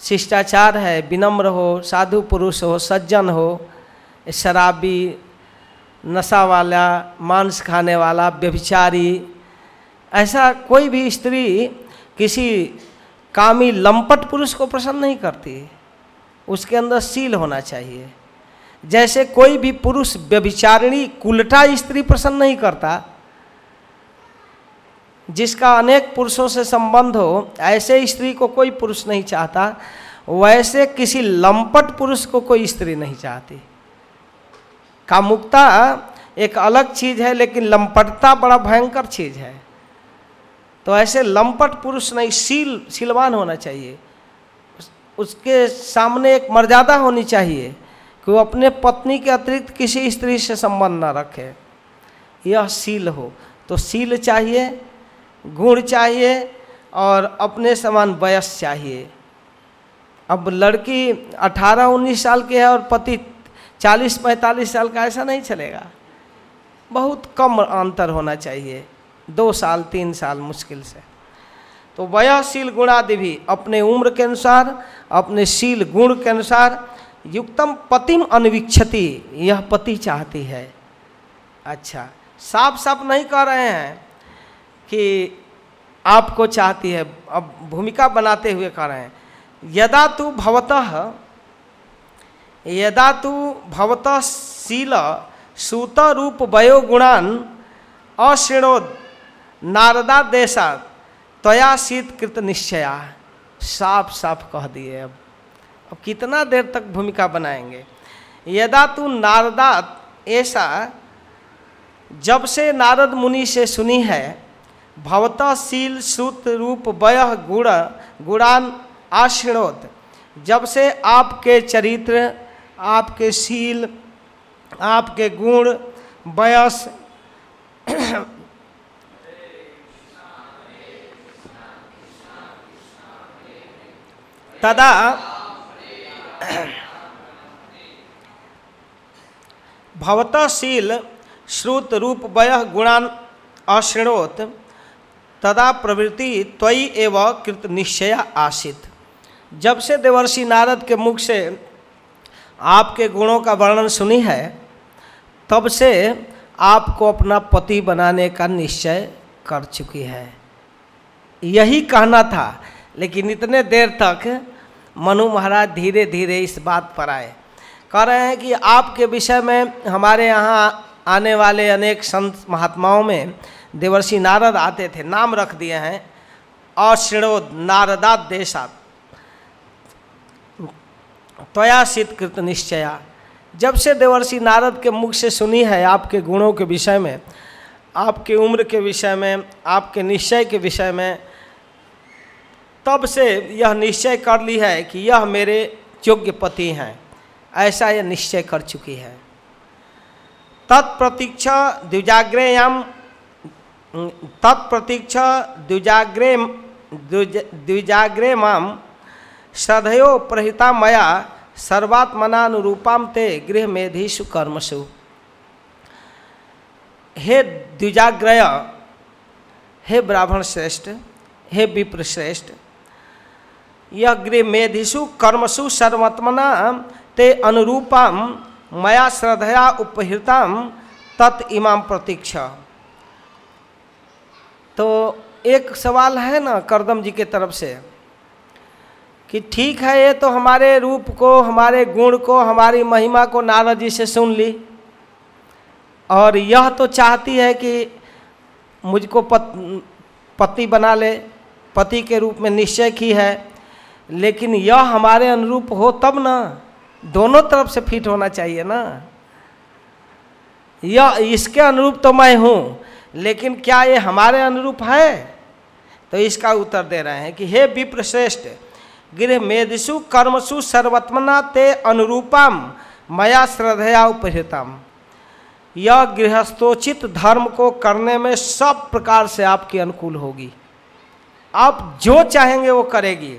शिष्टाचार है, विनम्र हो, साधु पुरुष हो, सज्जन हो, शराबी, नशा वाला, मांस खाने वाला, व्यभिचारी, ऐसा कोई भी स्त्री किसी कामी लंपट पुरुष को पसंद नहीं करती। उसके अंदर सील होना चाहिए। जैसे कोई भी पुरुष व्यभिचारिणी कुलटा स्त्री पसंद नहीं करता जिसका अनेक पुरुषों से संबंध हो, ऐसे स्त्री को कोई पुरुष नहीं चाहता। वैसे किसी लंपट पुरुष को कोई स्त्री नहीं चाहती। कामुकता एक अलग चीज़ है, लेकिन लंपटता बड़ा भयंकर चीज़ है। तो ऐसे लंपट पुरुष नहीं, शील, शीलवान होना चाहिए। उसके सामने एक मर्यादा होनी चाहिए कि वो अपने पत्नी के अतिरिक्त किसी स्त्री से संबंध न रखे। यह शील हो तो शील चाहिए गुण चाहिए और अपने समान वयस चाहिए। अब लड़की 18-19 साल की है और पति 40-45 साल का ऐसा नहीं चलेगा। बहुत कम अंतर होना चाहिए, दो साल, तीन साल मुश्किल से। तो वयशील गुणादि भी अपने उम्र के अनुसार, अपने शील गुण के अनुसार युक्तम पतिम अनवीक्षति, यह पति चाहती है। अच्छा साफ़ साफ़ नहीं कह रहे हैं। कि आपको चाहती है, अब भूमिका बनाते हुए कह रहे हैं, यदा तू भवतः, यदा तू भवतः शील सूत रूप वयो गुणान अश्रृणोद नारदा देशा त्वया शीत कृत निश्चया। साफ़ साफ़ कह दिए अब। अब कितना देर तक भूमिका बनाएँगे? यदा तू नारदा ऐसा जब से नारद मुनि से सुनी है भवतशील श्रुत रूप वय गुण, गुणान आश्रोत जब से आपके चरित्र, आपके शील, आपके गुण, वयस, तदा भवतशील श्रुत रूप वय गुणान अश्रणोत तदा प्रवृत्ति त्वयि एव कृत निश्चय आसित। जब से देवर्षि नारद के मुख से आपके गुणों का वर्णन सुनी है, तब से आपको अपना पति बनाने का निश्चय कर चुकी है। यही कहना था, लेकिन इतने देर तक मनु महाराज धीरे धीरे इस बात पर आए। कह रहे हैं कि आपके विषय में हमारे यहाँ आने वाले अनेक संत महात्माओं में देवर्षि नारद आते थे, नाम रख दिए हैं अश्रणोद नारदा देशात त्वयासित कृत निश्चया। जब से देवर्षि नारद के मुख से सुनी है आपके गुणों के विषय में, आपके उम्र के विषय में, आपके निश्चय के विषय में, तब से यह निश्चय कर ली है कि यह मेरे योग्य पति हैं। ऐसा यह निश्चय कर चुकी है। तत्प्रतीक्षा द्विजाग्रेयाम तत्प्रतीक्षा द्विजाग्रे द्विजाग्रे माम श्रद्धयो प्रहिता मया सर्वात्मनानुरूपाम ते गृह मेधीषु कर्मसु। हे द्विजाग्रय, हे ब्राह्मण श्रेष्ठ, हे विप्र श्रेष्ठ, यह गृह मेधिषु कर्मसु सर्वत्मना ते अनुरूपम मया श्रद्धया उपहृतम तत् इमाम प्रतीक्षा। तो एक सवाल है ना करदम जी के तरफ़ से कि ठीक है ये तो हमारे रूप को हमारे गुण को हमारी महिमा को नारद जी से सुन ली और यह तो चाहती है कि मुझको पत, पति बना ले पति के रूप में निश्चय की है लेकिन यह हमारे अनुरूप हो तब ना दोनों तरफ़ से फिट होना चाहिए ना। यह इसके अनुरूप तो मैं हूँ लेकिन क्या ये हमारे अनुरूप है? तो इसका उत्तर दे रहे हैं कि हे विप्र श्रेष्ठ गृह मेदिषु कर्मसु सर्वत्मना ते अनुरूपम, मया श्रद्धया उपहृतम। यह गृहस्थोचित धर्म को करने में सब प्रकार से आपके अनुकूल होगी। आप जो चाहेंगे वो करेगी।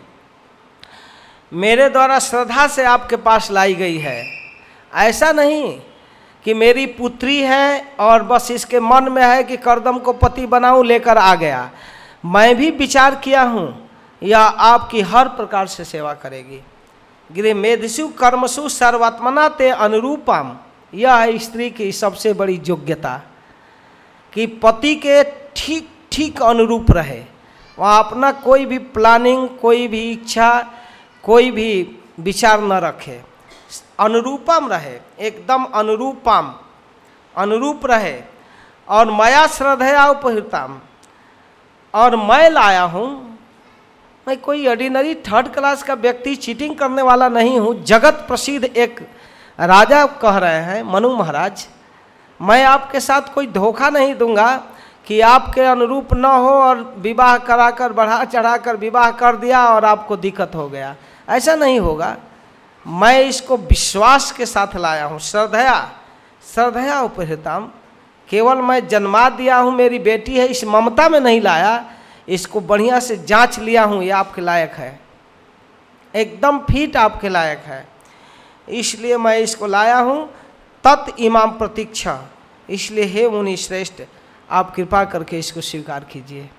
मेरे द्वारा श्रद्धा से आपके पास लाई गई है। ऐसा नहीं कि मेरी पुत्री है और बस इसके मन में है कि करदम को पति बनाऊँ, लेकर आ गया। मैं भी विचार किया हूँ यह आपकी हर प्रकार से सेवा करेगी। गृह मेधसु कर्मसु सर्वात्मना ते अनुरूपम। यह स्त्री की सबसे बड़ी योग्यता, कि पति के ठीक ठीक अनुरूप रहे। वह अपना कोई भी प्लानिंग कोई भी इच्छा, कोई भी विचार न रखे। अनुरूपम रहे, एकदम अनुरूपम, अनुरूप रहे। और मया श्रद्धया उपहृतम, और मैं लाया हूँ। मैं कोई ऑर्डिनरी थर्ड क्लास का व्यक्ति चीटिंग करने वाला नहीं हूँ, जगत प्रसिद्ध एक राजा कह रहे हैं, मनु महाराज, मैं आपके साथ कोई धोखा नहीं दूँगा कि आपके अनुरूप न हो और विवाह कराकर, बढ़ा चढ़ाकर विवाह कर दिया और आपको दिक्कत हो गया। ऐसा नहीं होगा। मैं इसको विश्वास के साथ लाया हूँ। श्रद्धया श्रद्धया उपहृताम। केवल मैं जन्मा दिया हूँ, मेरी बेटी है, इस ममता में नहीं लाया, इसको बढ़िया से जाँच लिया हूँ, ये आपके लायक है। एकदम फिट आपके लायक है। इसलिए मैं इसको लाया हूँ, तत् इमाम प्रतीक्षा। इसलिए हे मुनि श्रेष्ठ, आप कृपा करके इसको स्वीकार कीजिए।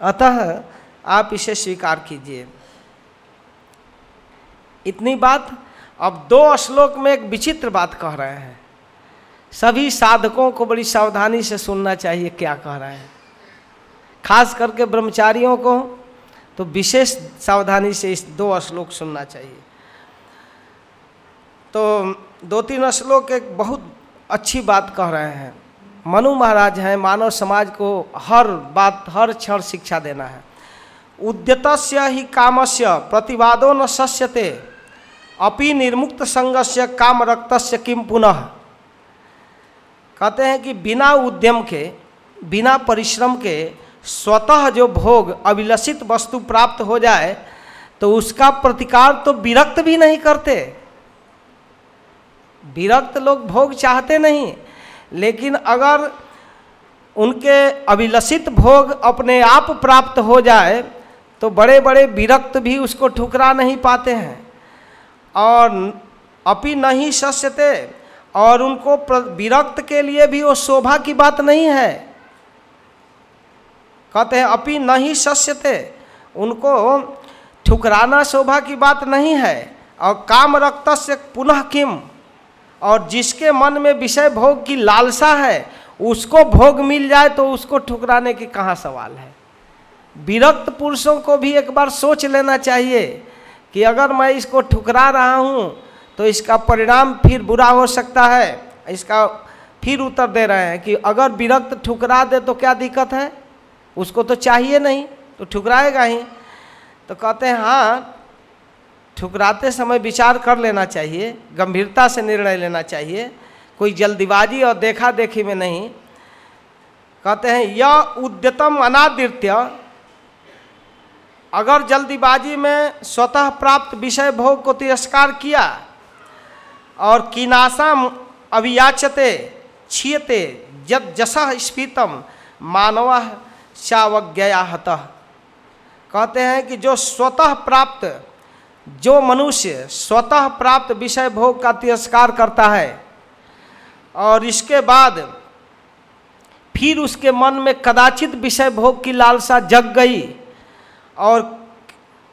अतः आप इसे स्वीकार कीजिए। इतनी बात, अब दो श्लोक में एक विचित्र बात कह रहे हैं। सभी साधकों को बड़ी सावधानी से सुनना चाहिए क्या कह रहे हैं। खास करके ब्रह्मचारियों को तो विशेष सावधानी से इस दो श्लोक सुनना चाहिए। तो दो तीन श्लोक एक बहुत अच्छी बात कह रहे हैं। मनु महाराज हैं, मानव समाज को हर बात, हर क्षण शिक्षा देना है। उद्यत ही कामस्य, प्रतिवादो न सस्यते अपि निर्मुक्त संगस्य काम रक्तस्य किम पुनः? कहते हैं कि बिना उद्यम के, बिना परिश्रम के स्वतः जो भोग अभिलषित वस्तु प्राप्त हो जाए तो उसका प्रतिकार तो विरक्त भी नहीं करते। विरक्त लोग भोग चाहते नहीं, लेकिन अगर उनके अभिलषित भोग अपने आप प्राप्त हो जाए तो बड़े बड़े विरक्त भी उसको ठुकरा नहीं पाते हैं। और अपि नहीं सस्यते और उनको विरक्त के लिए भी वो शोभा की बात नहीं है। कहते हैं, अपि नहीं सस्यते उनको ठुकराना शोभा की बात नहीं है, और काम रक्त से पुनः किम, और जिसके मन में विषय भोग की लालसा है, उसको भोग मिल जाए तो उसको ठुकराने की कहाँ सवाल है? विरक्त पुरुषों को भी एक बार सोच लेना चाहिए कि अगर मैं इसको ठुकरा रहा हूँ तो इसका परिणाम फिर बुरा हो सकता है। इसका फिर उत्तर दे रहे हैं कि अगर विरक्त ठुकरा दे तो क्या दिक्कत है? उसको तो चाहिए नहीं तो ठुकराएगा ही। तो कहते हैं हाँ ठुकराते समय विचार कर लेना चाहिए, गंभीरता से निर्णय लेना चाहिए, कोई जल्दीबाजी और देखा देखी में नहीं। कहते हैं, यह उद्यतम अनादित्य अगर जल्दीबाजी में स्वतः प्राप्त विषय भोग को तिरस्कार किया और किनाशम अभियाचते, छियते जद जस स्फीतम, मानव चावज्ञयाहत कहते हैं कि जो स्वतः प्राप्त, जो मनुष्य स्वतः प्राप्त विषय भोग का तिरस्कार करता है और इसके बाद फिर उसके मन में कदाचित विषय भोग की लालसा जग गई और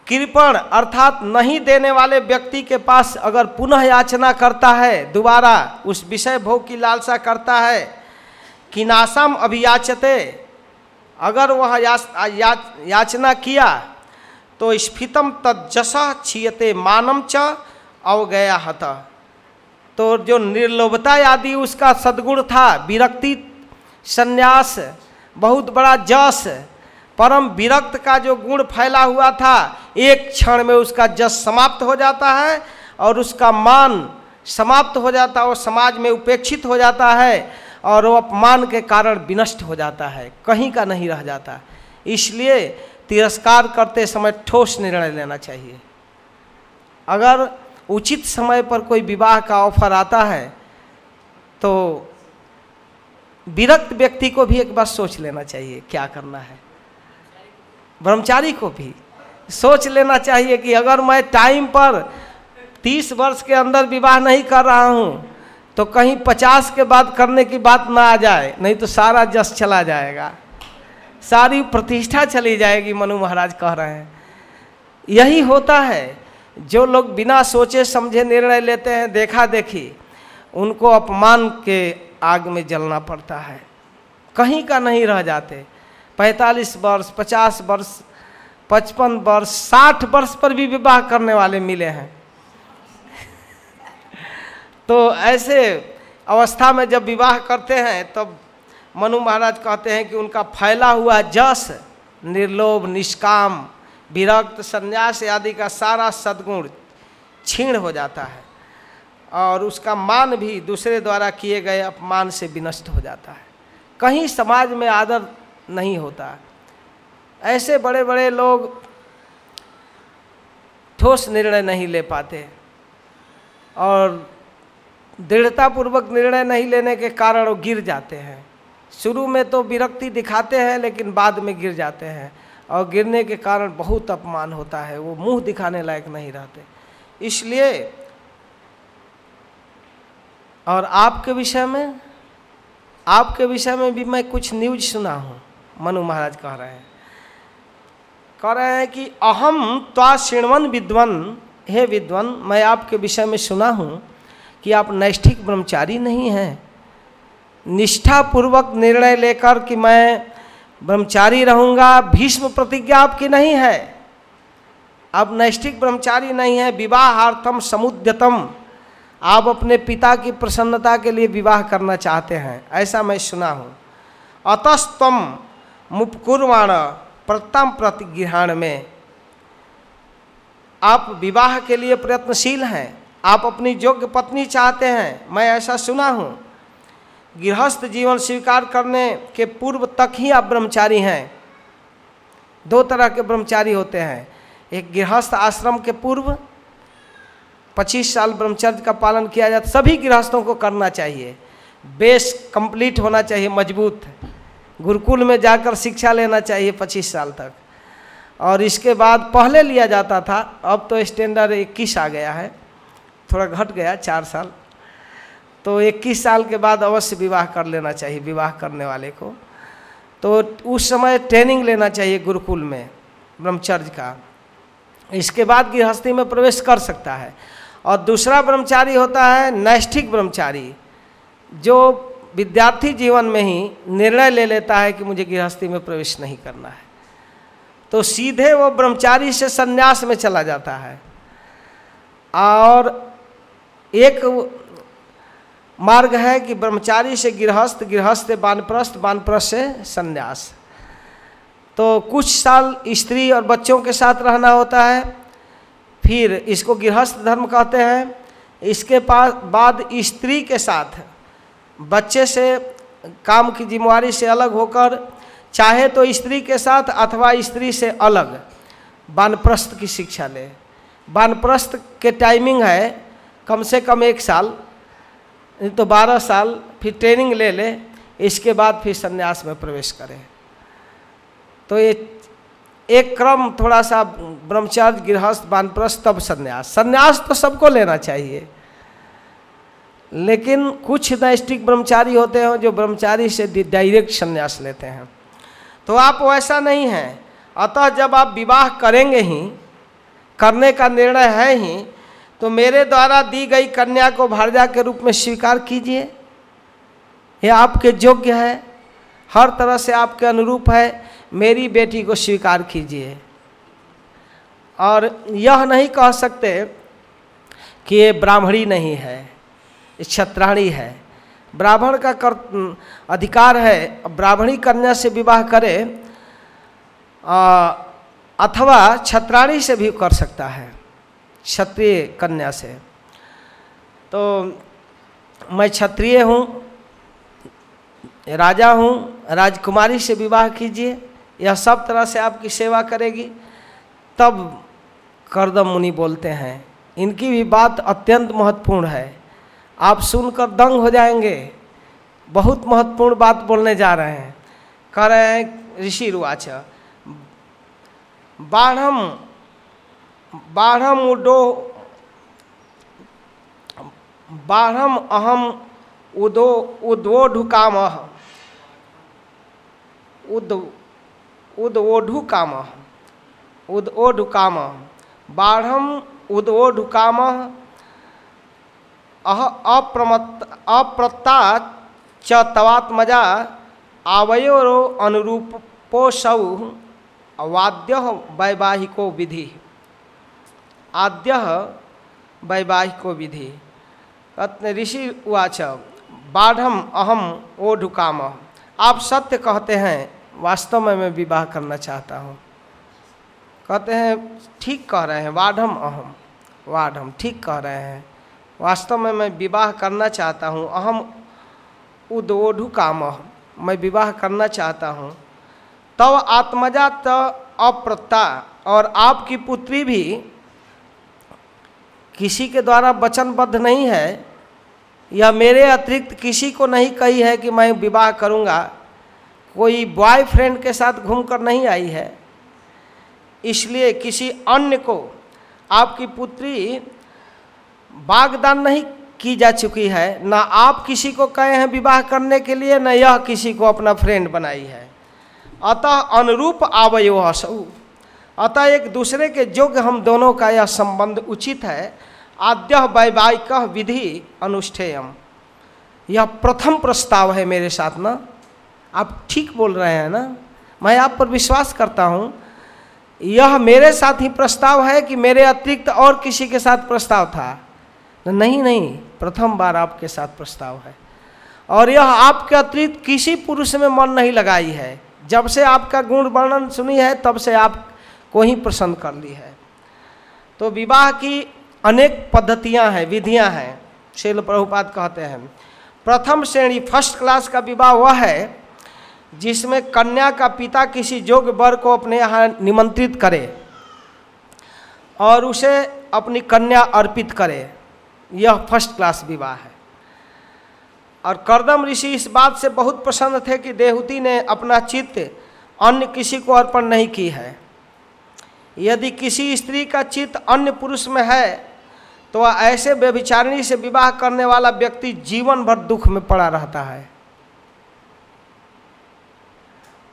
कृपण अर्थात नहीं देने वाले व्यक्ति के पास अगर पुनः याचना करता है दोबारा उस विषय भोग की लालसा करता है कि नासम अभियाचते अगर वह याच, या, याचना किया तो स्फितम तजस छियते मानम च अवगया हत। तो जो निर्लोभता आदि उसका सद्गुण था विरक्ति संन्यास बहुत बड़ा जस परम विरक्त का जो गुण फैला हुआ था, एक क्षण में उसका जस समाप्त हो जाता है और उसका मान समाप्त हो जाता है वो समाज में उपेक्षित हो जाता है और वो अपमान के कारण विनष्ट हो जाता है, कहीं का नहीं रह जाता। इसलिए तिरस्कार करते समय ठोस निर्णय लेना चाहिए। अगर उचित समय पर कोई विवाह का ऑफ़र आता है तो विरक्त व्यक्ति को भी एक बार सोच लेना चाहिए, क्या करना है। ब्रह्मचारी को भी। सोच लेना चाहिए कि अगर मैं टाइम पर तीस वर्ष के अंदर विवाह नहीं कर रहा हूँ तो कहीं पचास के बाद करने की बात ना आ जाए, नहीं तो सारा जस चला जाएगा। सारी प्रतिष्ठा चली जाएगी, मनु महाराज कह रहे हैं। यही होता है। जो लोग बिना सोचे समझे निर्णय लेते हैं, देखा देखी, उनको अपमान के आग में जलना पड़ता है। कहीं का नहीं रह जाते। पैंतालीस वर्ष, पचास वर्ष, पचपन वर्ष, साठ वर्ष पर भी विवाह करने वाले मिले हैं। तो ऐसे अवस्था में जब विवाह करते हैं, तब मनु महाराज कहते हैं कि उनका फैला हुआ जस, निर्लोभ, निष्काम, विरक्त, संन्यास आदि का सारा सद्गुण छीण हो जाता है और उसका मान भी दूसरे द्वारा किए गए अपमान से विनष्ट हो जाता है। कहीं समाज में आदर नहीं होता। ऐसे बड़े बड़े लोग ठोस निर्णय नहीं ले पाते और दृढ़तापूर्वक निर्णय नहीं लेने के कारण वो गिर जाते हैं। शुरू में तो विरक्ति दिखाते हैं, लेकिन बाद में गिर जाते हैं और गिरने के कारण बहुत अपमान होता है, वो मुँह दिखाने लायक नहीं रहते। इसलिए और आपके विषय में, आपके विषय में भी मैं कुछ न्यूज़ सुना हूँ। मनु महाराज कह रहे हैं। कह रहे हैं कि अहम त्वा श्रृणवन विद्वन। हे विद्वन, मैं आपके विषय में सुना हूँ कि आप नैष्ठिक ब्रह्मचारी नहीं हैं। निष्ठापूर्वक निर्णय लेकर कि मैं ब्रह्मचारी रहूँगा, भीष्म प्रतिज्ञा आपकी नहीं है। आप नैष्ठिक ब्रह्मचारी नहीं है विवाहार्थम समुद्यतम। आप अपने पिता की प्रसन्नता के लिए विवाह करना चाहते हैं, ऐसा मैं सुना हूँ। अतस्तम मुपकुर्वाण प्रतम प्रतिग्रहण में। आप विवाह के लिए प्रयत्नशील हैं। आप अपनी योग्य पत्नी चाहते हैं। मैं ऐसा सुना हूँ। गृहस्थ जीवन स्वीकार करने के पूर्व तक ही आप ब्रह्मचारी हैं। दो तरह के ब्रह्मचारी होते हैं। एक गृहस्थ आश्रम के पूर्व 25 साल ब्रह्मचर्य का पालन किया जाता, सभी गृहस्थों को करना चाहिए। बेस कंप्लीट होना चाहिए, मज़बूत। गुरुकुल में जाकर शिक्षा लेना चाहिए 25 साल तक। और इसके बाद पहले लिया जाता था, अब तो स्टैंडर्ड इक्कीस आ गया है। थोड़ा घट गया, चार साल। तो 21 साल के बाद अवश्य विवाह कर लेना चाहिए, विवाह करने वाले को। तो उस समय ट्रेनिंग लेना चाहिए गुरुकुल में, ब्रह्मचर्य का। इसके बाद गृहस्थी में प्रवेश कर सकता है। और दूसरा ब्रह्मचारी होता है, नैष्ठिक ब्रह्मचारी, जो विद्यार्थी जीवन में ही निर्णय ले लेता है कि मुझे गृहस्थी में प्रवेश नहीं करना है। तो सीधे वो ब्रह्मचारी से संन्यास में चला जाता है। और एक मार्ग है कि ब्रह्मचारी से गृहस्थ गृहस्थ बानप्रस्थ बानप्रस्थ से संन्यास। तो कुछ साल स्त्री और बच्चों के साथ रहना होता है, फिर इसको गृहस्थ धर्म कहते हैं। इसके पास बाद स्त्री के साथ बच्चे से काम की जिम्मेवारी से अलग होकर, चाहे तो स्त्री के साथ अथवा स्त्री से अलग, वानप्रस्थ की शिक्षा ले। वानप्रस्थ के टाइमिंग है कम से कम एक साल, नहीं तो बारह साल, फिर ट्रेनिंग ले ले, इसके बाद फिर संन्यास में प्रवेश करें। तो ये एक क्रम थोड़ा सा ब्रह्मचर्य, गृहस्थ, वानप्रस्थ, तब संन्यास। संन्यास तो सबको लेना चाहिए। लेकिन कुछ नैष्टिक ब्रह्मचारी होते हैं जो ब्रह्मचारी से डायरेक्ट संन्यास लेते हैं। तो आप वैसा नहीं हैं। अतः जब आप विवाह करेंगे ही, करने का निर्णय है ही तो मेरे द्वारा दी गई कन्या को भारजा के रूप में स्वीकार कीजिए। ये आपके योग्य है। हर तरह से आपके अनुरूप है। मेरी बेटी को स्वीकार कीजिए। और यह नहीं कह सकते कि ये ब्राह्मणी नहीं है। क्षत्राणी है। ब्राह्मण का कर अधिकार है। ब्राह्मणी कन्या से विवाह करे अथवा छत्राणी से भी कर सकता है, क्षत्रिय कन्या से। तो मैं क्षत्रिय हूँ, राजा हूँ, राजकुमारी से विवाह कीजिए, यह सब तरह से आपकी सेवा करेगी। तब करदम मुनि बोलते हैं, इनकी भी बात अत्यंत महत्वपूर्ण है। आप सुनकर दंग हो जाएँगे। बहुत महत्वपूर्ण बात बोलने जा रहे हैं। कह रहे हैं ऋषि रुआच बाढ़म बाढ़म उडो, बाढ़म अहम उदो उद्वोढुकाम उद उद्वोढुकाम उद्वोढुकाम बाढ़म उद्वोढुकाम अह अप्रमत च तवात्मजा आवयोरो अनुरूपोसौ वाद्य वैवाहिको विधि। आद्य वैवाहिको विधि। ऋषि उवाच, बाढ़म अहम ओढुकाम। आप सत्य कहते हैं, वास्तव में मैं विवाह करना चाहता हूँ। कहते हैं, ठीक कह रहे हैं, वाढ़म अहम। वाढ़म, ठीक कह रहे हैं। वास्तव में मैं विवाह करना चाहता हूँ। अहम उदोढ़ु काम मैं विवाह करना चाहता हूँ। तब आत्मजा त अप्रत्ता और आपकी पुत्री भी किसी के द्वारा वचनबद्ध नहीं है। या मेरे अतिरिक्त किसी को नहीं कही है कि मैं विवाह करूँगा। कोई बॉयफ्रेंड के साथ घूमकर नहीं आई है। इसलिए किसी अन्य को, आपकी पुत्री वागदान नहीं की जा चुकी है। ना आप किसी को कहे हैं विवाह करने के लिए, न यह किसी को अपना फ्रेंड बनाई है। अतः अनुरूप आवयो असौ अतः एक दूसरे के योग्य हम दोनों का यह संबंध उचित है। आद्य वैवाहिक विधि अनुष्ठेयम। यह प्रथम प्रस्ताव है मेरे साथ ना। आप ठीक बोल रहे हैं ना? मैं आप पर विश्वास करता हूँ। यह मेरे साथ ही प्रस्ताव है कि मेरे अतिरिक्त और किसी के साथ प्रस्ताव था। नहीं नहीं, प्रथम बार आपके साथ प्रस्ताव है। और यह आपके अतिरिक्त किसी पुरुष में मन नहीं लगाई है। जब से आपका गुण वर्णन सुनी है, तब से आप को ही प्रसन्न कर ली है। तो विवाह की अनेक पद्धतियाँ हैं, विधियाँ हैं शैल प्रभुपाद कहते हैं। प्रथम श्रेणी, फ़र्स्ट क्लास का विवाह वह है, जिसमें कन्या का पिता किसी योग्य वर को अपने यहाँ निमंत्रित करे और उसे अपनी कन्या अर्पित करे। यह फ़र्स्ट क्लास विवाह है। और करदम ऋषि इस बात से बहुत प्रसन्न थे कि देहूति ने अपना चित्त अन्य किसी को अर्पण नहीं की है। यदि किसी स्त्री का चित्त अन्य पुरुष में है तो ऐसे व्यभिचारिणी से विवाह करने वाला व्यक्ति जीवन भर दुख में पड़ा रहता है।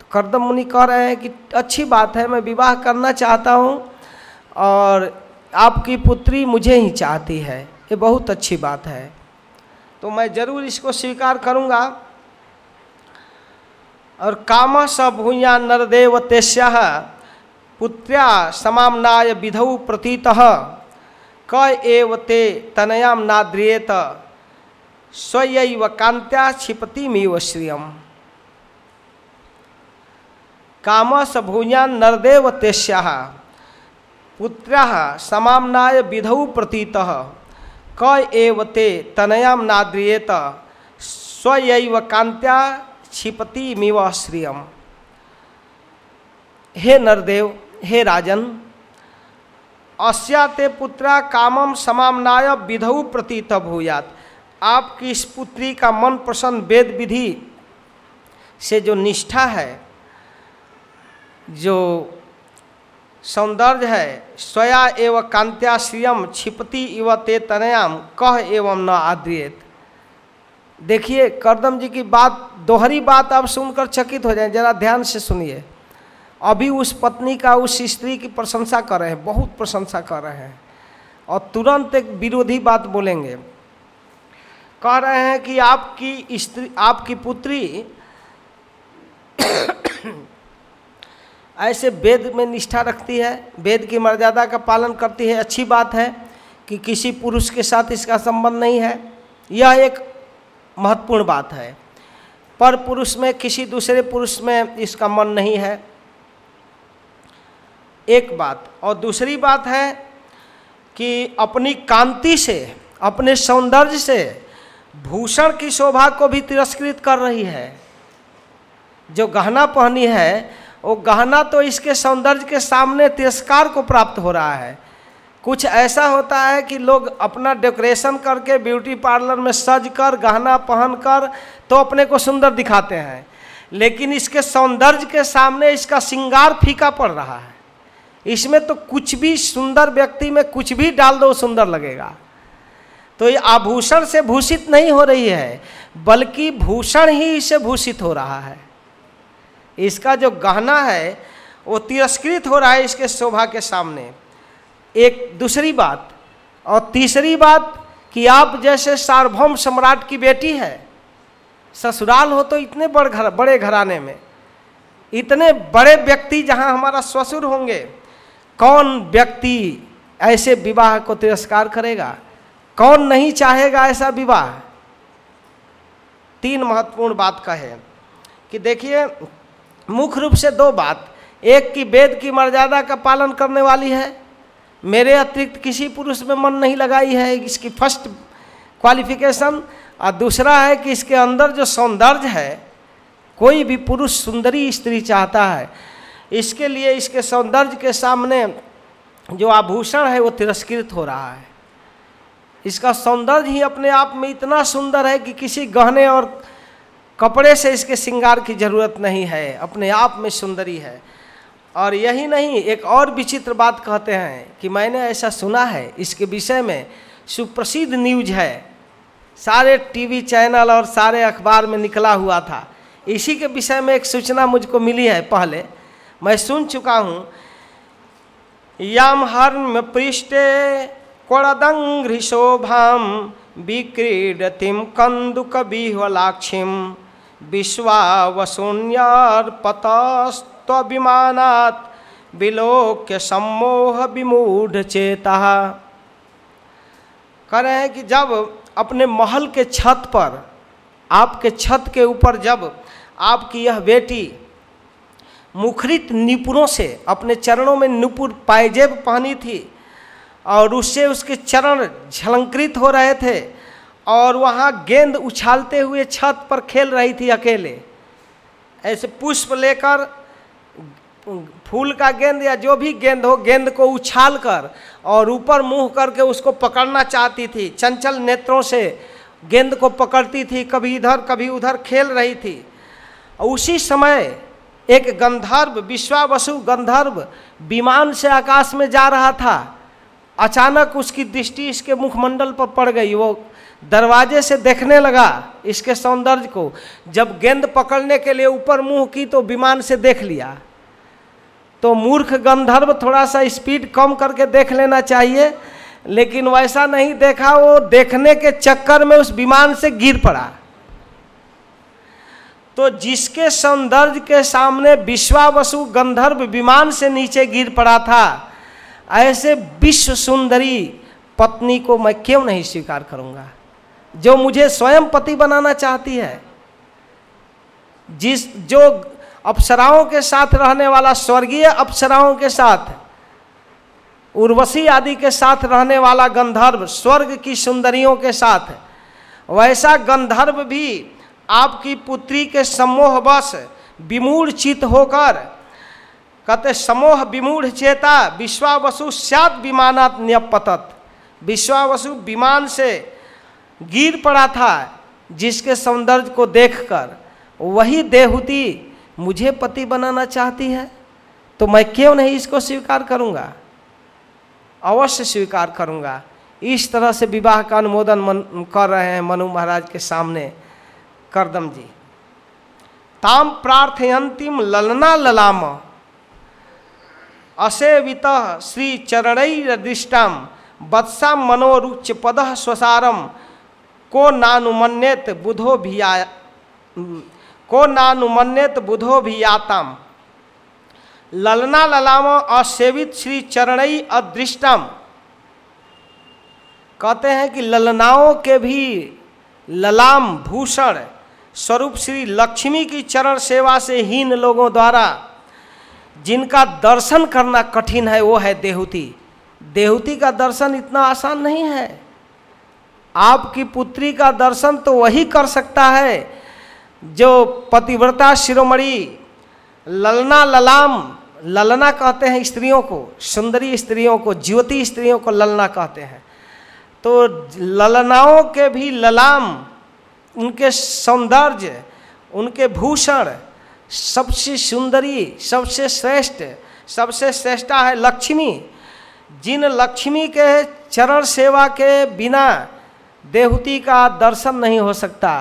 तो करदम मुनि कह रहे हैं कि अच्छी बात है, मैं विवाह करना चाहता हूँ और आपकी पुत्री मुझे ही चाहती है। ये बहुत अच्छी बात है। तो मैं ज़रूर इसको स्वीकार करूँगा। और काम स भूया नरदेव तेस्या पुत्र्या समामनाय विधौ प्रतीत क एव ते तनयाम नाद्रियेत स्वयैव कांत्या क्षिपतिमिव श्रियम। काम स भूया नरदेव तेस्या पुत्र्या समामनाय विधौ प्रतीत। क एव ते तनयाम नाद्रियेत, स्वयैव कांत्या क्षिपतिमिव श्रियम। हे नरदेव, हे राजन, अस्या ते पुत्रा कामम समामनाय विधौ प्रतीत भूयात। आपकी इस पुत्री का मन प्रसन्न वेद विधि से जो निष्ठा है, जो सौंदर्य है। स्वया एवं कांत्याश्रियम छिपति इव ते तनयाम, कह एवं न आद्रियत। देखिए, करदम जी की बात, दोहरी बात आप सुनकर चकित हो जाए, जरा ध्यान से सुनिए। अभी उस पत्नी का, उस स्त्री की प्रशंसा कर रहे हैं, बहुत प्रशंसा कर रहे हैं। और तुरंत एक विरोधी बात बोलेंगे। कह रहे हैं कि आपकी स्त्री, आपकी पुत्री ऐसे वेद में निष्ठा रखती है, वेद की मर्यादा का पालन करती है, अच्छी बात है कि किसी पुरुष के साथ इसका संबंध नहीं है। यह एक महत्वपूर्ण बात है। पर पुरुष में, किसी दूसरे पुरुष में इसका मन नहीं है। एक बात, और दूसरी बात है कि अपनी कांति से, अपने सौंदर्य से भूषण की शोभा को भी तिरस्कृत कर रही है। जो गहना पहनी है वो गहना तो इसके सौंदर्य के सामने तिरस्कार को प्राप्त हो रहा है। कुछ ऐसा होता है कि लोग अपना डेकोरेशन करके ब्यूटी पार्लर में सज कर, गहना पहन कर तो अपने को सुंदर दिखाते हैं। लेकिन इसके सौंदर्य के सामने इसका श्रृंगार फीका पड़ रहा है। इसमें तो कुछ भी सुंदर व्यक्ति में कुछ भी डाल दो, सुंदर लगेगा। तो ये आभूषण से भूषित नहीं हो रही है, बल्कि भूषण ही इसे भूषित हो रहा है। इसका जो गहना है, वो तिरस्कृत हो रहा है इसके शोभा के सामने। एक दूसरी बात और तीसरी बात कि आप जैसे सार्वभौम सम्राट की बेटी है, ससुराल हो तो इतने बड़ घर, बड़े घराने में, इतने बड़े व्यक्ति जहाँ हमारा ससुर होंगे, कौन व्यक्ति ऐसे विवाह को तिरस्कार करेगा? कौन नहीं चाहेगा ऐसा विवाह? तीन महत्वपूर्ण बात का है कि देखिए मुख्य रूप से दो बात, एक की वेद की मर्यादा का पालन करने वाली है। मेरे अतिरिक्त किसी पुरुष में मन नहीं लगाई है इसकी फ़र्स्ट क्वालिफिकेशन और दूसरा है कि इसके अंदर जो सौंदर्य है, कोई भी पुरुष सुंदरी स्त्री चाहता है, इसके लिए इसके सौंदर्य के सामने जो आभूषण है वो तिरस्कृत हो रहा है। इसका सौंदर्य ही अपने आप में इतना सुंदर है कि किसी गहने और कपड़े से इसके श्रृंगार की ज़रूरत नहीं है, अपने आप में सुंदरी है। और यही नहीं, एक और विचित्र बात कहते हैं कि मैंने ऐसा सुना है, इसके विषय में सुप्रसिद्ध न्यूज़ है। सारे टीवी चैनल और सारे अखबार में निकला हुआ था। इसी के विषय में एक सूचना मुझको मिली है पहले। मैं सुन चुका हूँ, याम हर्म पृष्ठे कोड़दंघ्रिशोभाम विक्रीडतिम कंदुक विह्वलाक्षिम विश्वावशून्यार्पतस्त्विमानात् विलोक्य सम्मोह विमूढ़ चेता कह रहे हैं कि जब अपने महल के छत पर, आपके छत के ऊपर जब आपकी यह बेटी मुखरित निपुणों से अपने चरणों में नुपुर पायजेब पहनी थी और उससे उसके चरण झलंकृत हो रहे थे और वहाँ गेंद उछालते हुए छत पर खेल रही थी अकेले। ऐसे पुष्प लेकर, फूल का गेंद या जो भी गेंद हो, गेंद को उछाल कर और ऊपर मुँह करके उसको पकड़ना चाहती थी। चंचल नेत्रों से गेंद को पकड़ती थी, कभी इधर, कभी उधर खेल रही थी। उसी समय एक गंधर्व, विश्वावसु गंधर्व विमान से आकाश में जा रहा था। अचानक उसकी दृष्टि इसके मुखमंडल पर पड़ गई। वो दरवाजे से देखने लगा इसके सौंदर्य को। जब गेंद पकड़ने के लिए ऊपर मुँह की तो विमान से देख लिया। तो मूर्ख गंधर्व थोड़ा सा स्पीड कम करके देख लेना चाहिए, लेकिन वैसा नहीं देखा, वो देखने के चक्कर में उस विमान से गिर पड़ा। तो जिसके सौंदर्य के सामने विश्वावसु गंधर्व विमान से नीचे गिर पड़ा था, ऐसे विश्व सुंदरी पत्नी को मैं क्यों नहीं स्वीकार करूँगा? जो मुझे स्वयं पति बनाना चाहती है, जिस, जो अप्सराओं के साथ रहने वाला, स्वर्गीय अप्सराओं के साथ, उर्वशी आदि के साथ रहने वाला गंधर्व, स्वर्ग की सुंदरियों के साथ, वैसा गंधर्व भी आपकी पुत्री के सम्मोहवश विमूढ़ चित होकर कहते समोह विमूढ़ चेता विश्वावसु सात विमानात न्यपतत। विश्वावसु विमान से गिर पड़ा था जिसके सौंदर्य को देखकर, वही देहूती मुझे पति बनाना चाहती है तो मैं क्यों नहीं इसको स्वीकार करूँगा? अवश्य स्वीकार करूँगा। इस तरह से विवाह का अनुमोदन कर रहे हैं मनु महाराज के सामने, करदम जी। ताम प्रार्थयंतिम ललना ललाम। असेवित श्री चरणैरदिष्टाम वत्सा मनोरुच पद स्वसारम। को नानुमन्यत बुधो भी आया को नानुमन्यत बुधो भी आताम ललना ललाम असेवित श्री चरणई अदृष्टम। कहते हैं कि ललनाओं के भी ललाम भूषण स्वरूप श्री लक्ष्मी की चरण सेवा से हीन लोगों द्वारा जिनका दर्शन करना कठिन है, वो है देहूती। देहूती का दर्शन इतना आसान नहीं है। आपकी पुत्री का दर्शन तो वही कर सकता है, जो पतिव्रता शिरोमणि ललना ललाम, ललना कहते हैं स्त्रियों को, सुंदरी स्त्रियों को, ज्योति स्त्रियों को ललना कहते हैं। तो ललनाओं के भी ललाम, उनके सौंदर्य, उनके भूषण सबसे सुंदरी, सबसे श्रेष्ठ, सबसे श्रेष्ठा है लक्ष्मी। जिन लक्ष्मी के चरण सेवा के बिना देहूति का दर्शन नहीं हो सकता।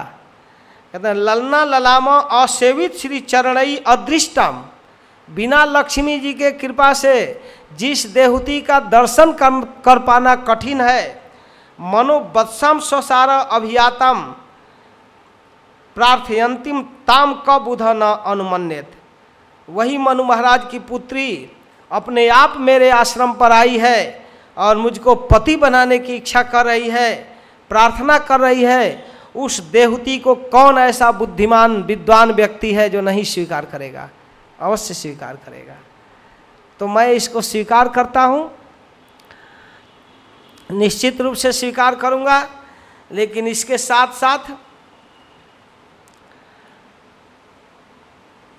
कहते हैं ललना ललाम असेवित श्री चरणई अदृष्टम। बिना लक्ष्मी जी के कृपा से जिस देहूति का दर्शन कर, कर पाना कठिन है मनोबत्सम स्वसार अभियातम। प्रार्थयंतिम ताम क बुध न अनुमन्यत। वही मनु महाराज की पुत्री अपने आप मेरे आश्रम पर आई है और मुझको पति बनाने की इच्छा कर रही है। प्रार्थना कर रही है, उस देहूति को कौन ऐसा बुद्धिमान, विद्वान व्यक्ति है जो नहीं स्वीकार करेगा? अवश्य स्वीकार करेगा। तो मैं इसको स्वीकार करता हूँ। निश्चित रूप से स्वीकार करूँगा, लेकिन इसके साथ साथ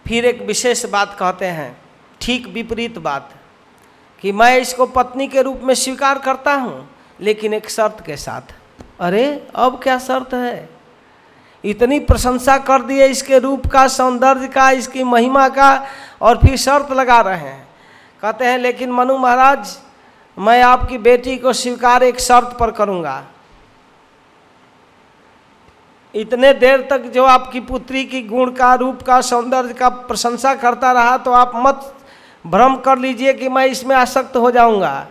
फिर एक विशेष बात कहते हैं, ठीक विपरीत बात, कि मैं इसको पत्नी के रूप में स्वीकार करता हूँ, लेकिन एक शर्त के साथ। अरे, अब क्या शर्त है? इतनी प्रशंसा कर दिए इसके रूप का, सौंदर्य का, इसकी महिमा का, और फिर शर्त लगा रहे हैं। कहते हैं, लेकिन मनु महाराज, मैं आपकी बेटी को स्वीकार एक शर्त पर करूँगा। इतने देर तक जो आपकी पुत्री की गुण का, रूप का, सौंदर्य का प्रशंसा करता रहा तो आप मत भ्रम कर लीजिए कि मैं इसमें आसक्त हो जाऊँगा।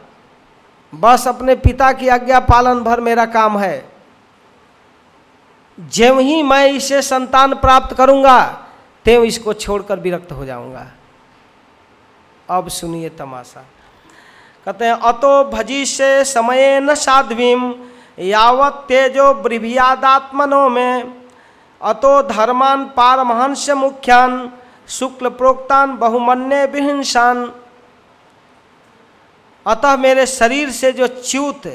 बस अपने पिता की आज्ञा पालन भर मेरा काम है। जब ही मैं इसे संतान प्राप्त करूँगा तेव इसको छोड़कर विरक्त हो जाऊँगा। अब सुनिए तमाशा। कहते हैं, अतो भजी से समय न साध्वीम यावत तेजो ब्रिभियादात्मनो में। अतो धर्मान पारमहंस मुख्यान शुक्ल प्रोक्तान बहुमन्य विहिंसान। अतः मेरे शरीर से जो च्यूत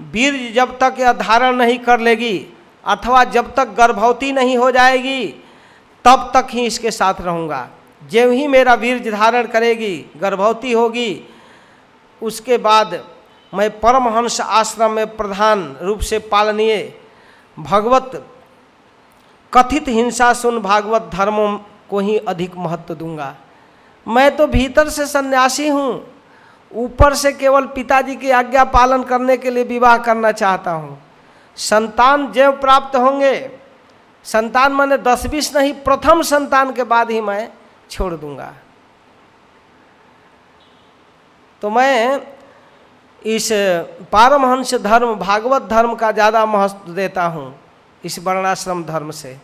वीर जब तक यह धारण नहीं कर लेगी अथवा जब तक गर्भवती नहीं हो जाएगी, तब तक ही इसके साथ रहूँगा। जब ही मेरा वीर धारण करेगी, गर्भवती होगी, उसके बाद मैं परमहंस आश्रम में प्रधान रूप से पालनीय भगवत कथित हिंसा सुन भागवत धर्मों को ही अधिक महत्व दूँगा। मैं तो भीतर से सन्यासी हूँ ऊपर से केवल पिताजी की आज्ञा पालन करने के लिए विवाह करना चाहता हूँ। संतान जैव प्राप्त होंगे, संतान मैंने दस बीस नहीं, प्रथम संतान के बाद ही मैं छोड़ दूँगा। तो मैं इस पारमहंस धर्म, भागवत धर्म का ज़्यादा महत्व देता हूँ, इस वर्णाश्रम धर्म से।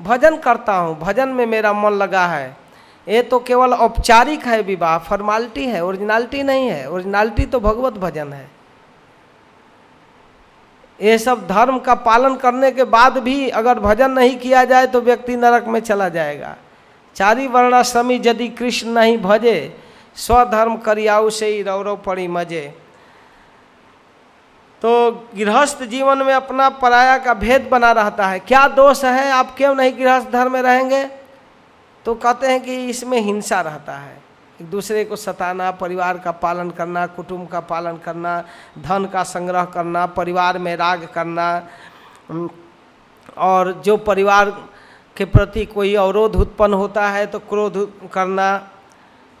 भजन करता हूँ, भजन में मेरा मन लगा है। ये तो केवल औपचारिक है विवाह फॉर्मालिटी है ओरिजिनलिटी नहीं है। ओरिजिनलिटी तो भगवत भजन है। ये सब धर्म का पालन करने के बाद भी अगर भजन नहीं किया जाए तो व्यक्ति नरक में चला जाएगा। चारी वर्णाश्रमी यदि कृष्ण नहीं भजे, स्वधर्म करियाऊ से ही रौरव पड़ी मज़े। तो गृहस्थ जीवन में अपना पराया का भेद बना रहता है। क्या दोष है? आप क्यों नहीं गृहस्थ धर्म में रहेंगे? तो कहते हैं कि इसमें हिंसा रहता है। एक दूसरे को सताना, परिवार का पालन करना, कुटुंब का पालन करना, धन का संग्रह करना, परिवार में राग करना और जो परिवार के प्रति कोई अवरोध उत्पन्न होता है तो क्रोध करना,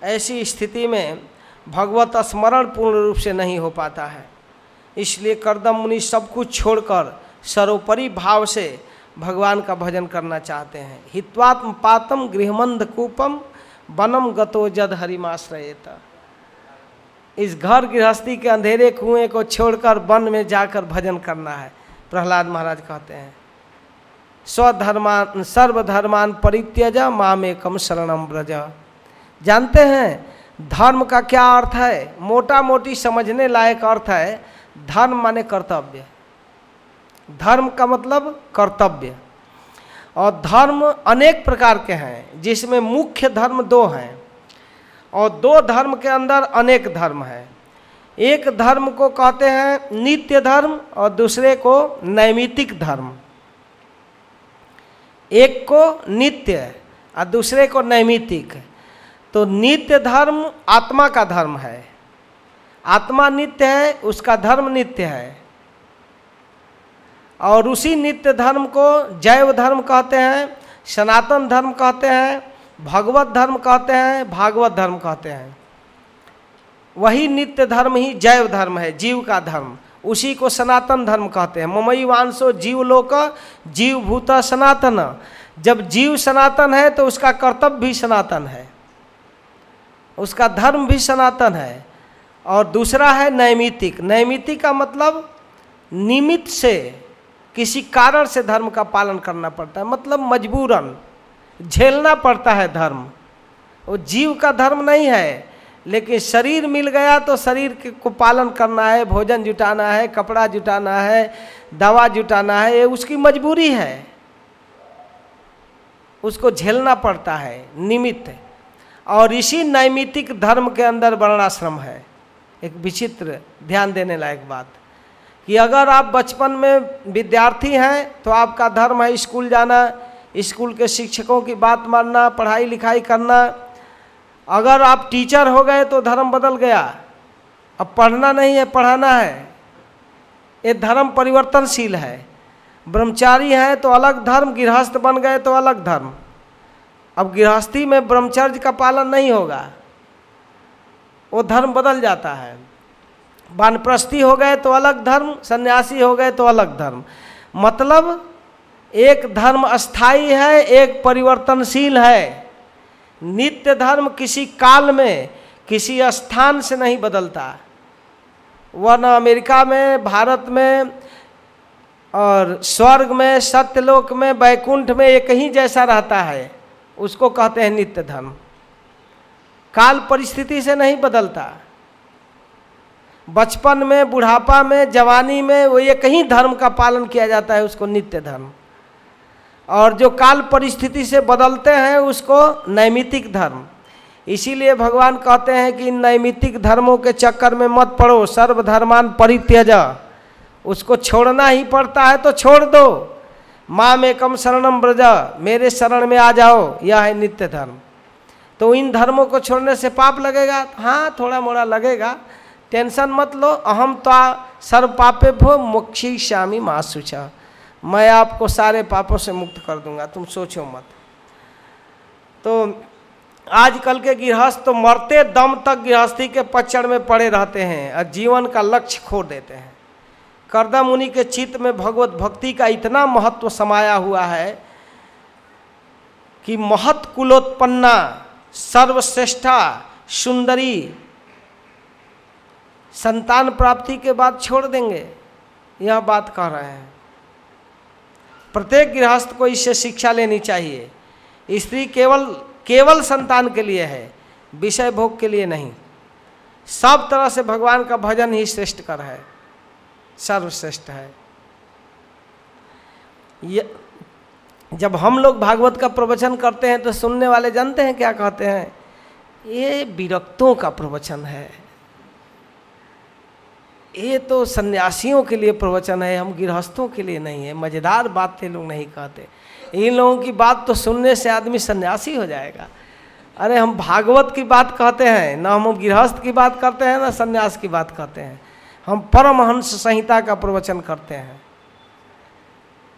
ऐसी स्थिति में भगवत स्मरण पूर्ण रूप से नहीं हो पाता है। इसलिए करदम मुनि सब कुछ छोड़कर सर्वोपरि भाव से भगवान का भजन करना चाहते हैं। हित्वात्म पातम गृहमंद कूपम वनम गतो जद हरिमाश्रयेत। इस घर गृहस्थी के अंधेरे कुएँ को छोड़कर वन में जाकर भजन करना है, प्रहलाद महाराज कहते हैं। स्वधर्मान, सर्वधर्मान परित्यज माम एकम शरणम ब्रज जानते हैं, धर्म का क्या अर्थ है? मोटा मोटी समझने लायक अर्थ है, धर्म माने कर्तव्य। धर्म का मतलब कर्तव्य। और धर्म अनेक प्रकार के हैं, जिसमें मुख्य धर्म दो हैं। और दो धर्म के अंदर अनेक धर्म हैं। एक धर्म को कहते हैं नित्य धर्म और दूसरे को नैमितिक धर्म। एक को नित्य और दूसरे को नैमितिक तो नित्य धर्म आत्मा का धर्म है। आत्मा नित्य है, उसका धर्म नित्य है। और उसी नित्य धर्म को जैव धर्म कहते हैं, सनातन धर्म कहते हैं, भगवत धर्म कहते हैं, भागवत धर्म कहते हैं। वही नित्य धर्म ही जैव धर्म है, जीव का धर्म। उसी को सनातन धर्म कहते हैं। ममई वांशो जीव लोक, जीव भूत सनातन। जब जीव सनातन है तो उसका कर्तव्य भी सनातन है। उसका धर्म भी सनातन है। और दूसरा है नैमितिक नैमितिक का मतलब निमित्त से। किसी कारण से धर्म का पालन करना पड़ता है। मतलब मजबूरन, झेलना पड़ता है धर्म। वो जीव का धर्म नहीं है, लेकिन शरीर मिल गया तो शरीर के को पालन करना है, भोजन जुटाना है, कपड़ा जुटाना है, दवा जुटाना है, ये उसकी मजबूरी है। उसको झेलना पड़ता है, निमित्त। और इसी नैमितिक धर्म के अंदर वर्णाश्रम है। एक विचित्र, ध्यान देने लायक बात। कि अगर आप बचपन में विद्यार्थी हैं तो आपका धर्म है स्कूल जाना, स्कूल के शिक्षकों की बात मानना, पढ़ाई लिखाई करना। अगर आप टीचर हो गए तो धर्म बदल गया। अब पढ़ना नहीं है, पढ़ाना है। ये धर्म परिवर्तनशील है। ब्रह्मचारी हैं तो अलग धर्म, गृहस्थ बन गए तो अलग धर्म। अब गृहस्थी में ब्रह्मचर्य का पालन नहीं होगा। वो धर्म बदल जाता है। वानप्रस्थी हो गए तो अलग धर्म, सन्यासी हो गए तो अलग धर्म। मतलब एक धर्म अस्थाई है, एक परिवर्तनशील है। नित्य धर्म किसी काल में, किसी स्थान से नहीं बदलता। वरना अमेरिका में, भारत में और स्वर्ग में, सत्यलोक में बैकुंठ में एक ही जैसा रहता है। उसको कहते हैं नित्य धर्म। काल परिस्थिति से नहीं बदलता। बचपन में, बुढ़ापा में, जवानी में, वो एक ही धर्म का पालन किया जाता है, उसको नित्य धर्म। और जो काल परिस्थिति से बदलते हैं, उसको नैमितिक धर्म। इसीलिए भगवान कहते हैं कि नैमितिक धर्मों के चक्कर में मत पड़ो, सर्वधर्मान परित्यज। उसको छोड़ना ही पड़ता है तो छोड़ दो। माँ में कम शरणम ब्रज, मेरे शरण में आ जाओ, यह है नित्य धर्म। तो इन धर्मों को छोड़ने से पाप लगेगा? हाँ थोड़ा मोड़ा लगेगा। टेंशन मत लो, अहम तो सर्व पापे भो, मोक्षी श्यामी माँ सुचा मैं आपको सारे पापों से मुक्त कर दूँगा, तुम सोचो मत। तो आजकल के गृहस्थ तो मरते दम तक गृहस्थी के पचड़ में पड़े रहते हैं और जीवन का लक्ष्य खो देते हैं। करदा मुनि के चित्त में भगवत भक्ति का इतना महत्व समाया हुआ है कि महत कुलोत्पन्ना सर्वश्रेष्ठा, सुंदरी संतान प्राप्ति के बाद छोड़ देंगे। यह बात कह रहे हैं। प्रत्येक गृहस्थ को इससे शिक्षा लेनी चाहिए। स्त्री केवल केवल संतान के लिए है, विषय भोग के लिए नहीं। सब तरह से भगवान का भजन ही श्रेष्ठ कर है, सर्वश्रेष्ठ है। जब हम लोग भागवत का प्रवचन करते हैं तो सुनने वाले जानते हैं क्या कहते हैं? ये विरक्तों का प्रवचन है। ये तो सन्यासियों के लिए प्रवचन है, हम गृहस्थों के लिए नहीं है। मज़ेदार बातें लोग नहीं कहते। इन लोगों की बात तो सुनने से आदमी सन्यासी हो जाएगा। अरे, हम भागवत की बात कहते हैं, ना हम गृहस्थ की बात करते हैं, ना सन्यास की बात कहते हैं। हम परमहंस संहिता का प्रवचन करते हैं।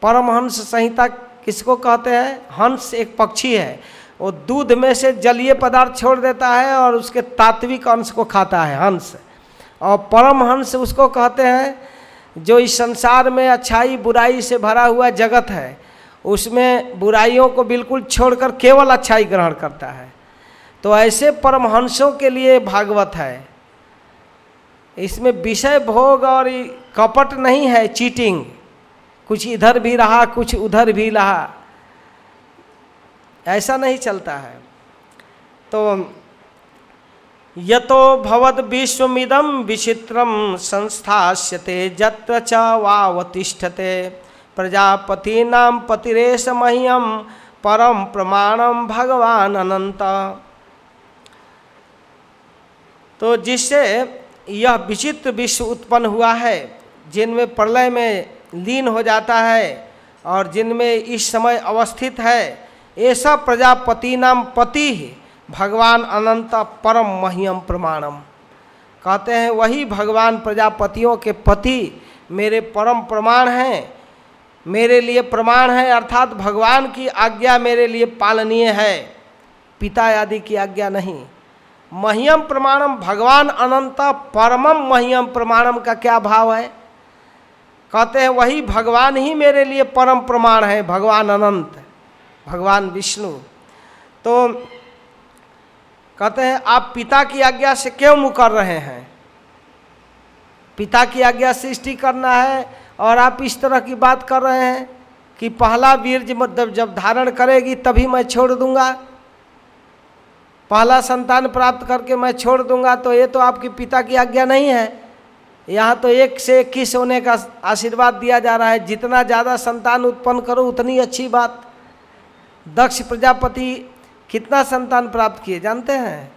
परमहंस संहिता किसको कहते हैं? हंस एक पक्षी है। वो दूध में से जलीय पदार्थ छोड़ देता है और उसके तात्विक अंश को खाता है, हंस। और परमहंस उसको कहते हैं, जो इस संसार में अच्छाई बुराई से भरा हुआ जगत है, उसमें बुराइयों को बिल्कुल छोड़कर केवल अच्छाई ग्रहण करता है। तो ऐसे परमहंसों के लिए भागवत है। इसमें विषय भोग और कपट नहीं है चीटिंग कुछ इधर भी रहा, कुछ उधर भी रहा। ऐसा नहीं चलता है। तो यतो भवद विश्वमिदम विचित्रम संस्थास्यते जत्र च वावतिष्ठते। प्रजापतीनाम पतिरेश मह्यम परम प्रमाणम भगवान अनंत तो जिससे यह विचित्र विश्व उत्पन्न हुआ है, जिनमें प्रलय में लीन हो जाता है और जिनमें इस समय अवस्थित है ऐसा प्रजापति नाम पति भगवान अनंत परम महियम प्रमाणम। कहते हैं, वही भगवान प्रजापतियों के पति मेरे परम प्रमाण हैं, मेरे लिए प्रमाण है, अर्थात भगवान की आज्ञा मेरे लिए पालनीय है। पिता आदि की आज्ञा नहीं। मह्यम प्रमाणम, भगवान अनंत परमम महियम प्रमाणम का क्या भाव है? कहते हैं, वही भगवान ही मेरे लिए परम प्रमाण है, भगवान अनंत, भगवान विष्णु। तो कहते हैं, आप पिता की आज्ञा से क्यों मुकर रहे हैं? पिता की आज्ञा सृष्टि करना है और आप इस तरह की बात कर रहे हैं कि पहला वीर्ज मतलब जब धारण करेगी तभी मैं छोड़ दूँगा। पहला संतान प्राप्त करके मैं छोड़ दूँगा तो ये तो आपके पिता की आज्ञा नहीं है। यहाँ तो एक से इक्कीस होने का आशीर्वाद दिया जा रहा है। जितना ज़्यादा संतान उत्पन्न करो, उतनी अच्छी बात। दक्ष प्रजापति कितना संतान प्राप्त किए, जानते हैं?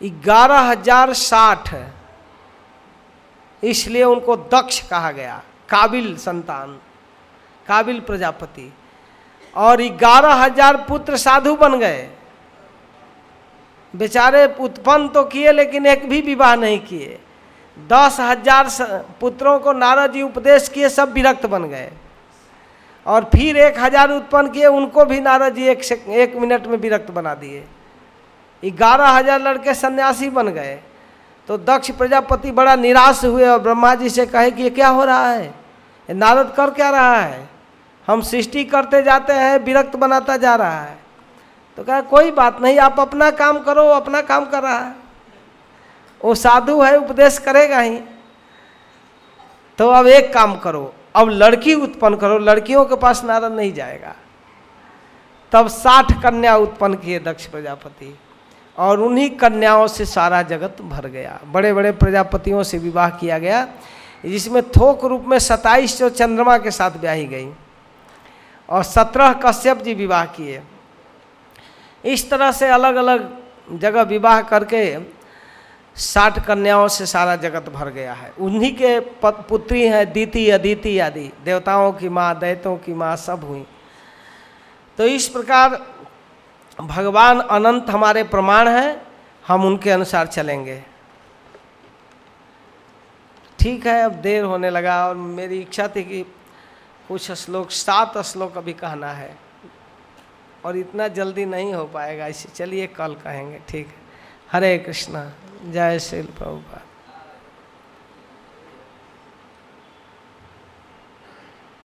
ग्यारह हज़ार साठ इसलिए उनको दक्ष कहा गया, काबिल संतान, काबिल प्रजापति। और ग्यारह हज़ार पुत्र साधु बन गए। बेचारे उत्पन्न तो किए, लेकिन एक भी विवाह नहीं किए। दस हज़ार पुत्रों को नारद जी उपदेश किए, सब विरक्त बन गए। और फिर एक हज़ार उत्पन्न किए, उनको भी नारद जी एक से, एक मिनट में विरक्त बना दिए। ग्यारह हज़ार लड़के सन्यासी बन गए। तो दक्ष प्रजापति बड़ा निराश हुए और ब्रह्मा जी से कहे कि ये क्या हो रहा है? ये नारद कर क्या रहा है? हम सृष्टि करते जाते हैं, विरक्त बनाता जा रहा है। तो कहा, कोई बात नहीं, आप अपना काम करो अपना काम कर रहा है। वो साधु है, उपदेश करेगा ही। तो अब एक काम करो अब लड़की उत्पन्न करो, लड़कियों के पास नारद नहीं जाएगा। तब साठ कन्या उत्पन्न किए दक्ष प्रजापति, और उन्हीं कन्याओं से सारा जगत भर गया। बड़े बड़े प्रजापतियों से विवाह किया गया, जिसमें थोक रूप में सताईस जो चंद्रमा के साथ ब्याही गई, और सत्रह कश्यप जी विवाह किए। इस तरह से अलग अलग जगह विवाह करके साठ कन्याओं से सारा जगत भर गया है। उन्हीं के पुत्री हैं दीति, अदिति आदि। देवताओं की माँ दैतों की माँ सब हुई। तो इस प्रकार भगवान अनंत हमारे प्रमाण हैं, हम उनके अनुसार चलेंगे। ठीक है, अब देर होने लगा और मेरी इच्छा थी कि कुछ श्लोक, सात श्लोक अभी कहना है। और इतना जल्दी नहीं हो पाएगा, इसे चलिए कल कहेंगे। ठीक है। हरे कृष्णा। जय श्री प्रभुपाद।